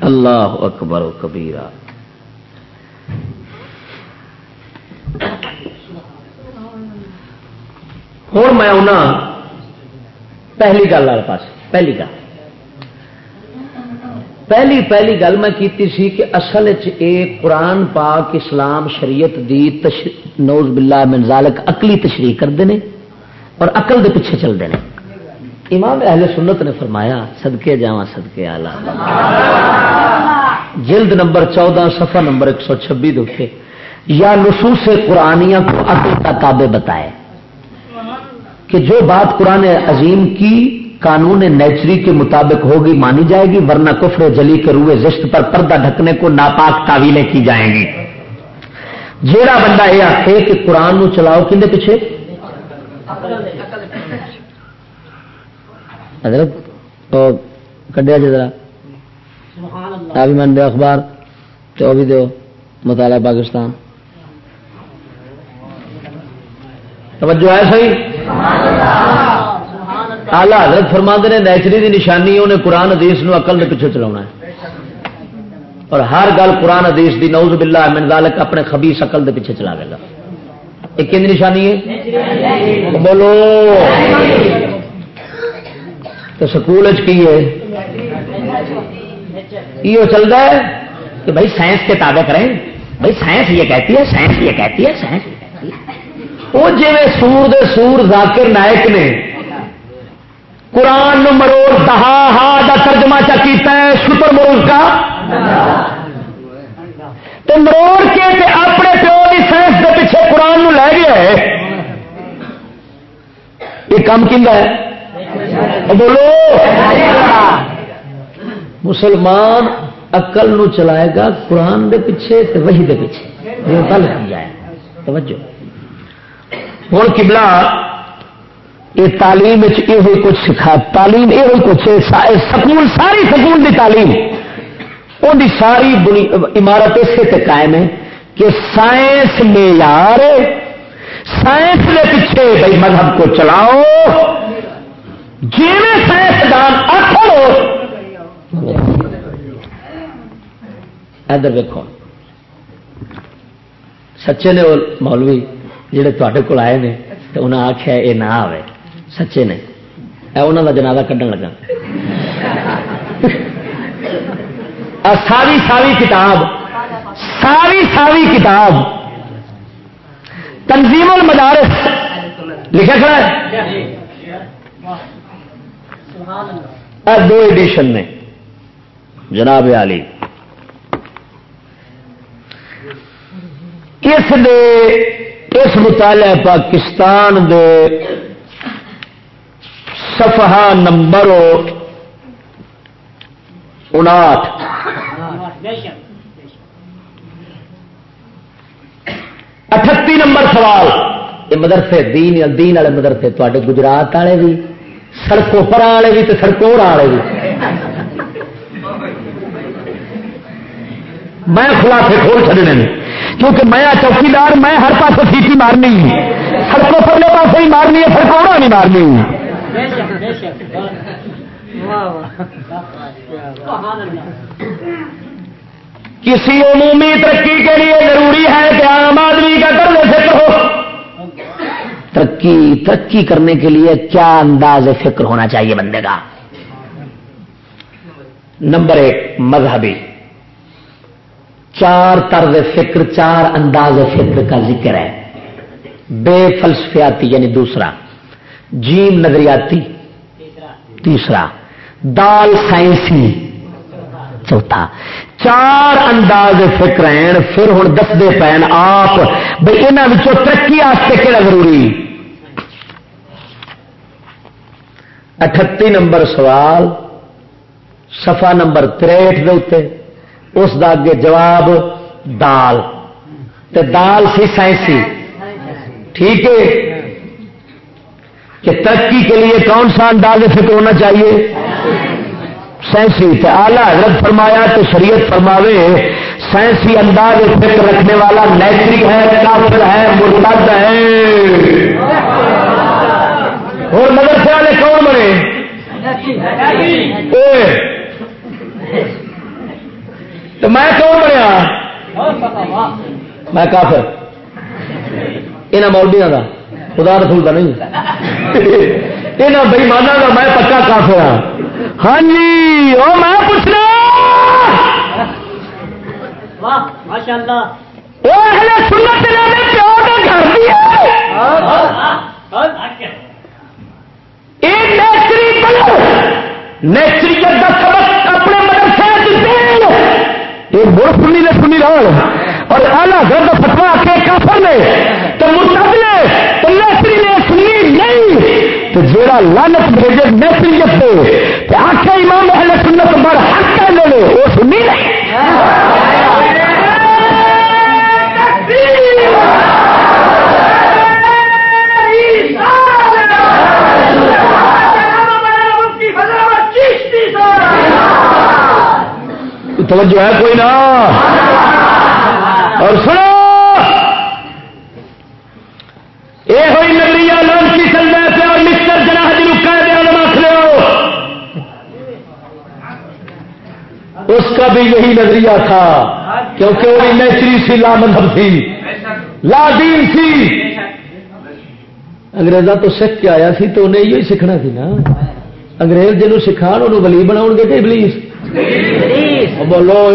اللہ اکبر و کبیرا ہوں میں انہیں پہلی گل والے پاس، پہلی گل۔ پہلی پہلی گل میں کیتی سی کہ اصل قرآن پاک اسلام شریعت دی نوز باللہ من ذالک اقلی تشریح کرتے ہیں اور اقل دے پیچھے چلتے ہیں امام اہل سنت نے فرمایا سدکے جا سدکے آلہ جلد نمبر چودہ سفا نمبر ایک سو چھبی دکھے یا نصوص قرآنیہ کو عقل کا تابع بتائے۔ کہ جو بات قرآن عظیم کی قانون نیچری کے مطابق ہوگی، مانی جائے گی، ورنہ کفر جلی کے روئے زشت پر پردہ ڈھکنے کو ناپاک تعویلیں کی جائیں گی۔ جیڑا بندہ یہ آخے کہ قرآن نو چلاؤ کھے پیچھے؟ حضرت کڈیا جی ذرا۔ بھی من دو اخبار تو بھی دو۔ مطالعہ پاکستان۔ توجہ ہے صحیح؟ آلہ حضرت فرما نے نیچری دی نشانی انہیں قرآن حدیث نو عقل پیچھے چلا ہے۔ اور ہر گل قرآن حدیث دی نوز باللہ من ذالک اپنے خبیص عقل دے پیچھے چلا گا۔ ایک نشانی ہے؟ بولو۔ تو سکول کی ہے؟ یہ چل رہا ہے کہ بھائی سائنس کے تابع کریں۔ بھائی سائنس یہ کہتی ہے، سائنس یہ کہتی ہے، سائنس وہ جی سور دے سور ذاکر نائک نے قرآن مروڑ دہا ہا کا ترجمہ چا کیتا ہے، سپر مروز کا۔ تو مروڑ کے تے اپنے پیو کی سائنس کے پیچھے قرآن نو لے گیا ہے۔ یہ کام کھا ہے؟ بولو. مسلمان اقل نو چلائے گا قرآن دے پیچھے تے وہی دے پیچھے. یہ گل کی جائے توجہ. ہوں کبلا یہ تعلیم یہ کچھ سکھا، تعلیم یہ کچھ سکول، ساری سکول کی تعلیم. ان ساری عمارت اسے قائم ہے کہ سائنس معیار سائنس کے پیچھے بھائی مذہب کو چلاؤ۔ جی سائنسدان آخو ادھر ویکو سچے نے وہ مولوی جہے تے کول آئے نے تو انہیں آخیا یہ نہ آئے سچے نے۔ انہوں کا جنازہ کھڈن لگا۔ ساری ساری کتاب، ساری ساری کتاب تنظیم المدارس لکھا کھڑا ہے؟ ہاں، دو ایڈیشن نے۔ جناب علی اس دے، اس مطالعہ پاکستان دے صفحہ نمبر انٹھ اٹھتی نمبر سوال۔ یہ مدرسے دین دین والے مدرسے تے گجرات والے بھی۔ سڑکوں پر والے بھی تو سڑکوں والے بھی۔ میں خلافے کھول چڑنے کیونکہ میں چوکیدار، میں ہر پاس سیٹی مارنی سڑکوں پرلے پاس ہی مارنی ہے، سڑکوں نہیں مارنی کسی عمومی ترقی کے لیے ضروری ہے کہ عام آدمی کا کر فکر ہو۔ ترقی ترقی کرنے کے لیے کیا انداز فکر ہونا چاہیے بندے کا؟ نمبر ایک، مذہبی۔ چار طرز فکر، چار انداز فکر کا ذکر ہے۔ بے فلسفیاتی یعنی دوسرا۔ جیم نظریاتی، تیسرا۔ دال سائنسی۔ چوتھا۔ چار انداز فکر ہیں، پھر ہوں دستے پین آپ بھائی یہاں ترقی کہڑا ضروری؟ اٹھتی نمبر سوال سفا نمبر تریٹ دے اس کا اگے جواب، دال۔ تے دال سی سائنسی؟ ٹھیک ہے۔ کہ ترقی کے لیے کون سا انداز فکر ہونا چاہیے؟ سائنسی آلہ حضرت فرمایا تو شریعت فرماوے، سائنسی انداز فکر رکھنے والا نیچری ہے، کافر ہے، مرتد ہے۔ اور مدرسے والے کون بنے؟ تو میں کون بنیا؟ میں کافر۔ یہاں مولبیا کا خدا رسول کا نہیں۔ یہاں بئیمانہ کا میں پکا کافر ہاں ہاں جی وہ میں پوچھنا۔ نیچری کا سبق اپنے یہ مڑ سنی نے سنی رہا اور آلہ گھر کا فتوا کے کافر نے تو مرتب نے تو تو جیڑا لانت بھیجے نیتریت پہ آخر امام اہل سنت بڑ حق کہنے لے وہ سنی نہیں۔ توجہ ہے کوئی نہ اور سنو۔ اس کا بھی یہی نظریہ تھا کیونکہ وہ نیچری سی لا مذہب تھی۔ لا دین تھی۔ انگریزا تو سکھ کے آیا سی تو انہیں یہی سیکھنا سی نا۔ انگریز جنوب سکھا انہوں ولی بناؤ گے کہ ابلیس۔ بولو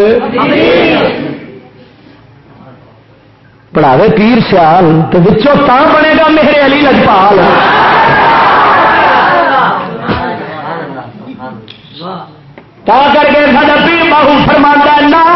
پڑھاوے پیر سیال تو بچوں تا بنے گا میرے علی لجپال۔ تا کر کے سارا پیر باہو فرمانا نہ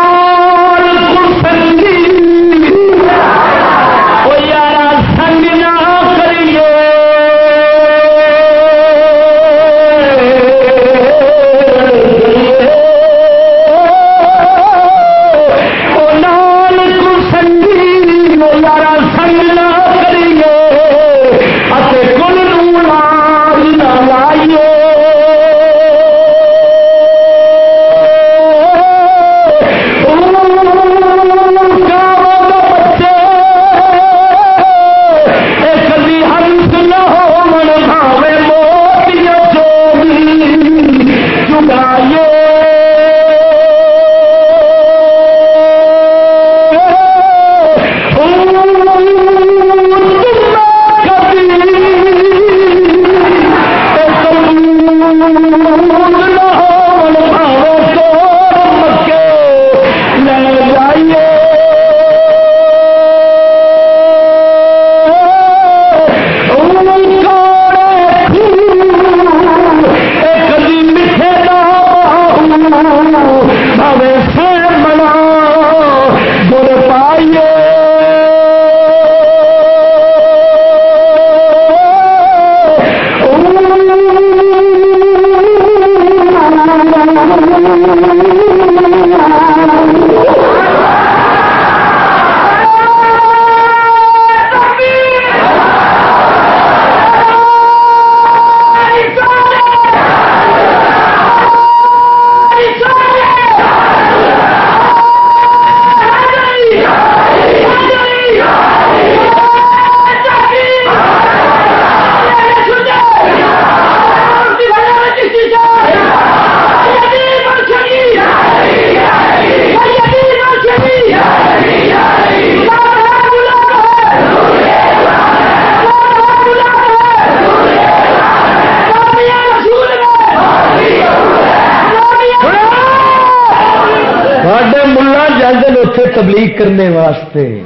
کرنے واسطے۔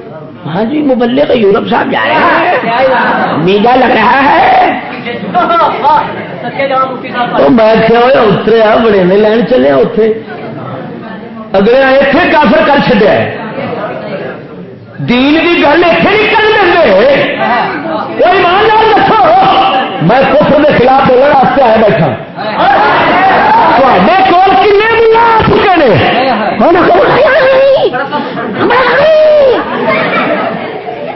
ہاں جی مبلے کا یورپ صاحب جا رہے ہیں۔ میڈا لگ رہا ہے۔ میں اتریا بڑے نے لین چلے اتے اگلے اتنے کافر کر چڈیا دین کی گل اتنے نہیں کر دیں کوئی مان لال رکھو میں کفر کے خلاف بولنے واسطے آیا بیٹھا۔ کول کن ملا چکے نے۔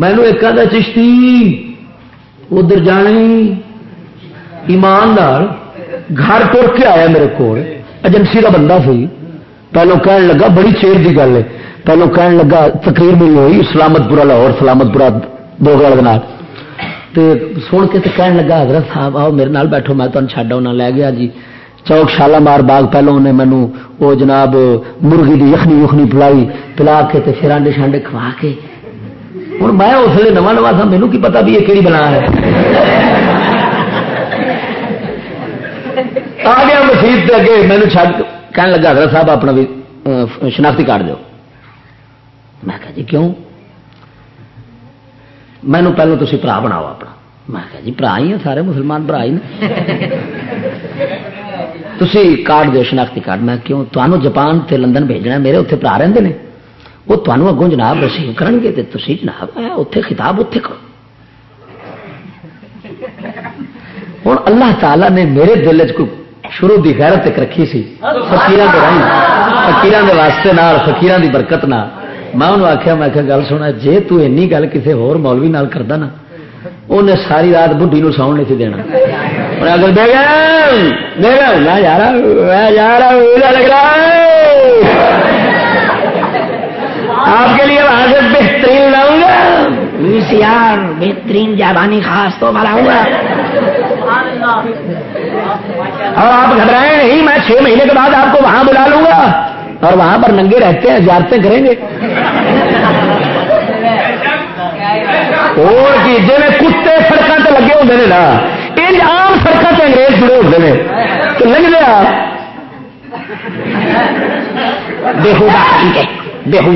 مینو ایک آدھا چشتی، ادھر جانے ایماندار، گھر تر کے آیا میرے کو ایجنسی کا بندہ سی۔ پہلو کہن لگا، بڑی چیر کی گل ہے۔ پہلو کہن لگا، تقریر میری ہوئی سلامت پورا لاہور سلامت پورا دو گل سن کے کہن لگا، حضرت صاحب، آؤ میرے نال بیٹھو، میں تمہیں چڈ آنا لے گیا جی۔ چوک شالا مار باغ پہلو انہیں مینو وہ جناب مرغی کی یخنی یخنی پلائی، پلا کے پھر آنڈے شانڈے کھوا کے ہوں میں اس لیے نواں نواں تھا مینو کی پتا بھی یہ کہڑی بنا ہے آ گیا مسیح کے اگے مینو چڈ کہنے لگا حضرت صاحب اپنا بھی شناختی کارڈ دو میں کہا جی کیوں مینو پہلو تھی برا بناؤ اپنا میں کہا جی برا ہی ہیں سارے مسلمان برا ہی تھی کارڈ دو شناختی کارڈ میں کیوں تمہوں جاپان تے لندن بھیجنا میرے اتنے برا رہتے ہیں وہ تمہوں اگوں جناب رسیو کرن گے تو تھی جناب اتنے خطاب اتنے کرو ہوں اللہ تعالی نے میرے دل چ شروع کی غیرت ایک رکھی سی فکیر کے رائی فکیر کے واسطے نال فکیر کی برکت نہ میں انہوں آخیا میں گل سونا جی تین گل کسی ہور مولوی نال کرتا نا انہیں ساری رات بڈی نو ساؤنڈ نہیں دینا اگر دے گا یار یار لگ رہا آپ کے لیے وہاں سے بہترین لاؤں گا۔ بہترین جابانی خاص تو بناؤں گا اور آپ گھبرائیں نہیں میں چھ مہینے کے بعد آپ کو وہاں بلا لوں گا۔ اور وہاں پر ننگے رہتے ہیں زیارتیں کریں گے۔ اور جی کتے سڑکوں سے لگے ہوتے ہیں نا یہ آم سڑکوں سے انگریز جڑے ہوتے ہیں تو لگ لیا۔ بےحو بےحو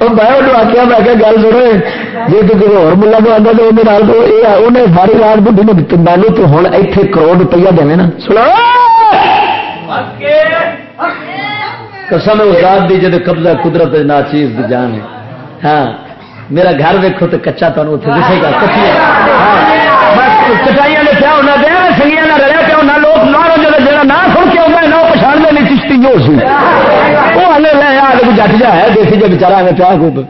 میں آخیا میں کیا گل سنو جی تو اور ملا کو آتا تو انہیں ساری رات بڑھی نے مینو تو ہوں اتنے کروڑ روپیہ دے نا سنا قسم ازاد دی جب قبضہ قدرت نا چیز دی جان ہے ہاں میرا گھر ویکو تو کچا تمہیں اتنے دکھے گا چٹائیاں نے کیا ہونا دیا سنگیا نہ رہا پیا ہونا لوگ نہ جا نہ نہ پچھاڑ لے چشتی جو سی. وہ ہلے لے آ کے جٹ جا ہے، دیسی جا بچارا میں پیا خوب.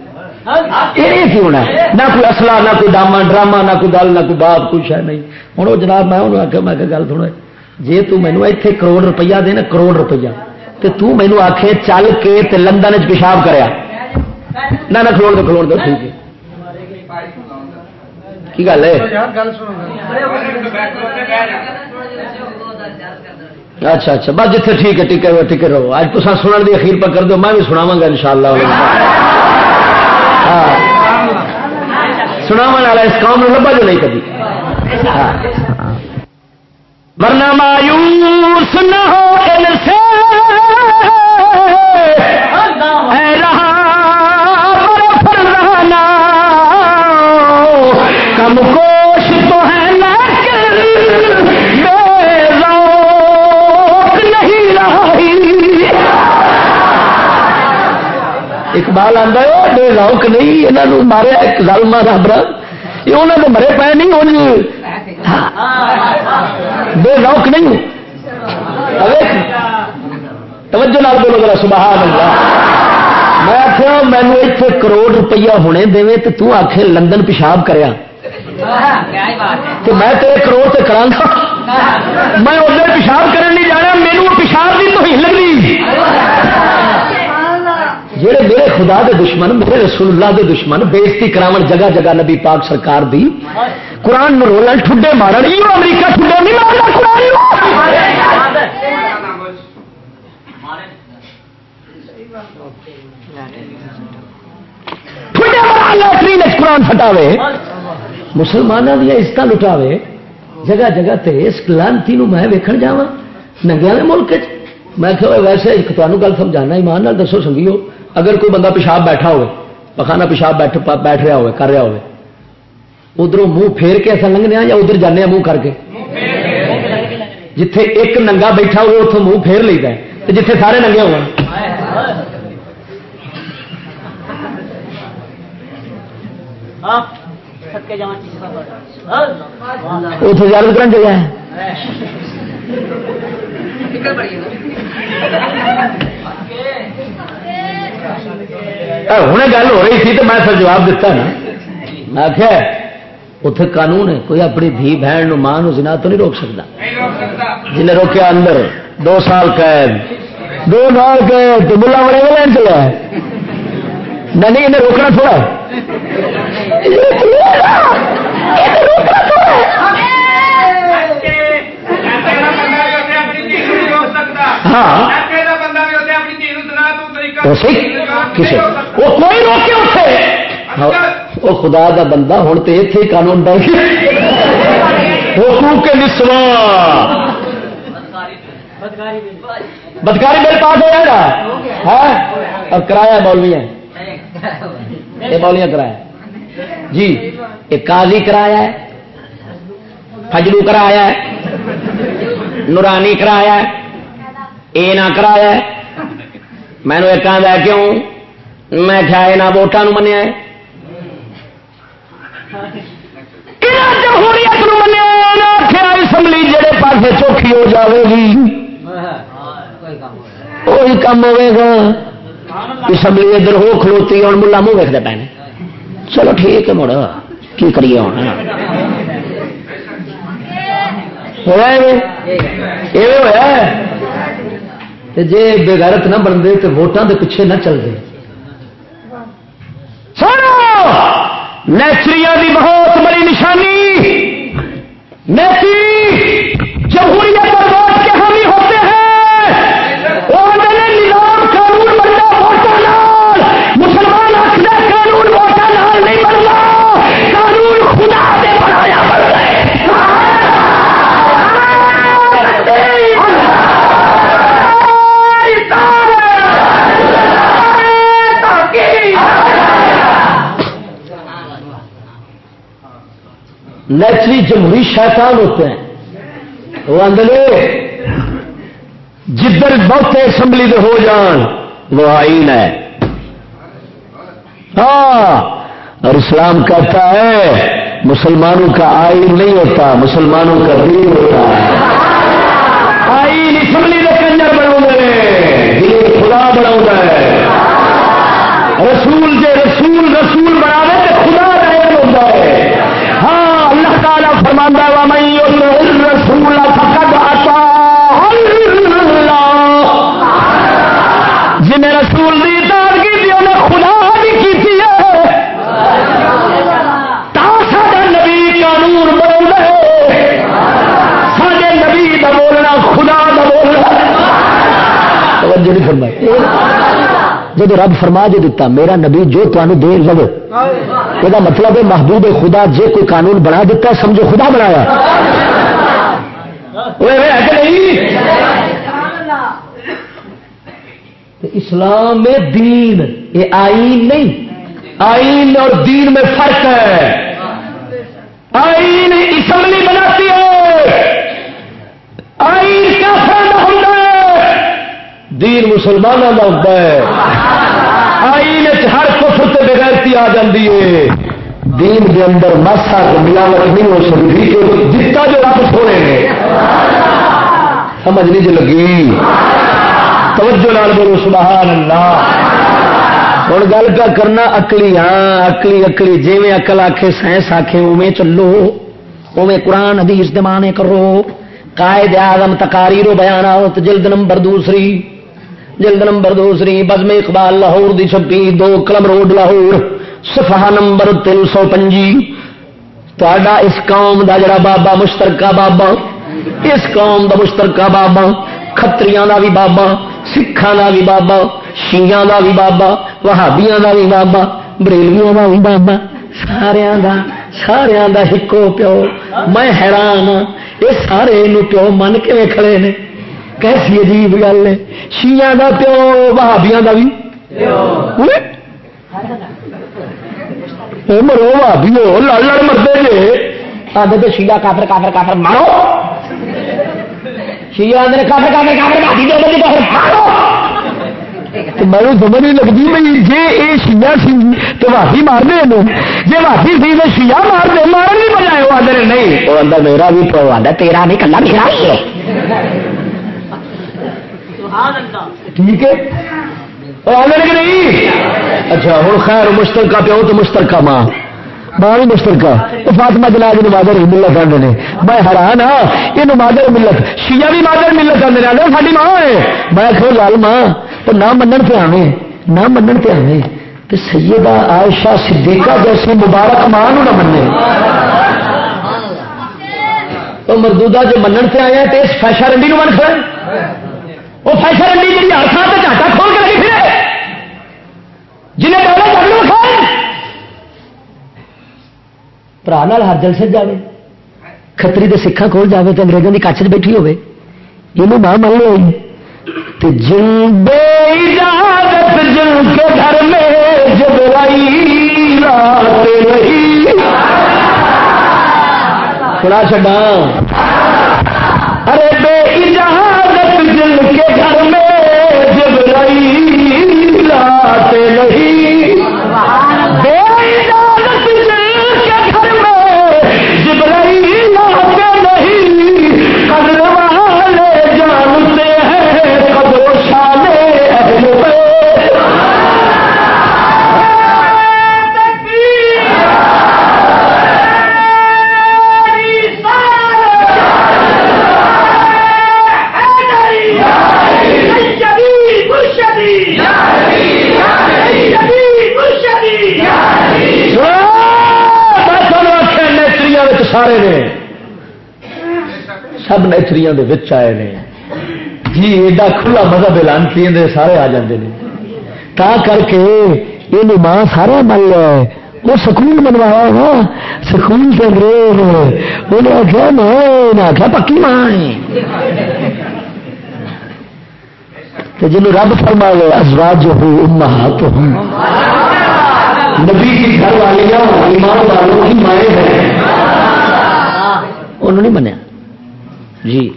یہ کی ہونا نہ؟ کوئی اصلا نہ کوئی ڈاما ڈرامہ نہ کوئی گل نہ کوئی بات، کچھ ہے نہیں. ہوں وہ جناب میں انہوں آخیا میں گل سنا جی تینوں اتنے کروڑ روپیہ دے نا، کروڑ روپیہ تو مینو آخ چل کے لندن چ پیشاب کریا۔ نہ نہ کھلو دو کھلو دو، ٹھیک ہے۔ کی گل ہے؟ اچھا اچھا بس جیتے ٹھیک ہے ٹکے ٹکے رہو۔ اج تو سنن دی اخیر پر کر دو میں بھی سناوا گا ان شاء اللہ ہاں۔ سناو والا اس قوم میں لبا جو نہیں کبھی ہاں۔ ورنہ مایوس نہ ہو ان سے اقبال آتا ہے بے روک نہیں یہاں مارے ایک ظالما رب یہ انہوں نے مرے پے نہیں ہوں بے روک نہیں توجہ نال بولو گا سبحان اللہ میں آخیا مینو اتنے کروڑ روپیہ ہونے دے تو تو آخ لندن پیشاب کریا تو میں تیرے کروڑ سے کرا میں ادھر پیشاب کرنے نہیں جانا مینو پیشاب کی تو ہی لگنی جہے میرے خدا دے دشمن، میرے رسول اللہ دے دشمن بےزتی کراو جگہ جگہ نبی پاک سرکار دی، قرآن رولن ٹھڈے مارن یہ امریکہ ٹھڈے نہیں مارنا، قرآن قرآن ہٹاوے مسلمانوں دیا عزت لٹاوے، جگہ جگہ تے اس لانتی میں ویکن جا ننگیا ملک میں کہ ویسے تمہیں گل سمجھانا، ایمان دسو سنگیو اگر کوئی بندہ پیشاب بیٹھا ہوئے پخانا پیشاب بیٹھ بیٹھ رہا ہوئے کر رہا ہوئے ادھر منہ پھیر کے ایسا لنگنے یا ادھر جانے منہ کر کے؟ جتھے ایک ننگا بیٹھا ہوئے اتوں منہ پھیر لیتا ہے جتھے سارے ننگے ہوئے اتنے جارت کرن جگہ ہے۔ ہوں گل ہو رہی تھی تو میں پھر جواب دیتا نا میں آخیا اتے قانون ہے کوئی اپنی دھی بہن ماں جنا تو نہیں روک سکتا جنہیں روکیا اندر دو سال قید دو سال قید تو ملا بڑے لین چلا نہیں انہیں روکنا تھوڑا ہاں کسی وہ کوئی روکے اٹھے۔ ہاں، وہ خدا دا بندہ ہوں تو اتنے قانون ڈر حقوق کے نسوا بدکاری بل پاس ہو جائے گا۔ اور کرایہ مولوی ہے یہ مولویاں کرایا جی یہ قاضی کرایا ہے۔ فجلو کرایا ہے۔ نورانی کرایا ہے۔ اے نہ کرایا ہے۔ میں نے ایک آدھا کیوں؟ میں کیا یہاں ووٹان منیا جمہوریت منیا اسمبلی جہے پاس چوکھی ہو جاوے گی۔ وہی کام ہوے گا۔ اسمبلی ادھر ہو کھلوتی اور ملا منہ ویکتے پے چلو ٹھیک ہے مڑ کی کریے ہوں ہوا ہوا جی بےغیرت نہ بنتے تو ووٹان کے پیچھے نہ چلتے۔ نیچری کی بہت بڑی نشانی! نیچری! نیچری جمہوری شیطان ہوتے ہیں۔ وہ اندلے جدھر بہت اسمبلی کے ہو جان، وہ آئین ہے۔ ہاں اور اسلام کہتا ہے، مسلمانوں کا آئین نہیں ہوتا، مسلمانوں کا دین ہوتا ہے۔ آئین اسمبلی کے کنجر بنا دین خدا بنا ہے رسول نہیں فرمائی جب رب فرما جو دیتا میرا نبی جو تمہیں دے لو یہ مطلب ہے محبوب خدا جے کوئی قانون بنا دیتا ہے سمجھو خدا بنایا۔ اسلام میں دین، یہ آئین نہیں۔ آئین اور دین میں فرق ہے۔ آئین اسمبلی بناتی ہے آئین کیا فائدہ ہوتا ہے دین مسلمانوں کا ہوتا ہے۔ آئین ہر کفر سے بغیرتی آ جاتی ہے۔ دین کے اندر ماسا ملاوٹ نہیں ہو سکتی جتا جو رب سونے نے۔ سمجھ نہیں جو لگی؟ توجہ لال بولو، سبحان اللہ۔ ہوں گل کا کرنا اکلی ہاں اکلی اکلی جی اکل آخے سائنس آخے اوے چلو۔ اوے قرآن، حدیث دمانے کرو۔ قائد آزم تقاریر و بیانات، جلد نمبر دوسری۔ جلد نمبر دوسری بزم اقبال لاہور دی چھپی، دو کلم روڈ لاہور، صفحہ نمبر تین سو پنجی۔ تا اس قوم دا جڑا بابا مشترکہ بابا، اس قوم دا مشترکہ بابا کتریاں دا بھی بابا سکھان دا بھی بابا شیاں دا بھی بابا، وہابیاں دا بھی بابا، بریلویاں دا بھی بابا سارا دا سارا دا ہکو پیو، میں حیران ہاں یہ سارے پیو من کے کھڑے نے؟ کیسی عجیب گل ہے۔ شیا کا پیو بہابیا کا بھی۔ مرو بھابی ہو لڑ لڑ مرتے جی آدھے تو شیا کافر کافر کافر مارو۔ شیا آدھے کافر کافر کافر بھابی دے کافر مارو۔ میں سمجھ نہیں لگتی بھائی جی یہ شیا سی تو بھابی مار دے جی بھابی سی تو شیا مار دے مارن نہیں بجائے وہ آدھے نہیں۔ وہ آدھا میرا بھی پیو آدھا تیرا نہیں کلا میرا ہی ہے ٹھیک ہے؟ نہیں؟ اچھا ہوں خیر مشترکہ پیو تو مشترکہ ماں۔ ماں بھی مشترکہ۔ فاطمہ جناب جی مادر ملت آدھے نے۔ میں حیران ہاں یہ مادر ملت۔ شیعہ بھی مادر ملت آدھے آدھے ساری ماں ہے۔ میں کہو لال ماں، تو نہ منن پہ آنے نہ منن پہ آنے تو سیدہ عائشہ صدیقہ جیسے مبارک ماں نہ مننے۔ تو مردودہ جو منن پہ آیا تو اس فیشا رنڈی نو من کھڑے وہ فیشن رنڈی جی ہر تھان سے جاٹا کھول کے لگی پھر جنہیں پہلے جگڑوں کھائے برا ہر جل جلسے جائے کتری کے سکھان کھول جائے تو انگریزوں کی کچھ بیٹھی ہوے یہ ماں من لو تو جن بے اجازت جن کے گھر میں جب رات رہی۔ سنا چڈا ارے بے اجازت گھر میں جب رہی لاتے نہیں۔ نیچری سارے نے۔ سب نیچری آئے نے۔ جی ایڈا کھلا مذہب اعلان کیے سارے آ جاتے ہیں تا کر کے یہ ماں سارا مل لیا وہ سکول بنوایا نا سکول کے انگریز انہیں آخیا ماں آخیا، پکی ماں جنوب رب فرما لے ازواج ہو اما تو ہوں نبی کی گھر والیاں، ایمان والوں کی مائیں ہیں۔ انہوں نہیں منیا۔ جی۔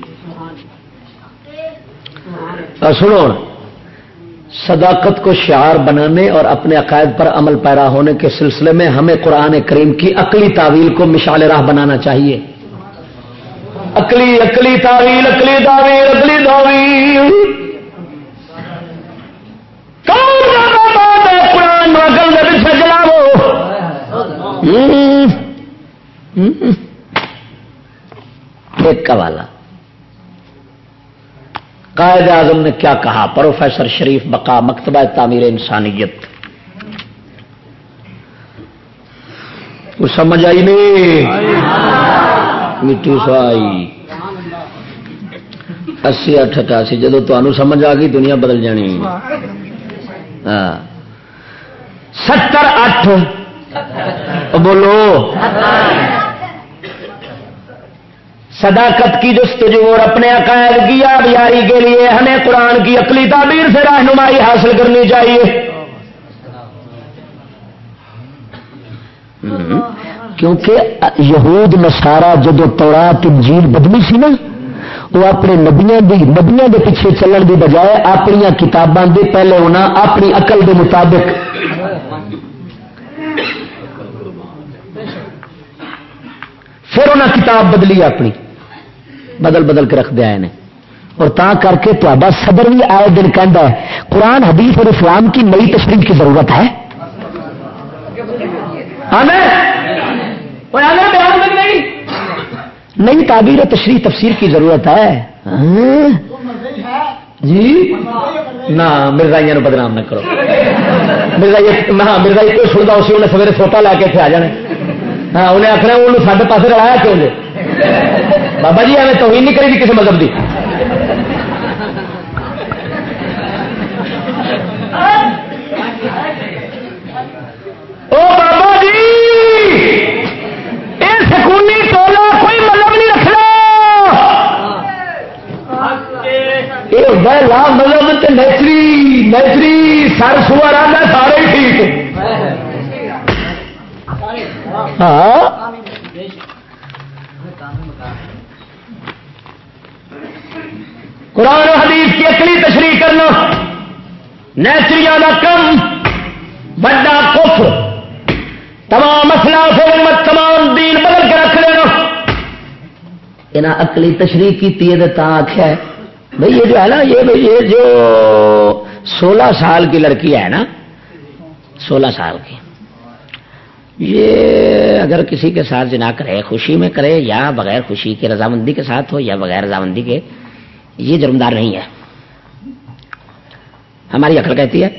سنو صداقت کو شعار بنانے اور اپنے عقائد پر عمل پیرا ہونے کے سلسلے میں ہمیں قرآن کریم کی عقلی تعویل کو مشال راہ بنانا چاہیے۔ عقلی عقلی تعویل عقلی تعویل عقلی تعویل۔ قرآن ناگل ایک والا۔ قائد اعظم نے کیا کہا؟ پروفیسر شریف بقا، مکتبہ تعمیر انسانیت۔ کچھ سمجھ آئی نہیں؟ مٹی سوائی اسی اٹھ اٹھاسی، جدو تمہوں سمجھ آ گئی، دنیا بدل جانی۔ ہاں۔ ستر اٹھ۔ بولو۔ صداقت کی جستجو اور اپنے عقائد کی آبیاری کے لیے ہمیں قرآن کی عقلی تعبیر سے رہنمائی حاصل کرنی چاہیے۔ کیونکہ یہود نسارا جدو توڑا تنجیل بدلی سی نا، وہ اپنے نبیاں دی، نبیاں دے پیچھے چلن دی بجائے اپنی کتاباں دے پہلے ہونا اپنی عقل دے مطابق۔ پھر انہیں کتاب بدلی اپنی۔ بدل بدل کے رکھ دیا نے۔ اور تا کر کے تا صدر بھی آئے دن کہہ قرآن، حدیث اور اسلام کی نئی تشریح کی ضرورت ہے۔ نئی تعبیر تشریح، تفسیر کی ضرورت ہے۔ ہاں۔ جی؟ نہ مرزائی بدنام نہ کرو۔ مرزائی ہاں مرزائی کوئی سنتا اسی انہیں سویرے سوٹا لا کے اتنے آ جانے۔ ہاں انہیں آخنا وہ سارے پاس رلایا کیوں جی بابا جی ایویں توہین نہیں کری کسی مذہب کی او بابا جی یہ سکونی ٹولا کوئی مطلب نہیں رکھنا یہ ہوتا ہے لا مطلب نیچری نیچری سر سور آنا سارے ہاں؟ قرآن و حدیث کی اکلی تشریح کرنا نیچریوں کا کم، بڑا کف تمام مسئلہ امت، تمام دین بدل کے رکھ لینا۔ یہاں اکلی تشریح کی آخیا بھائی یہ جو ہے نا، یہ بھائی یہ جو سولہ سال کی لڑکی ہے نا، سولہ سال کی۔ یہ اگر کسی کے ساتھ جنا کرے خوشی میں کرے یا بغیر خوشی کے رضامندی کے ساتھ ہو یا بغیر رضامندی کے یہ جرمدار نہیں ہے۔ ہماری عقل کہتی ہے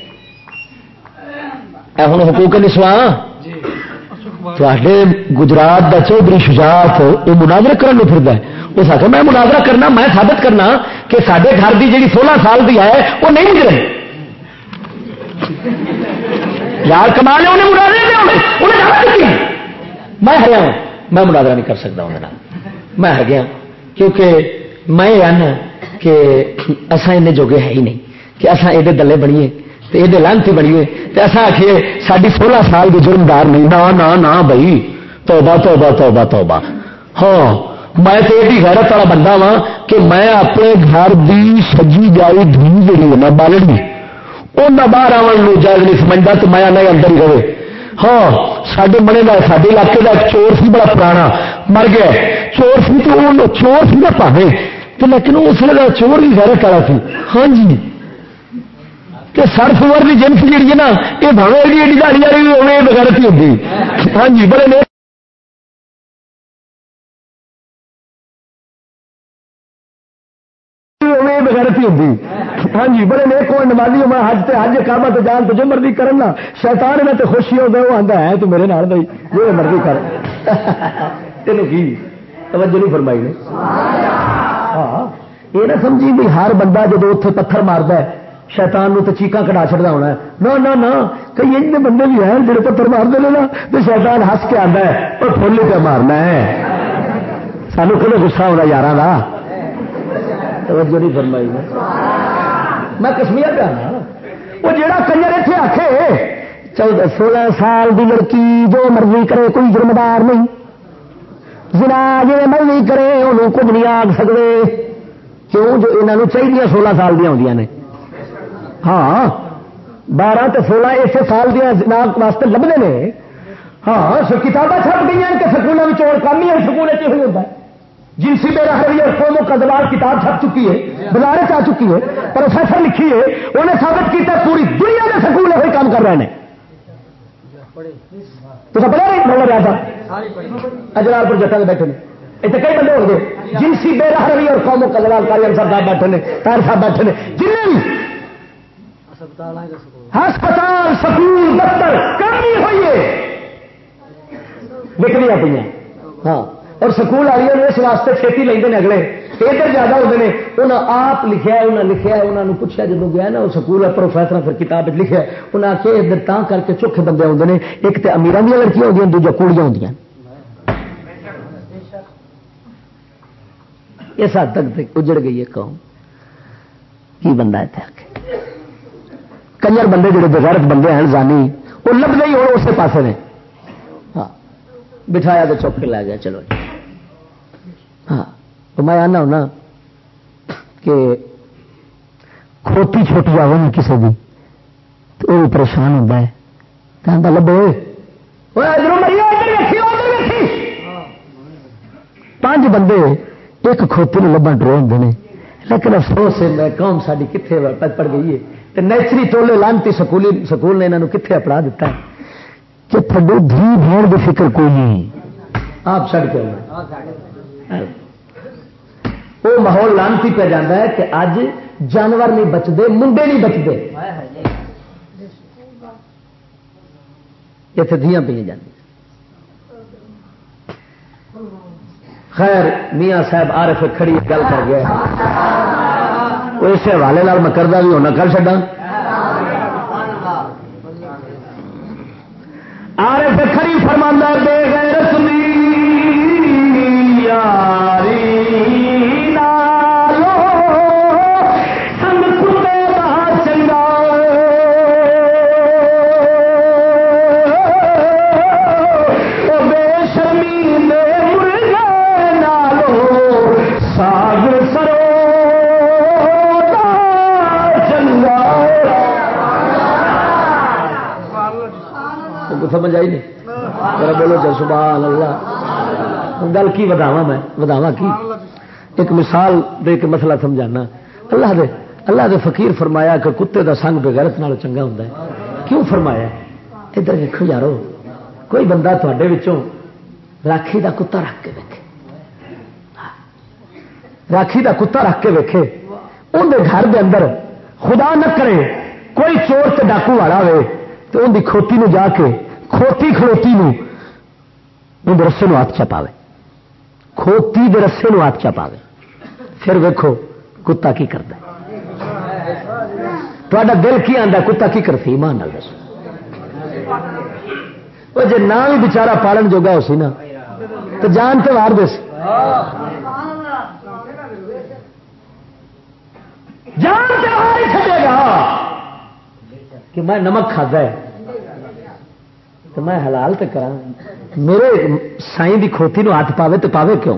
ہوں حقوق نسواں گجرات کا چودھری شجاعت وہ مناظر کرنے پھر اس آخر میں مناظرہ کرنا میں ثابت کرنا کہ سارے گھر کی جی سولہ سال کی ہے وہ نہیں گزرے یار کما لے انہیں مناظر میں ہریا ہوں۔ میں مناظرہ نہیں کر سکتا انہیں میں ہر گیا کیونکہ میں یہ کہ اصا ان جوگے ہے ہی نہیں۔ کہ اصا یہ دلے بنیے یہ لانتی بنیے تو اصا آخیے ساری سولہ سال کی جرمدار نہیں۔ نہ نہ بھائی۔ توبہ توبہ توبہ توبہ۔ ہاں میں تو یہ غیرت والا بندہ وا کہ میں اپنے گھر کی سجی جائی دھی جی ہے بالڑی۔ وہ نہ باہر آن جائز نہیں سمجھتا تو میں نہیں اندر ہی رہے ہاں سارے منے کا سارے علاقے کا چور سی بڑا پرانا مر گیا چور سی تو وہ چور سی نا پاوے تو لیکن اس لیے چور بھی غیرت والا سی ہاں جی کہ سر سور کی جنس جیڑی ہے نا یہ بھاوے ایڈی ایڈی دہڑی والی بھی ہونے بغیرت ہی ہوتی ہاں جی بڑے بغیرتی ہوتی ہاں جی بڑے نیک کو نمازی میں حج تے حج کعبہ تے جان تو جو مرضی کرنا شیطان میں تے خوشی ہو گئے وہ آندا ہے تو میرے نال بھائی جو مرضی کر۔ تینوں کی؟ توجہ نہیں فرمائی نے۔ ہاں یہ نہ سمجھی بھی ہر بندہ جب اتنے پتھر مارتا ہے شیطان نو تو چیقا کٹا چڑھتا ہونا ہے۔ نہ نہ کئی ان بندے بھی ہیں جڑے پتھر مارتے ہیں نا تو شیطان ہس کے آتا ہے اور فل پہ مارنا ہے۔ سانو کھلے گسا ہونا یار توجہ نہیں فرمائی میں کشمیر پہ آنا وہ جڑا کنجر اتنے آخے چودہ سولہ سال کی لڑکی جو مرضی کرے، کوئی ذمہ نہیں۔ جنا جی مرضی کرے انہوں کچھ نہیں آگ سکتے کیوں؟ جو انہوں چاہیے سولہ سال دیا ہوں نے۔ ہاں بارہ تو سولہ اس سال دیا جناب واسطے لبنے نے۔ ہاں کتابیں چھپ گئی کہ سکولوں میں چور کام ہی سکول ہوتا ہے۔ جنسی بے رہی اور قوموں کا دوار کتاب چھپ چکی ہے بازارے سے آ چکی ہے، پروفیسر لکھی ہے، انہیں ثابت کیا پوری دنیا کے سکول وہی کام کر رہے ہیں۔ تو پڑھا نہیں بولو رہا تھا اجلال پور جٹا بیٹھے ہیں۔ اتنے کئی بندے ہو گئے جنسی بے رہی اور قوموں کا دوار کاری صاحب بیٹھے ہیں تار صاحب بیٹھے ہیں۔ جن بھی ہسپتال، سکول، دفتر کمی ہوئی ہے بکریاں پہ ہاں۔ اور سکول والی اس واسطے چھتی لے اگلے۔ ادھر زیادہ ہوتے ہیں انہیں آپ لکھا انہیں لکھا انہوں نے پوچھا جب گیا نا، وہ سکول پروفیسر پھر کتاب لکھا انہیں آخیا ادھر تا کر کے چوکھے بندے آتے ہیں ایک تو امیر دیا لڑکیاں ہوتی دوجا کوڑیاں ہوں اس حد تک اجڑ گئی ہے قوم۔ کی بندہ اتنے آ کے کنجر بندے جڑے بغیرت بندے ہیں، زانی، وہ لب ہی ہو اسی پاسے نے۔ ہاں بٹھایا تو چوک کے لا گیا، چلو۔ جی ہاں تو میں آنا ہونا کہ کھوتی چھوٹی آئے نا کسی کی تو وہ پریشان ہوتا ہے۔ کہتا لبو پانچ بندے ایک کھوتی نے لبن ڈرو ہوں نے۔ لیکن افسوس ہے، میں قوم ساری کتنے پڑ گئی ہے۔ نیچری ٹولے لانتی سکولی، سکول نے یہاں کتنے اپنا دیتا ہے؟ کہ تھڈو دھی بھون کی فکر کوئی نہیں۔ آپ چڑھ کے وہ ماحول لانتی پہ جانا ہے کہ اج جانور نہیں بچتے، منڈے نہیں بچتے۔ اتنے دیا پہ جی خیر، میاں صاحب آر ایف کھڑی گل کر گیا اس حوالے میں کردہ بھی ہونا، کر چڈا وداوا میں وداوا کی؟ ایک مثال دے کے مسئلہ سمجھانا۔ اللہ دے اللہ دے فقیر فرمایا کہ کتے دا سنگ بغیرت نال چنگا ہوں کیوں فرمایا؟ ادھر دیکھو یارو، کوئی بندہ تے راکھی دا کتا رکھ کے ویکے راکھی دا کتا رکھ کے ویکے اندر گھر دے اندر خدا نہ کرے کوئی چور تے ڈاکو والا ہوئے تو ان کی کھوتی نو جا کے کھوتی کھڑوتی رسے نو ہاتھ چپا کھوتی دے رسے نو ہاتھ چپا پھر ویکو کتا کی کرتا تا دل کی آتا کتا کی کرتی ایمان نال دس وہ جی نہ بھی بچارا پالن جوگا ہو سی نا، تو جان تو مار دے سی۔ جان سے گا۔ کہ میں نمک کھا ہے، تو میں حلال تو کرا میرے سائی دی کھوتی نو ہاتھ پاوے تو پاوے کیوں؟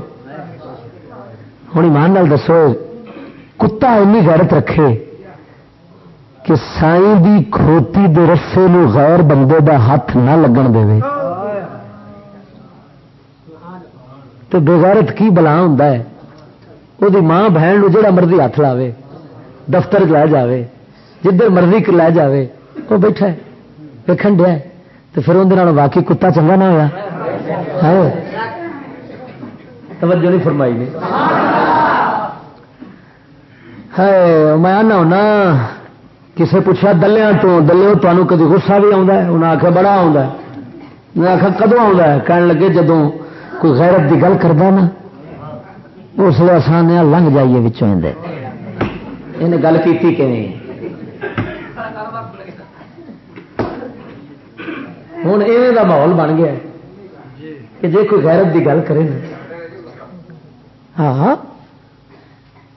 ہوں ایمان نال دسو، کتا اینی غیرت رکھے کہ سائی دی کھوتی دے رسے نو غیر بندے دا ہاتھ نہ لگن دے۔ تو بےغیرت کی بلا ہوں وہ ماں بہن نو مرضی ہاتھ لاوے، دفتر لے جاوے، جدھر مرضی لے جاوے وہ بیٹھا ہے ویکن دیا تو پھر اندر واقعی کتا چنگا نہ ہوا توجہ نہیں فرمائی نے۔ میں آنا ہونا کسے پوچھا دلیا تو دلے تمہیں کدی غصہ بھی آتا ہے؟ انہیں آخیا بڑا آتا ہے۔ میں آخیا کدو آتا ہے؟ کہنے لگے جدو کوئی غیرت کی گل کرتا نا اس لیے آسان لنگ جائیے بچوں گل کی ہوں ایویں کا ماحول بن گیا کہ جی کوئی غیرت کی گل کرے نا ہاں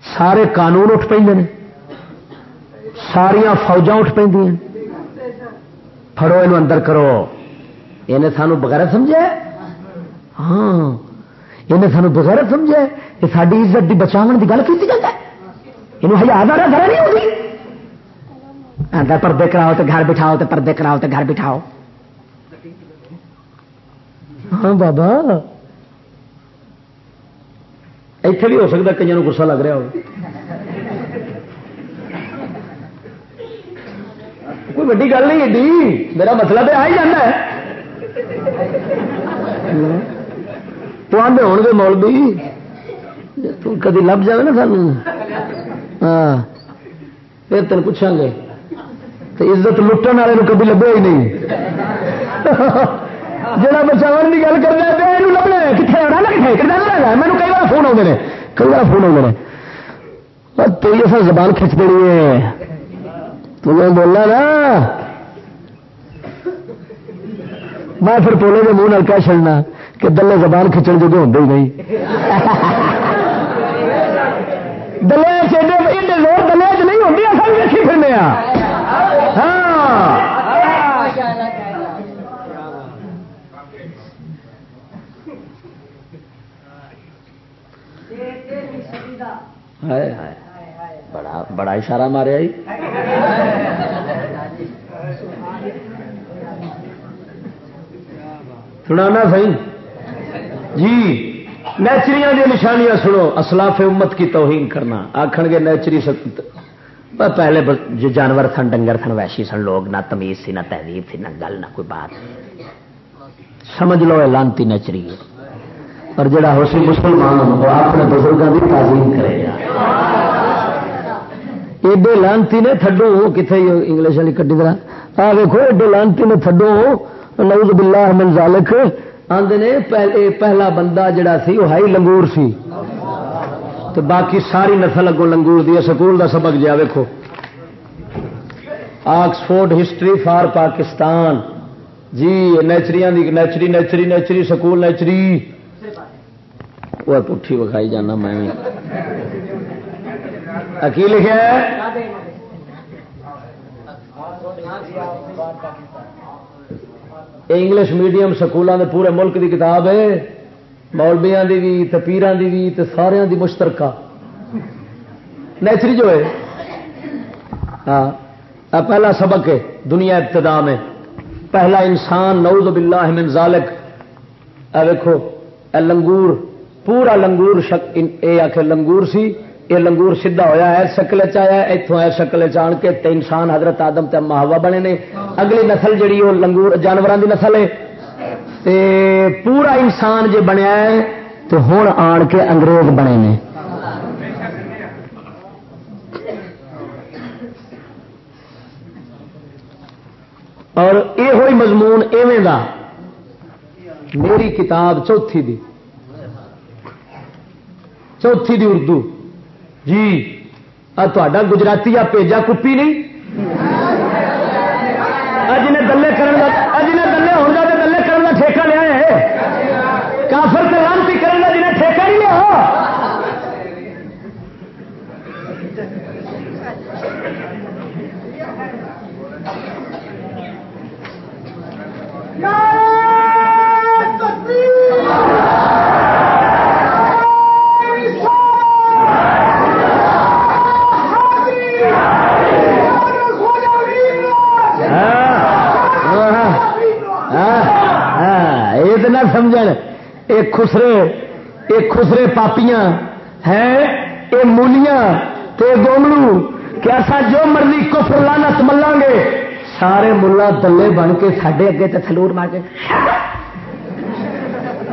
سارے قانون اٹھ پہ ساریا فوجا اٹھ پہ فرو یہ اندر کرو یہ سانو بغیر سمجھا ہاں یہ سانو بغیر سمجھا یہ ساری عزت کی بچاؤ کی گل کی جاتا ہے یہ ہزار گھر نہیں ہوتی پردے کراؤ تو گھر بٹھاؤ تو پردے کراؤ تو گھر بٹھاؤ ہاں بابا ایتھے بھی ہو سکتا کئی گسا لگ رہا ہو کوئی ویڈی گل نہیں ایڈی میرا مطلب آ ہی جانا ہے تو آدھے ہو گے مول بھی کدی لب جائے نا سان ہاں پھر تین پوچھا گے تو عزت لٹن والے کبھی لبے ہی نہیں جہاں بچاؤ کی گل کرنا ہے لبنا ہے کتنے آنا کتنے کتنا کتنے مینو کئی بار فون آتے ہیں کئی بار فون آتے ہیں تو یہ زبان کھچ دینی ہے تمہیں بولنا نا میں پھر پولے کے منہ نل کہہ چڑنا کہ دلے زبان کھچن جو ہوں ہی نہیں دلے زور دلے چ نہیں ہوتی اصل دیکھی پھرنے ہاں بڑا بڑا اشارہ مارے آئی۔ سنا سی جی نیچری دی نشانیاں سنو۔ اسلاف امت کی توہین کرنا۔ آخر گے نیچری پہلے جو جانور سن، ڈنگر سن ویشی سن، لوگ نہ تمیز سی، نہ تہذیب سی، نہ گل، نہ کوئی بات۔ سمجھ لو لانتی نیچری۔ اور جڑا ہو سی مسلمان وہ اپنے بزرگوں کی تعظیم کرے گا۔ ایڈے لانتی نے تھڈو کتنے انگلش والی کٹی طرح آ دیکھو ایڈے لانتی نے تھڈو۔ نعوذ باللہ من ذالک۔ آندے نے پہلے پہلا بندہ جڑا سی، وہ ہائی لنگور سی۔ تو باقی ساری نسل اگوں لنگور دی سکول دا سبق جا ویکھو۔ Oxford history for Pakistan. جی نیچریاں دی، نیچری نیچری نیچری، سکول نیچری۔ وہ پٹھی وکھائی جانا میں کی لکھا انگلش میڈیم سکولوں کے پورے ملک کی کتاب ہے مولبیا کی بھی تپیران کی بھی تو سارا دی مشترکہ نیچری جو ہے ہاں پہلا سبق ہے دنیا ابتدا میں پہلا انسان نعوذ باللہ من ذالک اے دیکھو اے لنگور پورا لنگور شک اے آخر لنگور سی یہ لنگور سیدھا ہویا ہے، شکل چیا اتوں ہے شکل چان کے تے انسان حضرت آدم تے مہاوا بنے نے۔ اگلی نسل جڑی وہ لنگور جانوروں دی نسل ہے۔ تے پورا انسان جے بنیا ہے تو ہوں آن کے انگریز بنے نے۔ اور یہ ہوئی مضمون ایویں دا۔ میری کتاب چوتھی دی۔ چوتھی دی اردو جی تا گجراتی پیجا کپی نہیں اج نے دلے اج نے دلے ہوگا تو دلے کرنے کا ٹھیکہ لیا ہے کافر کرانتی لانتی کرنے کا جنہیں ٹھیکہ نہیں لیا سمجھ یہ خسرے یہ خسرے پاپیاں، ہیں یہ مولیاں تے گومڑو کہ ایسا جو مرضی کفر لانت ملا گے، سارے ملا دلے بن کے سڈے اگے تو تھلور مار کے۔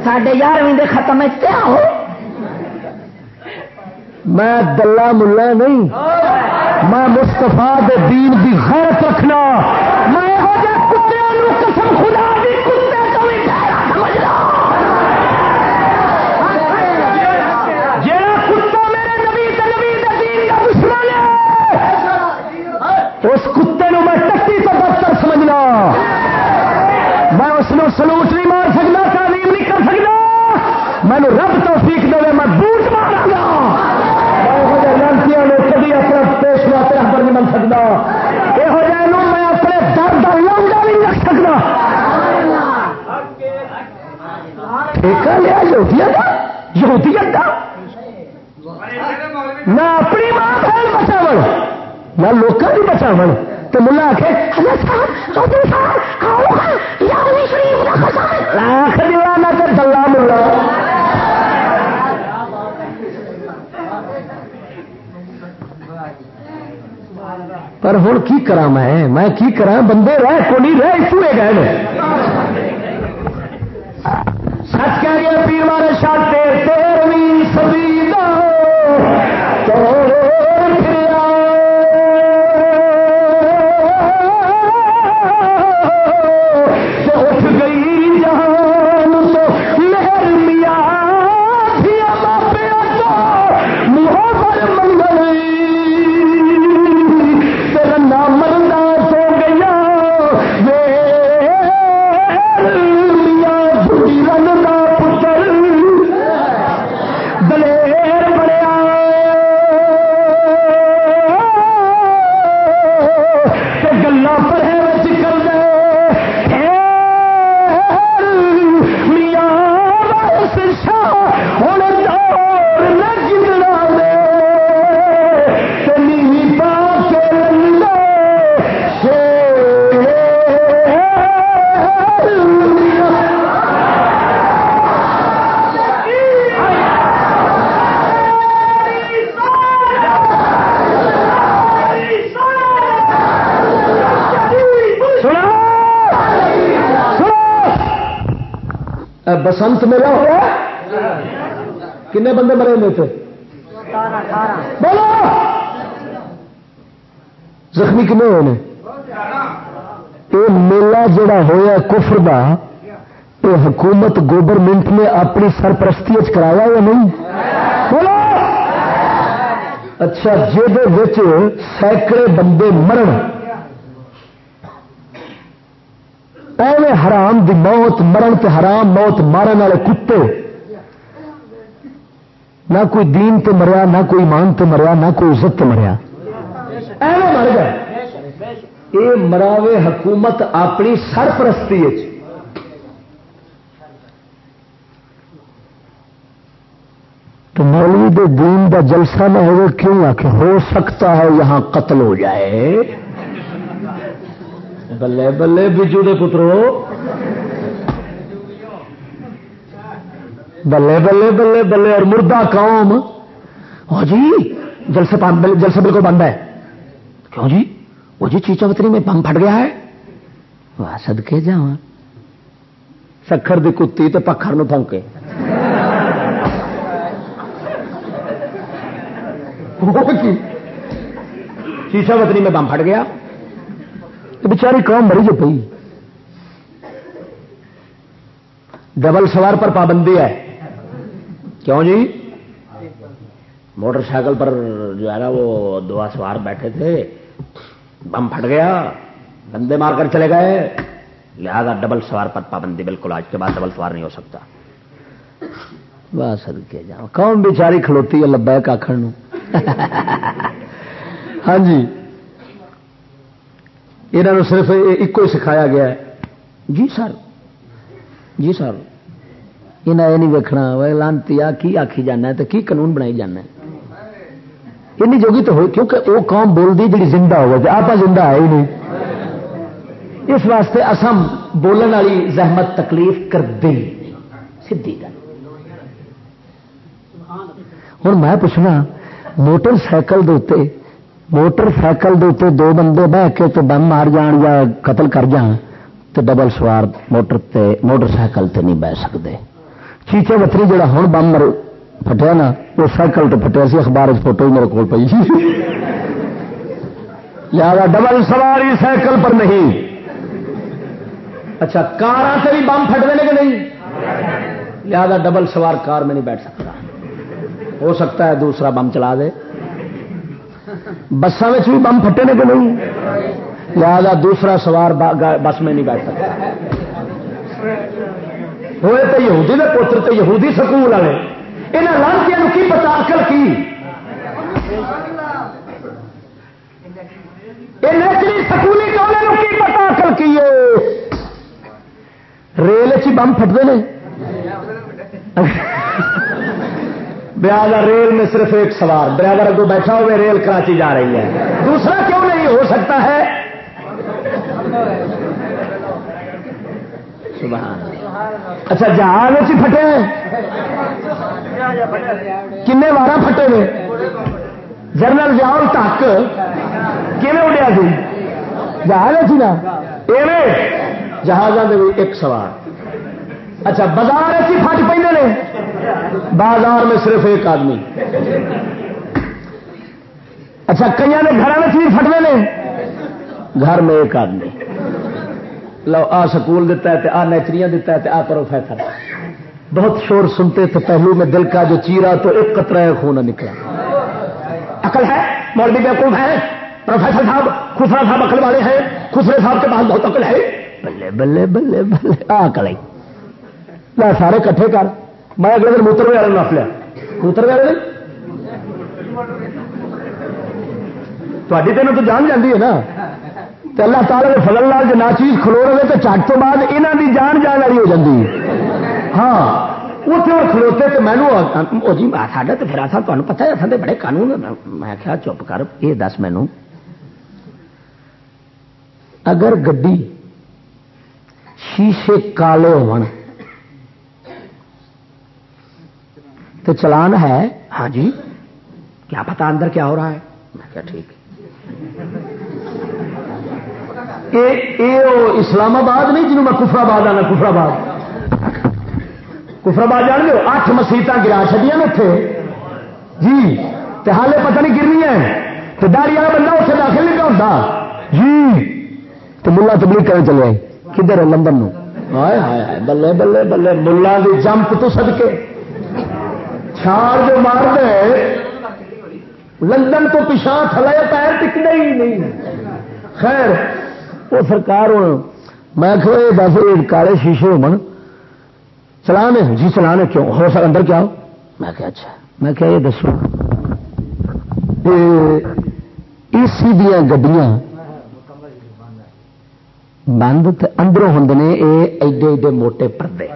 سڈے یارویں ختم ہو؟ میں دلہ ملا نہیں۔ میں مستفا دین کی غیرت رکھنا۔ میں اس کتے نو میں ٹکی تو بدتر سمجھنا۔ میں اس کو سلوٹ نہیں مار سکتا تعلیم نہیں کر سکتا مینو رب تو سیکھ دے، میں بوٹ مارا گا۔ لانتی کبھی اپنا پیشوا رہبر نہیں بن سکتا۔ یہ میں اپنے درد لونگا نہیں رکھ سکتا۔ ٹھیکہ لیا یہودیت کا یہودیت کا نہ اپنی نہ لوگوں کی بچاو تو ملا آخ لاکھ دلا تو دلہ ملا پر ہوں کی کرا میں میں کی کرا بندے رہ کو نہیں رہ اس میں گئے سچ کہہ گیا پیر مارے شاہ تیرویں بسنت میلا ہوا کنے بندے مرے ہوئے تھے؟ بولو! زخمی کنے ہوئے یہ میلہ جڑا ہوا کفر دا، یہ حکومت گورنمنٹ نے اپنی سرپرستی کرایا یا نہیں؟ بولو! اچھا جہد سینکڑے بندے مرن ایویں حرام دی موت، مرن تے حرام موت، مارن والے کتے۔ نہ کوئی دین تے مریا، نہ کوئی مان تے مریا، نہ کوئی عزت تے مریا۔ ایویں مر گیا یہ مراوے حکومت اپنی سرپرستی تو مولوی دے دین دا جلسہ نہ ہو کیوں آ کہ ہو سکتا ہے یہاں قتل ہو جائے۔ بلے بلے بجو دے پترو بلے بلے بلے بلے اور مردہ قوم ہاں جی جلسے جلسے بالکل بند ہے کیوں جی وہ جی چیچا وتری میں پم پھٹ گیا ہے وہ سدکے جا سکھر دی کتی تو پکھر نو پونکے چیچا وتری میں بم پھٹ گیا بچاری قوم مری جو پی ڈبل سوار پر پابندی ہے۔ کیوں جی؟ موٹر سائیکل پر جو ہے نا وہ دعا سوار بیٹھے تھے۔ بم پھٹ گیا۔ بندے مار کر چلے گئے۔ لہذا ڈبل سوار پر پابندی بالکل آج کے بعد ڈبل سوار نہیں ہو سکتا۔ بس کے جاؤ۔ قوم بیچاری کھلوتی ہے لبا کاکھڑ ہاں جی۔ یہ صرف ایک ہی سکھایا گیا ہے۔ جی سر۔ جی سر۔ یہ نہیں ویکنا لانتی کی آخی جانا تو کی قانون بنائی جانا این جوگی تو ہو کیونکہ وہ قوم بولتی جی زندہ ہو گئی آپ زندہ ہے ہی نہیں۔ اس واسطے اسم بولن والی زحمت تکلیف کر دیں سی گل۔ ہوں میں پوچھنا، موٹر سائیکل موٹر سائیکل دے دو بندے بہ کے تو بم مار جان یا قتل کر جان تو ڈبل سوار موٹر تے موٹر سائیکل تے نہیں بہ سکتے چیچے وتری جڑا ہوں بم مر پٹیا نا وہ سائیکل تو پٹیا سی اخبار فوٹو ہی میرے کو پی لہٰذا ڈبل سواری سائیکل پر نہیں اچھا کار سے بھی بم پھٹ دینے کے نہیں لہذا ڈبل سوار کار میں نہیں بیٹھ سکتا ہو سکتا ہے دوسرا بم چلا دے بسوں بھی بم پھٹے نے کہ نہیں؟ لہذا دوسرا سوار بس میں نہیں بیٹھ سکتا۔ ہوئے تو یہودی نے پوتر تو یہودی سکول والے یہاں لانچیاں کی پتا اکل کی؟ سکولی کی پتا اکل کی ریل چ بم پھٹتے ہیں بیاض ریل میں صرف ایک سوار ڈرائیور اگو بیٹھا ہوئے، ریل کراچی جا رہی ہے۔ دوسرا کیوں نہیں؟ ہو سکتا ہے۔ اچھا جہاز ہی پھٹے کن بارہ پھٹے نے؟ جنرل جاؤ تک اڈیا سی؟ جہاز نا؟ جہازوں کے ایک سوار۔ اچھا بازار ایسی فٹ پہ بازار میں صرف ایک آدمی۔ اچھا کئی نے گھر میں چیز فٹنے نے؟ گھر میں ایک آدمی۔ لو، آ سکول دیتا ہے آ نیچریاں دیتا ہے آ پروفیسر بہت شور سنتے تو پہلو میں دل کا جو چیرا تو ایک قطرہ خون نکلا۔ عقل ہے؟ مولوی بیوقوف ہے؟ پروفیسر صاحب، خسرا صاحب عقل والے ہیں؟ خسرے صاحب کے پاس بہت عقل ہے۔ بلے بلے بلے بلے، آ عقل سارے کٹھے کر۔ میں اگلے دن موتر والے نپ لیا موتر والے تھی تین تو جان جاتی ہے نا تو اللہ تعالی کے فضل لال جو نہ چیز کھلو رہے تو چٹ تو بعد یہاں کی جان جان والی ہو جاتی ہاں اتنے وہ کھلوتے تو مینو جی ساڈا تو پھر اصا تمہیں پتا ہے اصل بڑے قانون میں کیا چپ کر یہ دس مینو اگر گڈی شیشے کالے ہو تو چلان ہے۔ ہاں جی۔ کیا پتا اندر کیا ہو رہا ہے؟ میں کیا ٹھیک۔ اسلام آباد نہیں جنہوں میں کفرآباد آنا کفرآباد کفرآباد جان لو اٹھ مسیحت گرا چڑیا نے اتنے جی تو حالے پتہ نہیں گرنی ہے تو داری والا بندہ اتنے داخل نہیں ہوتا جی تو ملا تبلیغ کرنے چلے کدھر ہے لندن بلے بلے بلے ملا کی جمپ تو سد کے چھال جو مار دے لندن تو پچھا تھلے، پیر ٹکنے ہی نہیں۔ خیر، وہ سرکار میں کہ دس کالے شیشے ہو چلانے جی چلانے کیوں؟ ہو سر، اندر کیا ہو؟ میں کہ اچھا۔ میں کہ یہ دسو۔ اے سی دیا گڈیاں بند اندروں ہوں نے یہ ایڈے ایڈے موٹے پردے۔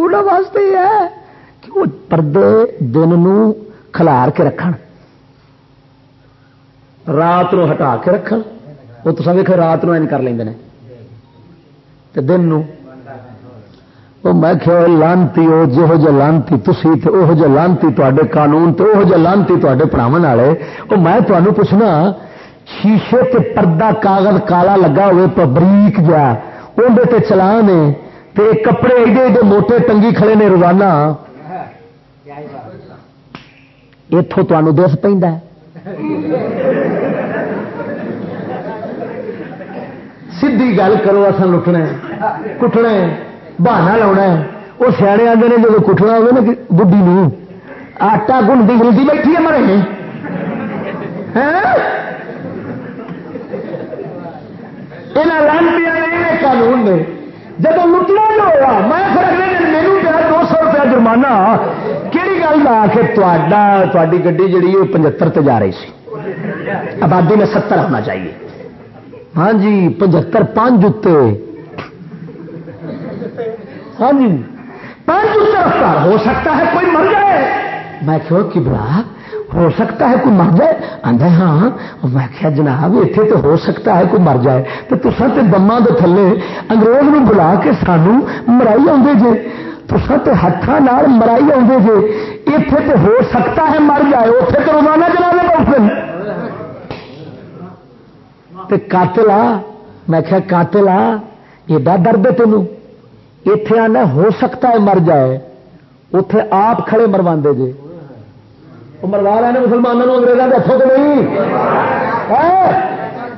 انہوں واسطے یہ ہے کہ وہ پردے دن کھلار کے رکھ رات نو ہٹا کے رکھ وہ تو ویک رات نو کر لیں دن وہ میں کہ لانتی وہ جہو جہ لانتی تھی وہ جہ لانتی تے قانون تو وہ جہ لانتی تے پڑھاو والے وہ میں تمہیں پوچھنا شیشے تے پردہ کاغذ کالا لگا ہوئے تو بریک جا اندر چلان ہے تے کپڑے ایڈے ایڈے موٹے ٹنگی کھڑے نے روزانہ۔ اتوں تمہیں دس پہ سی گل کرو اصل لٹنا کٹنا بہانا لاؤنا وہ سیانے آتے ہیں جب کٹنا ہوگا نا بڈی نو آٹا گنتی ہلتی بیٹھی ہے مرے یہاں لانتی قانون نے۔ جب لٹنا جو ہوا، میں پھر اگلے دن میرے پیا دو سو روپیہ جرمانہ کہڑی گل کا کہ تاری گی جی وہ پچہتر تے جا رہی سی۔ آبادی میں ستر ہونا چاہیے۔ ہاں جی پچہتر پانچ جتے۔ ہاں جی پانچ جتے رفتار۔ ہو سکتا ہے کوئی مر جائے۔ میں کہ بڑا ہو سکتا ہے کوئی مر جائے؟ آدھا ہاں میں کیا جناب اتنے تو ہو سکتا ہے کوئی مر جائے۔ تو تصا تو دما کے تھلے انگریز نو بلا کے سانو مرائی آدھے جے۔ تصا تو ہاتھوں مرائی آدھے جے۔ اتنے تو ہو سکتا ہے مر جائے اتنے تو روزانہ چلا لے پہنچ قاتل آ میں کیا قاتل آ ایڈا درد ہے تینوں۔ اتے آنا ہو سکتا ہے مر جائے اتے آپ کھڑے مروا دے مروا رہے مسلمانوں انگریزوں کے ہاتھوں تو نہیں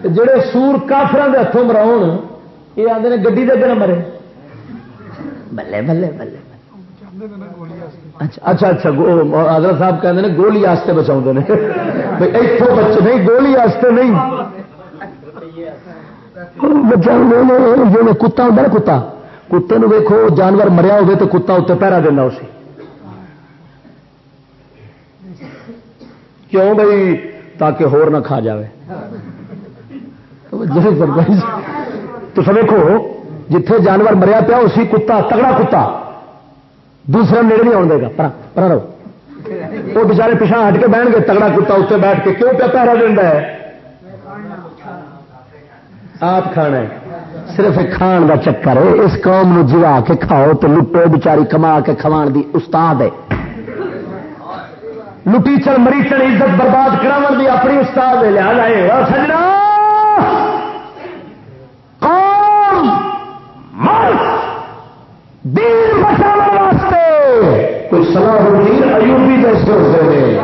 جڑے سور کافران کے ہاتھوں مراؤ یہ آتے ہیں گی نہ مرے بلے بلے بلے اچھا اچھا اچھا آدر صاحب کہتے ہیں گولی آستے بچاؤ اتوں بچے نہیں گولی نہیں بچا کتا ہوتا نا کتا کتے ویکو جانور مریا ہوگی تو کتا اتنے پہرا دینا اسی کیوں بھائی؟ تاکہ ہور نہ کھا جائے تو جی، سب جتھے جانور مریا پیا، اسی کتا، تگڑا کتا۔ دوسرا نیڑے نہیں آن دے گا۔ پر وہ بچارے پیچھا ہٹ کے بہن گے تگڑا کتا اتنے بیٹھ کے کیوں پیا پہرا دینا ہے آپ کھانا ہے۔ صرف کھان کا چکر ہے۔ اس قوم نو جوا کے کھاؤ تو لٹو بچاری کما کے کھوان دی استاد ہے۔ لٹی چل، مری چل، عزت برباد کرا دی اپنی استاد لیا لائے سجنا۔ قوم دین بچانے واسطے۔ کوئی صلاح ایوبی جیسے ہوتے ہیں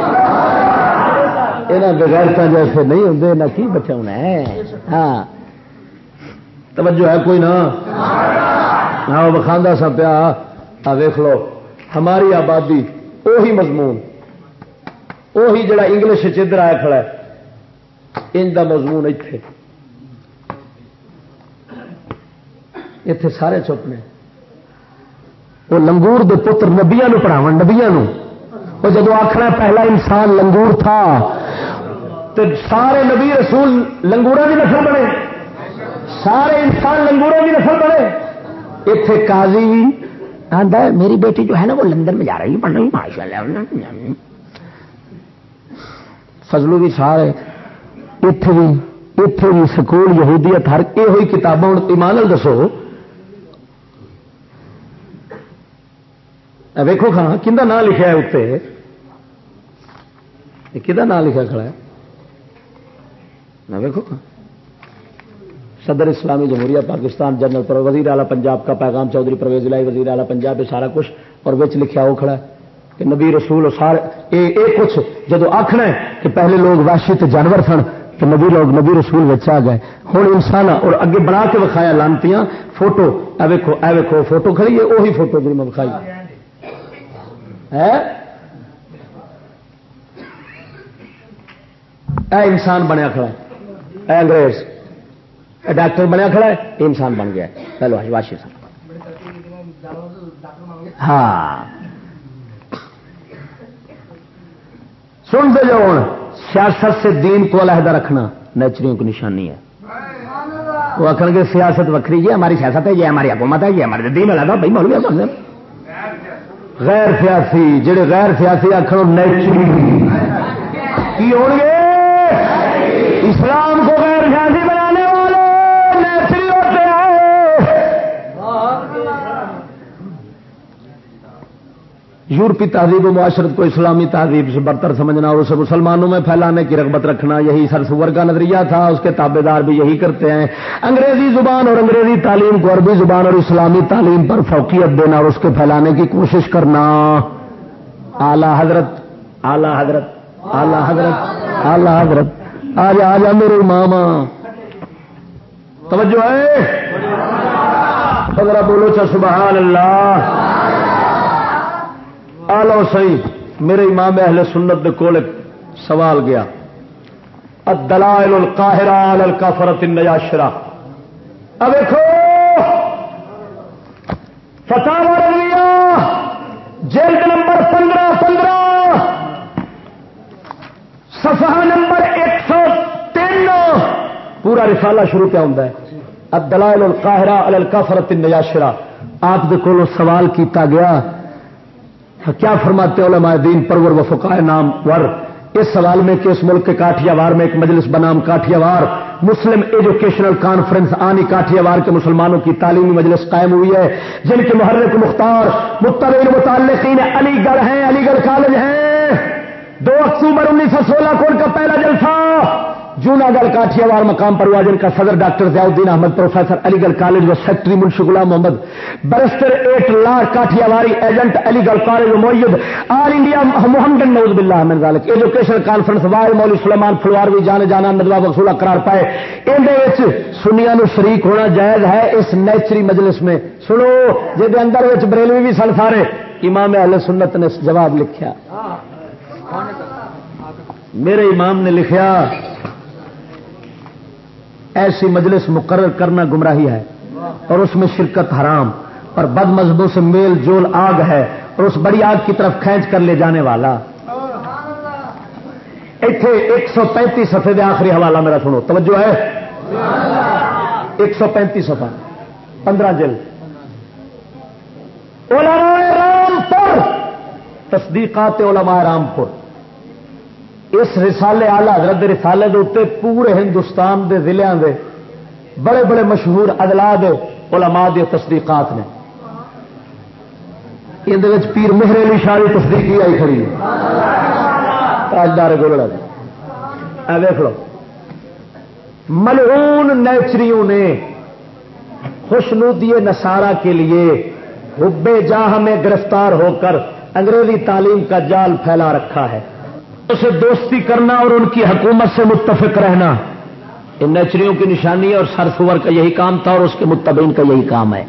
یہاں بغیرتا جیسے نہیں ہوں نہ کی بچاؤ ہے؟ ہاں۔ توجہ ہے کوئی نہ ہاں بخاندہ سا پیا۔ ویخ لو، ہماری آبادی وہی مضمون۔ وہی جڑا انگلش چدر آیا کھڑا ہے۔ ان کا مضمون اتے اتے سارے چپ نے۔ وہ لنگور دے پتر نبیا پڑھاو نبیا وہ جدو آخر پہلا انسان لنگور تھا تو سارے نبی رسول لنگورا کی نسل بنے۔ سارے انسان لنگوروں کی نسل بڑے اتے کازی بھی آتا ہے، میری بیٹی جو ہے نا، وہ لندن میں جا رہی ہے، پڑھنے ماشاء اللہ فضلو بھی سارے۔ اتے بھی اتے بھی سکول یہودیت، ہر یہ ہوئی کتابوں ایمان دسو۔ ویکو کھانا کہ نام لکھا ہے اتنے کہ نام لکھا کھڑا ہے؟ ویکو کھانا۔ صدر اسلامی جمہوریہ، پاکستان جنرل، پر وزیر اعلیٰ پنجاب کا پیغام، چودھری پرویز لائی وزیر اعلیٰ پنجاب سارا کچھ، اور بچ لکھا وہ کھڑا ہے۔ کہ نبی رسول سارے اے اے کچھ جدو آخنا ہے کہ پہلے لوگ واشی جانور سن کہ نبی لوگ نبی رسول آ گئے۔ ہوں انسان اور اگے بنا کے وکھایا لانتی فوٹو۔ اے ویکو اے ویکو فوٹو کھڑی ہے وہی فوٹو جی میں وکھائی۔ اے؟ انسان بنیا کھڑا اے انگریز۔ ڈاکٹر بنیا کھڑا ہے یہ انسان بن گیا پہلو واشی صاحب ہاں۔ سن دے جو سیاست سے دین کو علیحدہ رکھنا نیچریوں کی نشانی ہے۔ وہ آخر گے سیاست وکری ہے ہماری سیاست ہے یہ ہماری حکومت ہے یہ ہمارے دین علیحدہ بھائی، مولوی بن غیر سیاسی، جڑے غیر سیاسی آخر نیچری۔ کی ہو گے؟ اسلام کو غیر سیاسی یورپی تہذیب و معاشرت کو اسلامی تہذیب سے برتر سمجھنا اور اسے مسلمانوں میں پھیلانے کی رغبت رکھنا، یہی سرسور کا نظریہ تھا، اس کے تابے دار بھی یہی کرتے ہیں۔ انگریزی زبان اور انگریزی تعلیم کو عربی زبان اور اسلامی تعلیم پر فوقیت دینا اور اس کے پھیلانے کی کوشش کرنا۔ اعلی حضرت اعلی حضرت اعلی حضرت اعلی حضرت۔ آج آ جا میرے ماما توجہ ہے؟ بولو چا سبحان اللہ۔ آلو سی میرے امام اہل سنت دے کول سوال گیا۔ الدلائل القاہرہ الکافرت النیاشرہ۔ اب دیکھو فتح رویہ جلد نمبر پندرہ پندرہ، صفحہ نمبر ایک سو تین، پورا رسالہ شروع کیا ہوتا ہے۔ الدلائل القاہرہ الکافرت النیاشرہ۔ آپ دے کولو سوال کیتا گیا۔ کیا فرماتے علماء دین؟ پرور و فقائے نام ور۔ اس سوال میں کہ اس ملک کے کاٹیا وار میں ایک مجلس بنام کاٹیا وار مسلم ایجوکیشنل کانفرنس آنی کاٹیا وار کے مسلمانوں کی تعلیمی مجلس قائم ہوئی ہے، جن کے محرک مختار متبین متعلقین علی گڑھ ہیں علی گڑھ کالج ہیں۔ دو اکتوبر انیس سو سولہ کو ان کا پہلا جلسہ۔ جونا گڑھ کاٹیا وار مقام پر ہوا جن کا صدر ڈاکٹر ضیاء الدین احمد، پروفیسر علی گڑھ کالج و secretary Munshi Ghulam Muhammad, برسٹر at lakh کاٹیا واری ایجنٹ علی گڑھ کالج میت آل انڈیا محمد نوز بلّہ احمد ذالک، ایجوکیشن کانفرنس، وائل مولوی سلیمان فلواروی جانے جانا ندوا وصولہ قرار پائے۔ اندر سنیا نو شریک ہونا جائز ہے، اس نیچری مجلس میں۔ سنو جی اندر بریلوی بھی سن سارے۔ امام اہل سنت نے جواب لکھا میرے امام نے لکھا ایسی مجلس مقرر کرنا گمراہی ہے اور اس میں شرکت حرام اور بد مذہبوں سے میل جول آگ ہے اور اس بڑی آگ کی طرف کھینچ کر لے جانے والا۔ ایتھے ایک سو پینتیس سفے دے آخری حوالہ میرا سنو، توجہ ہے؟ ایک سو پینتیس سفا پندرہ جل علماء رامپور، تصدیقات علماء رامپور۔ اس رسالے آلہ حضرت رسالے دے اتنے پورے ہندوستان دے ضلع دے بڑے بڑے مشہور ادلا دے علماء دے تصدیقات نے۔ یہ پیر مہر علی شاہی تصدیقی آئی کھڑی تاجدار گولڑا جی دیکھ لو۔ ملعون نیچریوں نے خوشنودی نسارا کے لیے حبے جاہ میں گرفتار ہو کر انگریزی تعلیم کا جال پھیلا رکھا ہے۔ اسے دوستی کرنا اور ان کی حکومت سے متفق رہنا۔ ان نیچریوں کی نشانی اور سر سور کا یہی کام تھا اور اس کے متبین کا یہی کام ہے۔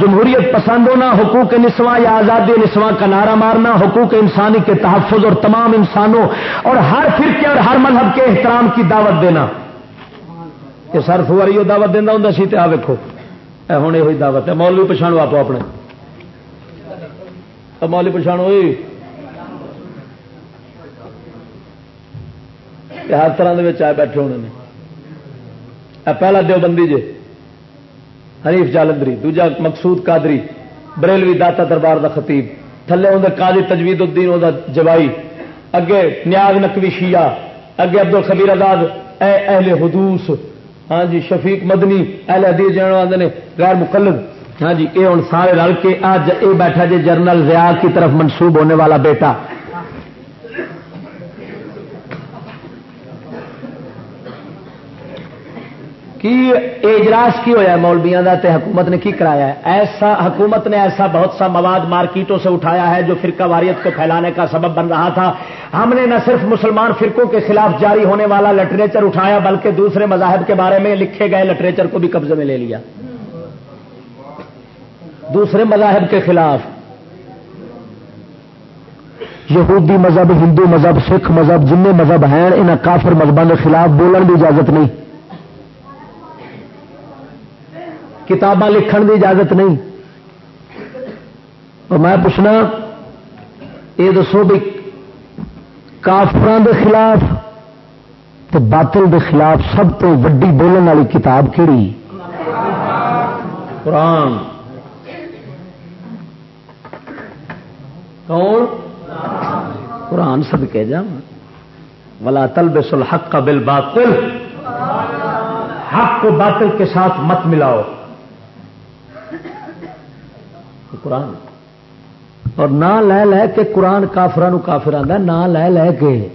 جمہوریت پسند ہونا، حقوق نسواں یا آزادی نسواں کا نعرہ مارنا، حقوق انسانی کے تحفظ اور تمام انسانوں اور ہر فرقے اور ہر مذہب کے احترام کی دعوت دینا۔ یہ سرسور یہ دعوت دینا ہوں سی آ ویکو ہوں یہ دعوت ہے۔ مولوی پچھاڑو آپ اپنے۔ مولوی پچھاڑو ہر طرح کے آئے بیٹھے ہونے نے۔ پہلا دیوبندی جے حریف جالندری، دوجا مقصود قادری، بریلوی داتا دربار دا خطیب، تھلے اندر قاضی تجوید الدین وہ جوائی، اگے نیاز نقوی شیعہ، اگے عبد الخبیر آزاد، اے اہل حدوس ہاں جی شفیق مدنی، اہل حدیث جانے والے نے، غیر مقلد ہاں جی یہ ہوں سارے رل کے آج یہ بیٹھا جی جنرل ضیاء کی طرف منسوب ہونے والا بیٹا۔ کی اجلاس کی ہوا مولبیا کا حکومت نے کی کرایا ہے؟ ایسا حکومت نے ایسا بہت سا مواد مارکیٹوں سے اٹھایا ہے جو فرقہ واریت کو پھیلانے کا سبب بن رہا تھا۔ ہم نے نہ صرف مسلمان فرقوں کے خلاف جاری ہونے والا لٹریچر اٹھایا، بلکہ دوسرے مذاہب کے بارے میں لکھے گئے لٹریچر کو بھی قبضے میں لے لیا۔ دوسرے مذاہب کے خلاف۔ یہودی مذہب، ہندو مذہب، سکھ مذہب جن مذہب ہیں ان کافر مذہبوں کے خلاف بولنے کی اجازت نہیں۔ کتاباں لکھن کی اجازت نہیں۔ اور میں پوچھنا، یہ دسو بھی کافران دے خلاف تو باطل دے خلاف سب تو وڈی بولن والی کتاب کہڑی قرآن۔ کون؟ قرآن سب کے جا۔ ولا تل بسل حق کا بل باطل حق کو باطل کے ساتھ مت ملاؤ۔ قرآن اور نہ لے لے کے قرآن کافران کافر آتا نہ لے لے کے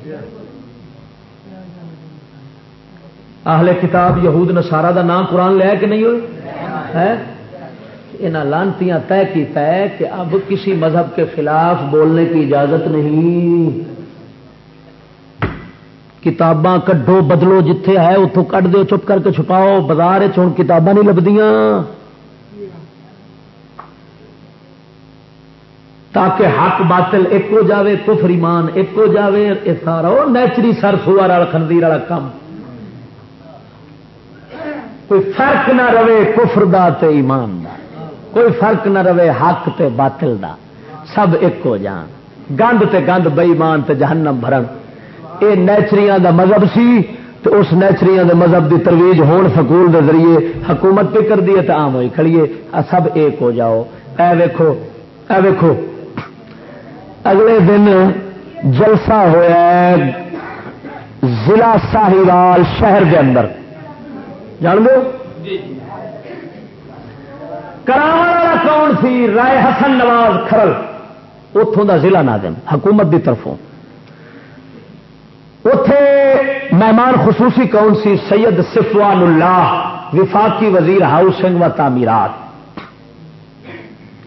آہلے کتاب یہود نسارا دا نام قرآن لیا کہ نہیں ہوئے یہاں لانتیاں طے کی طے کہ اب کسی مذہب کے خلاف بولنے کی اجازت نہیں۔ کتاباں کڈو، بدلو، جتھے ہے اتوں کٹ دو چپ کر کے چھپاؤ۔ بازار چون کتاباں نہیں لبدیاں تاکہ حق باطل ایک ہو جاوے، کفر ایمان ایک ہو جاوے سارا وہ نیچری سر سوار والا خندیر والا کام۔ کوئی فرق نہ رہے کفر دا تے ایمان دا، کوئی فرق نہ رہے حق تے باطل دا۔ سب ایک ہو جان۔ گند تے گند بئیمان تے جہنم بھرن۔ اے نیچریاں دا مذہب سی، تو اس نیچریاں دے مذہب دی ترویج ہون سکول دے ذریعے حکومت پہ کر دیے تو عام ہوئی کھڑیے۔ سب ایک ہو جاؤ۔ اے ویکھو اے ویکھو۔ اگلے دن جلسہ ہوا ضلع ساہیوال شہر کے اندر۔ جان دو والا کون سی؟ رائے حسن نواز کھرل۔ اتوں کا ضلع ناظم حکومت کی طرفوں۔ اتے مہمان خصوصی کون سی؟ سید صفوان اللہ وفاقی وزیر ہاؤسنگ و تعمیرات۔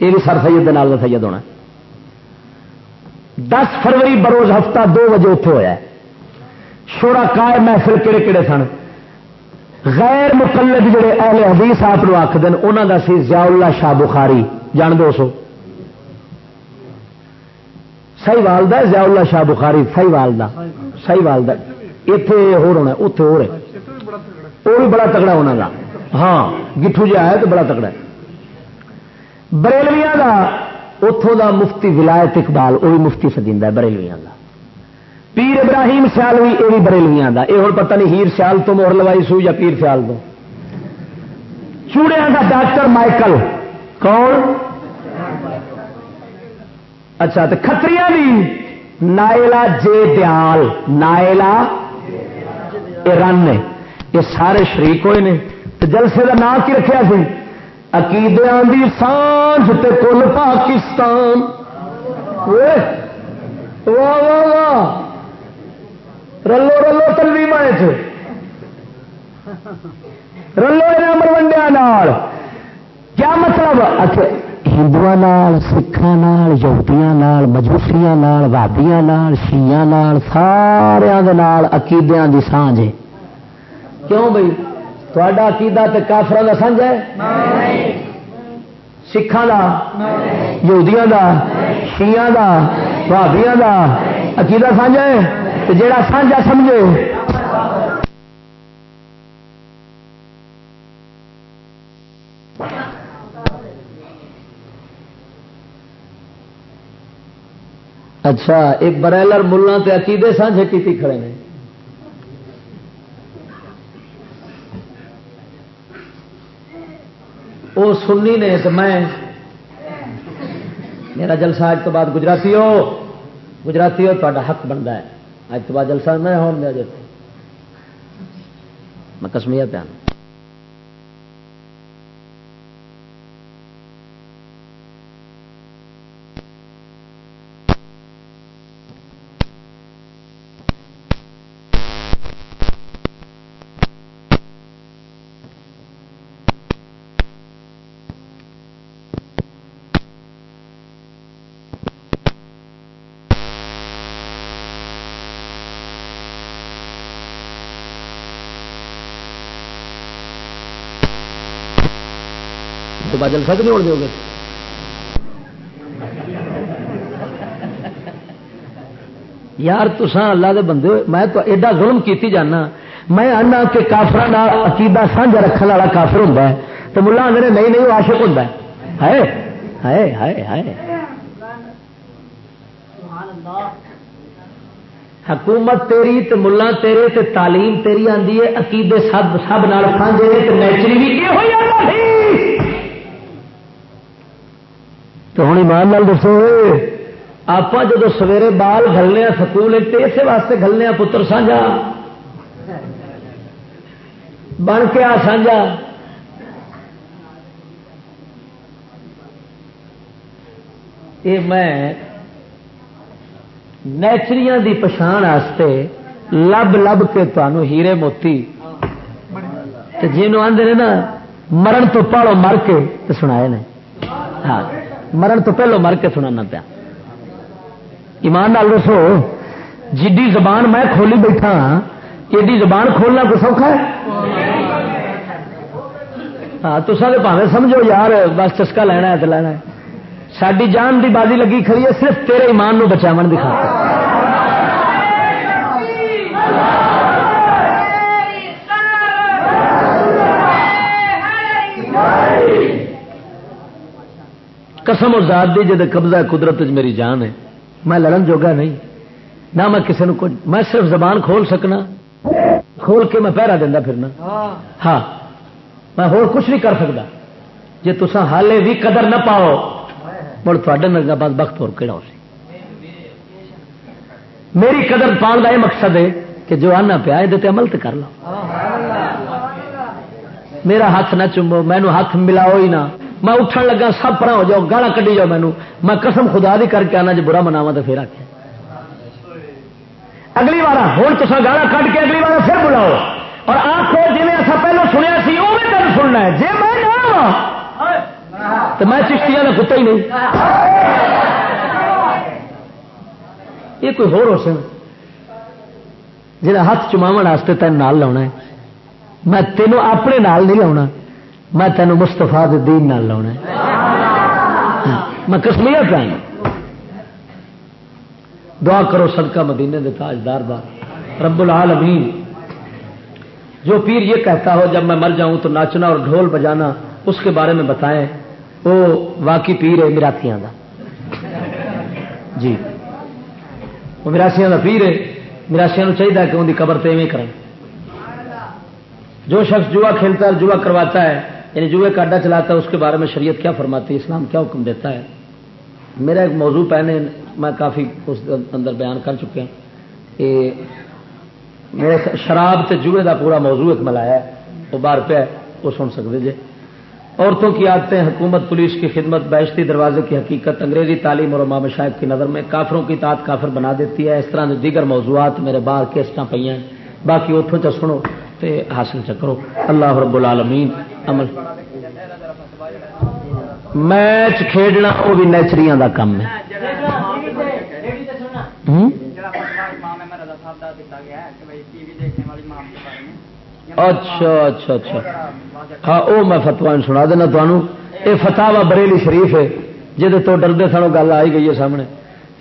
یہ بھی سر سید نال سید ہونا۔ دس فروری بروز ہفتہ دو بجے اتے ہوا شوڑا کائے محفل کہڑے کہڑے سن؟ غیر مقلد جڑے اہل حدیث آپ آخد انہوں کا سی ضیاء اللہ شاہ بخاری، جان دو سو؟ سی والدہ ضیاء اللہ شاہ بخاری سی والدہ سی والدہ۔ اتے ہو ہونا اتے ہو رہے۔ وہ بھی بڑا تگڑا ہونا گا ہاں گٹھو جی آیا تو بڑا تگڑا بریلویا کا اتوں کا مفتی ولایت اقبال وہ بھی مفتی سجیتا بریلویا کا پیر ابراہیم سیال بھی یہ بھی بریلویا کا یہ ہوں پتہ نہیں ہیر سیال تو مور لوائی سو یا پیر سیال تو۔ چوڑیا کا ڈاکٹر مائیکل۔ کون؟ اچھا تو کتری بھی نائلا جے دیال نائلا رن نے۔ یہ سارے شریک ہوئے نے۔ تو جلسے کا نام کی رکھا سی؟ عقیدیاں دی سانج تے کل پاکستان۔ واہ واہ واہ۔ رلو رلو تلوی مائے تھے رلو امر ونڈیا کیا مطلب؟ اچھا ہندو سکھان یہودیاں مجوسیاں وادیاں شیاں سارا عقیدے کی سانج ہے۔ کیوں بھائی تھوڑا عقیدہ تے کافر کا سانج ہے؟ سکھان کا یہودیاں کا شیاں کا بھابیاں کا عقیدہ سانجا ہے؟ جڑا سانجا سمجھے اچھا ایک برائلر ملا تے عقیدے سانجے کی کھڑے ہیں۔ وہ سنی نے تو میں میرا جلسہ اج تو بعد گجراتی ہو گجراتی ہو تا حق بنتا ہے۔ اج تو بعد جلسہ میں ہون میں جاتے میں کسمیا بعد جلسہ نہیں ہونے دو گے؟ یار تسان اللہ دے بندے میں تو ایڈا ظلم کیتی جانا۔ میں آنا کہ کافر عقیدہ سانجا رکھنے والا کافر ہوں تو ملا آدھے نہیں نہیں، وہ آشک ہوں ہے۔ ہائے ہائے ہائے حکومت تیری تے ملا تیرے تے تعلیم تیری آندی ہے، عقیدے سب سب نال سانجے نیچری بھی کی ہوئی تو ہوں ایمان لال دسو۔ آپ جب سویرے بال گلنے سکول اسی واسطے گلنے پتر سانجا بن کے آ سانجا یہ میں نیچریاں دی پچھان لب لب کے تمہوں ہیرے موتی۔ جنوب آدھے نا مرن تو پالو مر کے سنا ہاں۔ مرن تو پہلو مر کے سنا پیا۔ ایمان لال دسو جی زبان میں کھولی بیٹھا ہاں، ایڈی زبان کھولنا کو سوکھا ہے؟ ہاں تو پاوے سمجھو یار، بس چسکا لینا ہے تو لینا ہے۔ ساری جان دی بازی لگی کھڑی ہے، صرف تیرے ایمان نو بچاو دکھا قسم اور ذات دی جد قبضہ قدرت میری جان ہے۔ میں لڑن جوگا نہیں۔ نہ میں کسی نے کچھ میں صرف زبان کھول سکنا۔ کھول کے میں پہرا دینا پھرنا۔ ہاں۔ میں ہو کچھ نہیں کر سکتا جی تسا حالے بھی قدر نہ پاؤ، مڑ تھوڑے نگا بعد وقت ہو کہڑا ہو سی۔ میری قدر پان کا یہ مقصد ہے کہ جو آنا پیا یہ عمل تو کر لو۔ میرا ہاتھ نہ چومو مینو ہاتھ ملاؤ ہی نہ۔ میں اٹھن لگا، سب پرا ہو جاؤ، گالا کڈی جاؤ مینو میں قسم خدا دی کر کے آنا جی برا مناوا تو پھر آ اگلی بار ہوں تو گالا کٹ کے اگلی بار پھر بلاؤ۔ اور آپ جی اصا پہلے سنیا سی وہ بھی تین سننا ہے۔ جی میں نہ تو میں چشتیاں کا کتا ہی نہیں۔ یہ کوئی ہو سن۔ جا ہاتھ چماو تین نال لاؤنا ہے، میں تینوں اپنے نال نہیں لاؤنا۔ میں تینوں مستفا دین نال لاؤنا ہے۔ میں کسمیا پہ دعا کرو صدقہ مدینے دے تاجدار بار۔ رب العالمین۔ جو پیر یہ کہتا ہو، جب میں مر جاؤں تو ناچنا اور ڈھول بجانا اس کے بارے میں بتائیں، وہ واقعی پیر ہے میراتیاں دا۔ جی۔ وہ میراسیاں دا پیر ہے میراسیاں چاہیے کہ ان کی قبر تے کریں جو شخص جوا کھیلتا ہے جوا کرواتا ہے یعنی جوئے کا اڈا چلاتا ہے، اس کے بارے میں شریعت کیا فرماتی ہے؟ اسلام کیا حکم دیتا ہے؟ میرا ایک موضوع پہنے میں کافی اس اندر بیان کر چکے ہیں کہ میرے شراب تے جوئے دا پورا موضوع ایک ملایا ہے، وہ باہر پہ وہ سن سکتے جی۔ عورتوں کی عادتیں، حکومت، پولیس کی خدمت بیشتی دروازے کی حقیقت، انگریزی تعلیم اور امام شاہب کی نظر میں کافروں کی تعداد کافر بنا دیتی ہے۔ اس طرح دیگر موضوعات میرے باہر کیسٹاں پہ ہیں، باقی اتوں چ سنو تے حاصل چکرو اللہ رب العالمین عمل۔ میچ کھیڈنا وہ بھی نیچریاں دا کم ہے۔ اچھا اچھا اچھا۔ ہاں وہ میں فتوا سنا دینا تمہوں یہ فتح بریلی شریف ہے۔ جہد تو ڈردے سنو گل آئی گئی ہے سامنے۔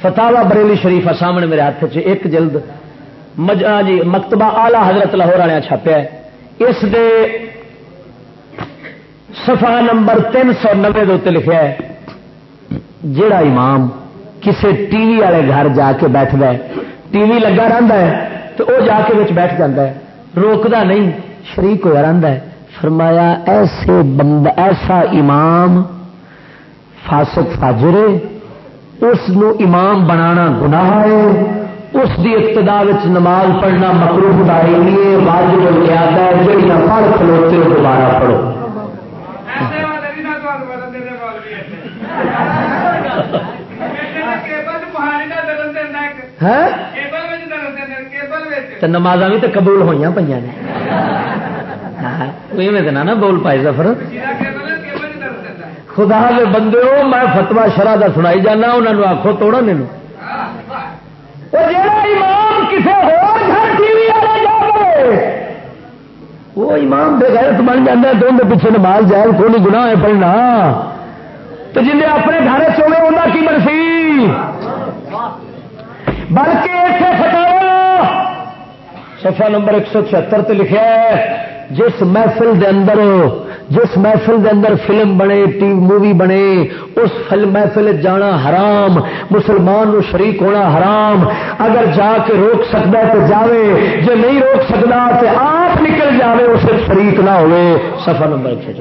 فتح بریلی شریف ہے سامنے میرے ہاتھ چ ایک جلد جی مکتبہ آلہ حضرت لاہور والے چھاپیا اس دے سفا نمبر تین سو نبے لکھا ہے جڑا امام کسے ٹی وی والے گھر جا کے بیٹھ ہے، ٹی وی لگا رہتا ہے تو وہ جا کے بچ بیٹھ جاتا ہے روکتا نہیں، شریک ہوا رہتا ہے۔ فرمایا، ایسے بند ایسا امام فاسق فاجرے اس امام بنانا گناہ ہے، اس دی ابتدا نماز پڑھنا مکرو بتائی واجب یاد ہے جہاں پڑھ کھلوتے دوبارہ پڑھو۔ نماز بھی تو قبول ہوئی پہ نہ بول پائے سفر خدا دے بندے ہو میں فتوا شرح کا سنائی جانا انہوں نے آخو توڑا مینو وہ امام بے غیرت بن جانا دونوں پیچھے نماز جائز کو نہیں گنا ہے پڑھنا۔ تو جن اپنے گھر چوے انہیں کی مرسی بلکہ اتنے فتوا سفا نمبر ایک سو چھتر لکھا ہے، جس محفل دے اندر جس محفل دے اندر فلم بنے، ٹی مووی بنے، اس فلم محفل جانا حرام، مسلمان نو شریک ہونا حرام۔ اگر جا کے روک سکتا ہے تو جاوے جو نہیں روک سکتا تو آپ نکل جاوے اسے شریک نہ ہوئے۔ سفر نمبر ایک سو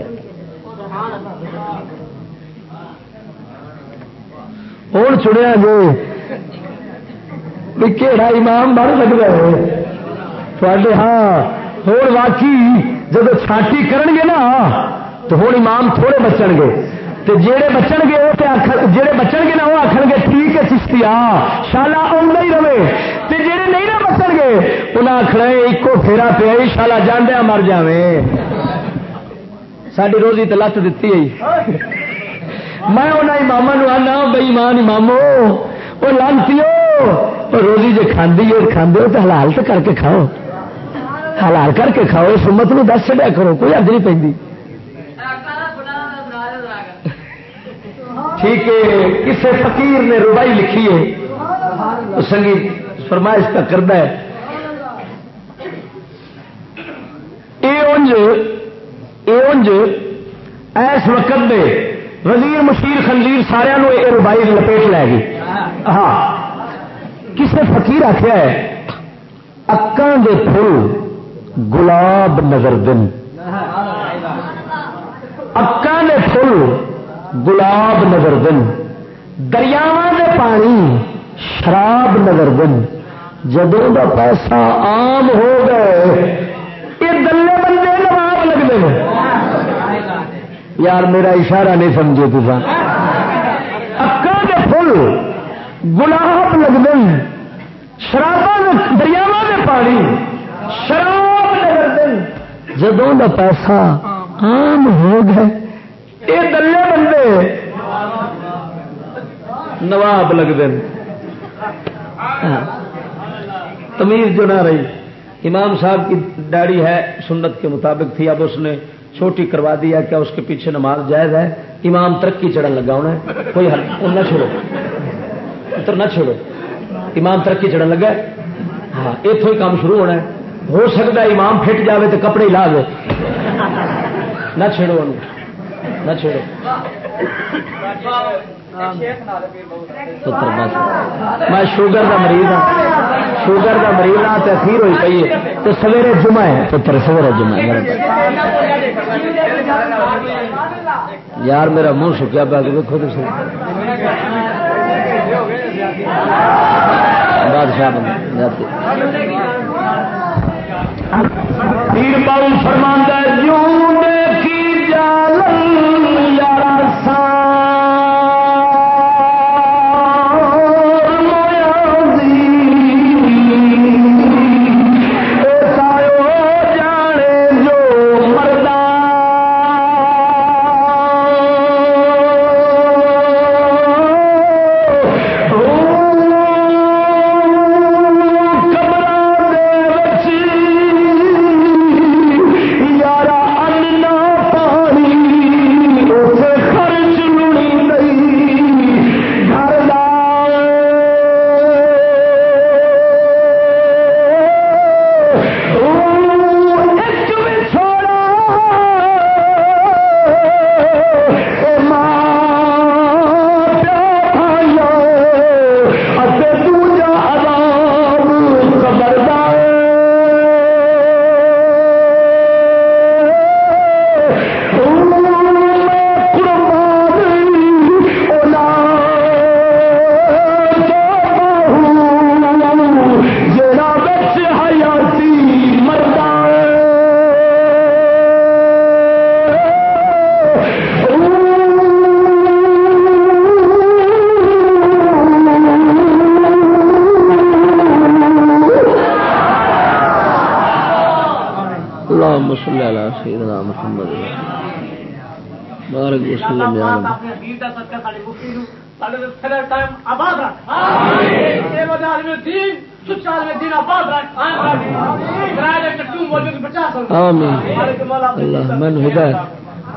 ہوں چڑیا جی۔ کہڑا امام بن سکتا ہے؟ ہاں ہوں واقعی۔ جب چھاٹی کرن گے نا، تو ہوں امام تھوڑے بچن گے جہے بچن گے وہ جہے بچن گے نا وہ آخر گے ٹھیک ہے چشتی آ شالا آ ہی رہے۔ جہے نہیں نہ بچن گے انہیں آخر ایکو پھیرا پیا شالا جانا مر جائے ساری روزی تو لت دیتی ہے۔ میں انہیں امام آنا بئی مان امامو وہ لانتی روزی جی کھانے کھانے تو حلال تو کر کے کھاؤ۔ حلال کر کے کھاؤ اس امت نو دس چڑیا کرو، کوئی اد نہیں پہ ٹھیک ہے کسی فقیر نے روبائی لکھی ہے۔ سنگیت فرمائش کا کرتا ہے۔ انج ایس وقت میں وزیر مشیر خنزیر سارا یہ روبائی لپیٹ لے گی ہاں کسی فقیر آخیا ہے اکان دے پھول گلاب نظر دن۔ اکا نے فل گلاب نظر دن۔ دریاوا دے پانی شراب نظر دن۔ جدوں کا پیسہ عام ہو گئے، یہ دلے بندے نواب لگتے ہیں۔ یار میرا اشارہ نہیں سمجھے تصا اکا کے فل گلاب لگتے ہیں۔ شراب دریاوا کے پانی شراب جدوں کا پیسہ عام ہو گئے یہ دلے بندے۔ نواب لگتے ہیں تمیز جو نہ رہی۔ امام صاحب کی داڑھی ہے، سنت کے مطابق تھی۔ اب اس نے چھوٹی کروا دیا کیا اس کے پیچھے نماز جائز ہے؟ امام ترقی چڑھن لگا انہیں۔ کوئی حل نہ چھوڑو۔ اتر نہ چھوڑو۔ امام ترقی چڑھن لگا۔ ہاں اتوں ہی کام شروع ہونا ہے۔ ہو سکتا ہے امام فٹ جاوے تو کپڑے لا دے۔ نہ چھیڑو نہ چھیڑو۔ میں شوگر کا مریض ہوں شوگر کا مریض ہاں تو اخیر ہوئی پی ہے۔ تو سویرے جمعہ ہے۔ پتر سویرے جمعہ یار میرا منہ سکیا پا کے دیکھو تو بادشاہ پیر باؤ فرماندہ جو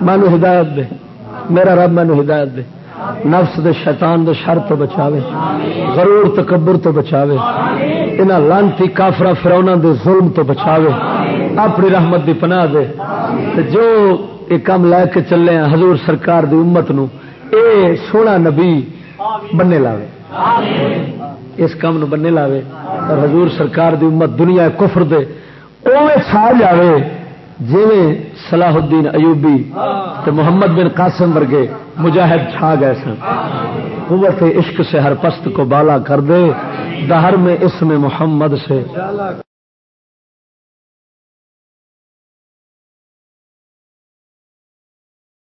مینو ہدایت دے۔ میرا رب مینو ہدایت دے۔ نفس دے شیطان دے شر تو بچاوے۔ غرور تکبر تو بچاوے۔ انہاں لانتی کافرا فرونا دے ظلم تو بچاوے۔ اپنی رحمت دی پناہ دے۔ جو یہ کام لے کے چلے ہیں حضور سرکار دی امت نو اے سونا نبی بننے لاوے۔ اس کام نو بننے لاوے۔ اور حضور سرکار دی امت دنیا کفر دے اوے چھا جاوے۔ جی صلاح الدین ایوبی تو محمد بن قاسم ورگے مجاہد چھا گئے سن۔ قوت عشق سے ہر پست کو بالا کر دے۔ دہر میں اس میں محمد سے۔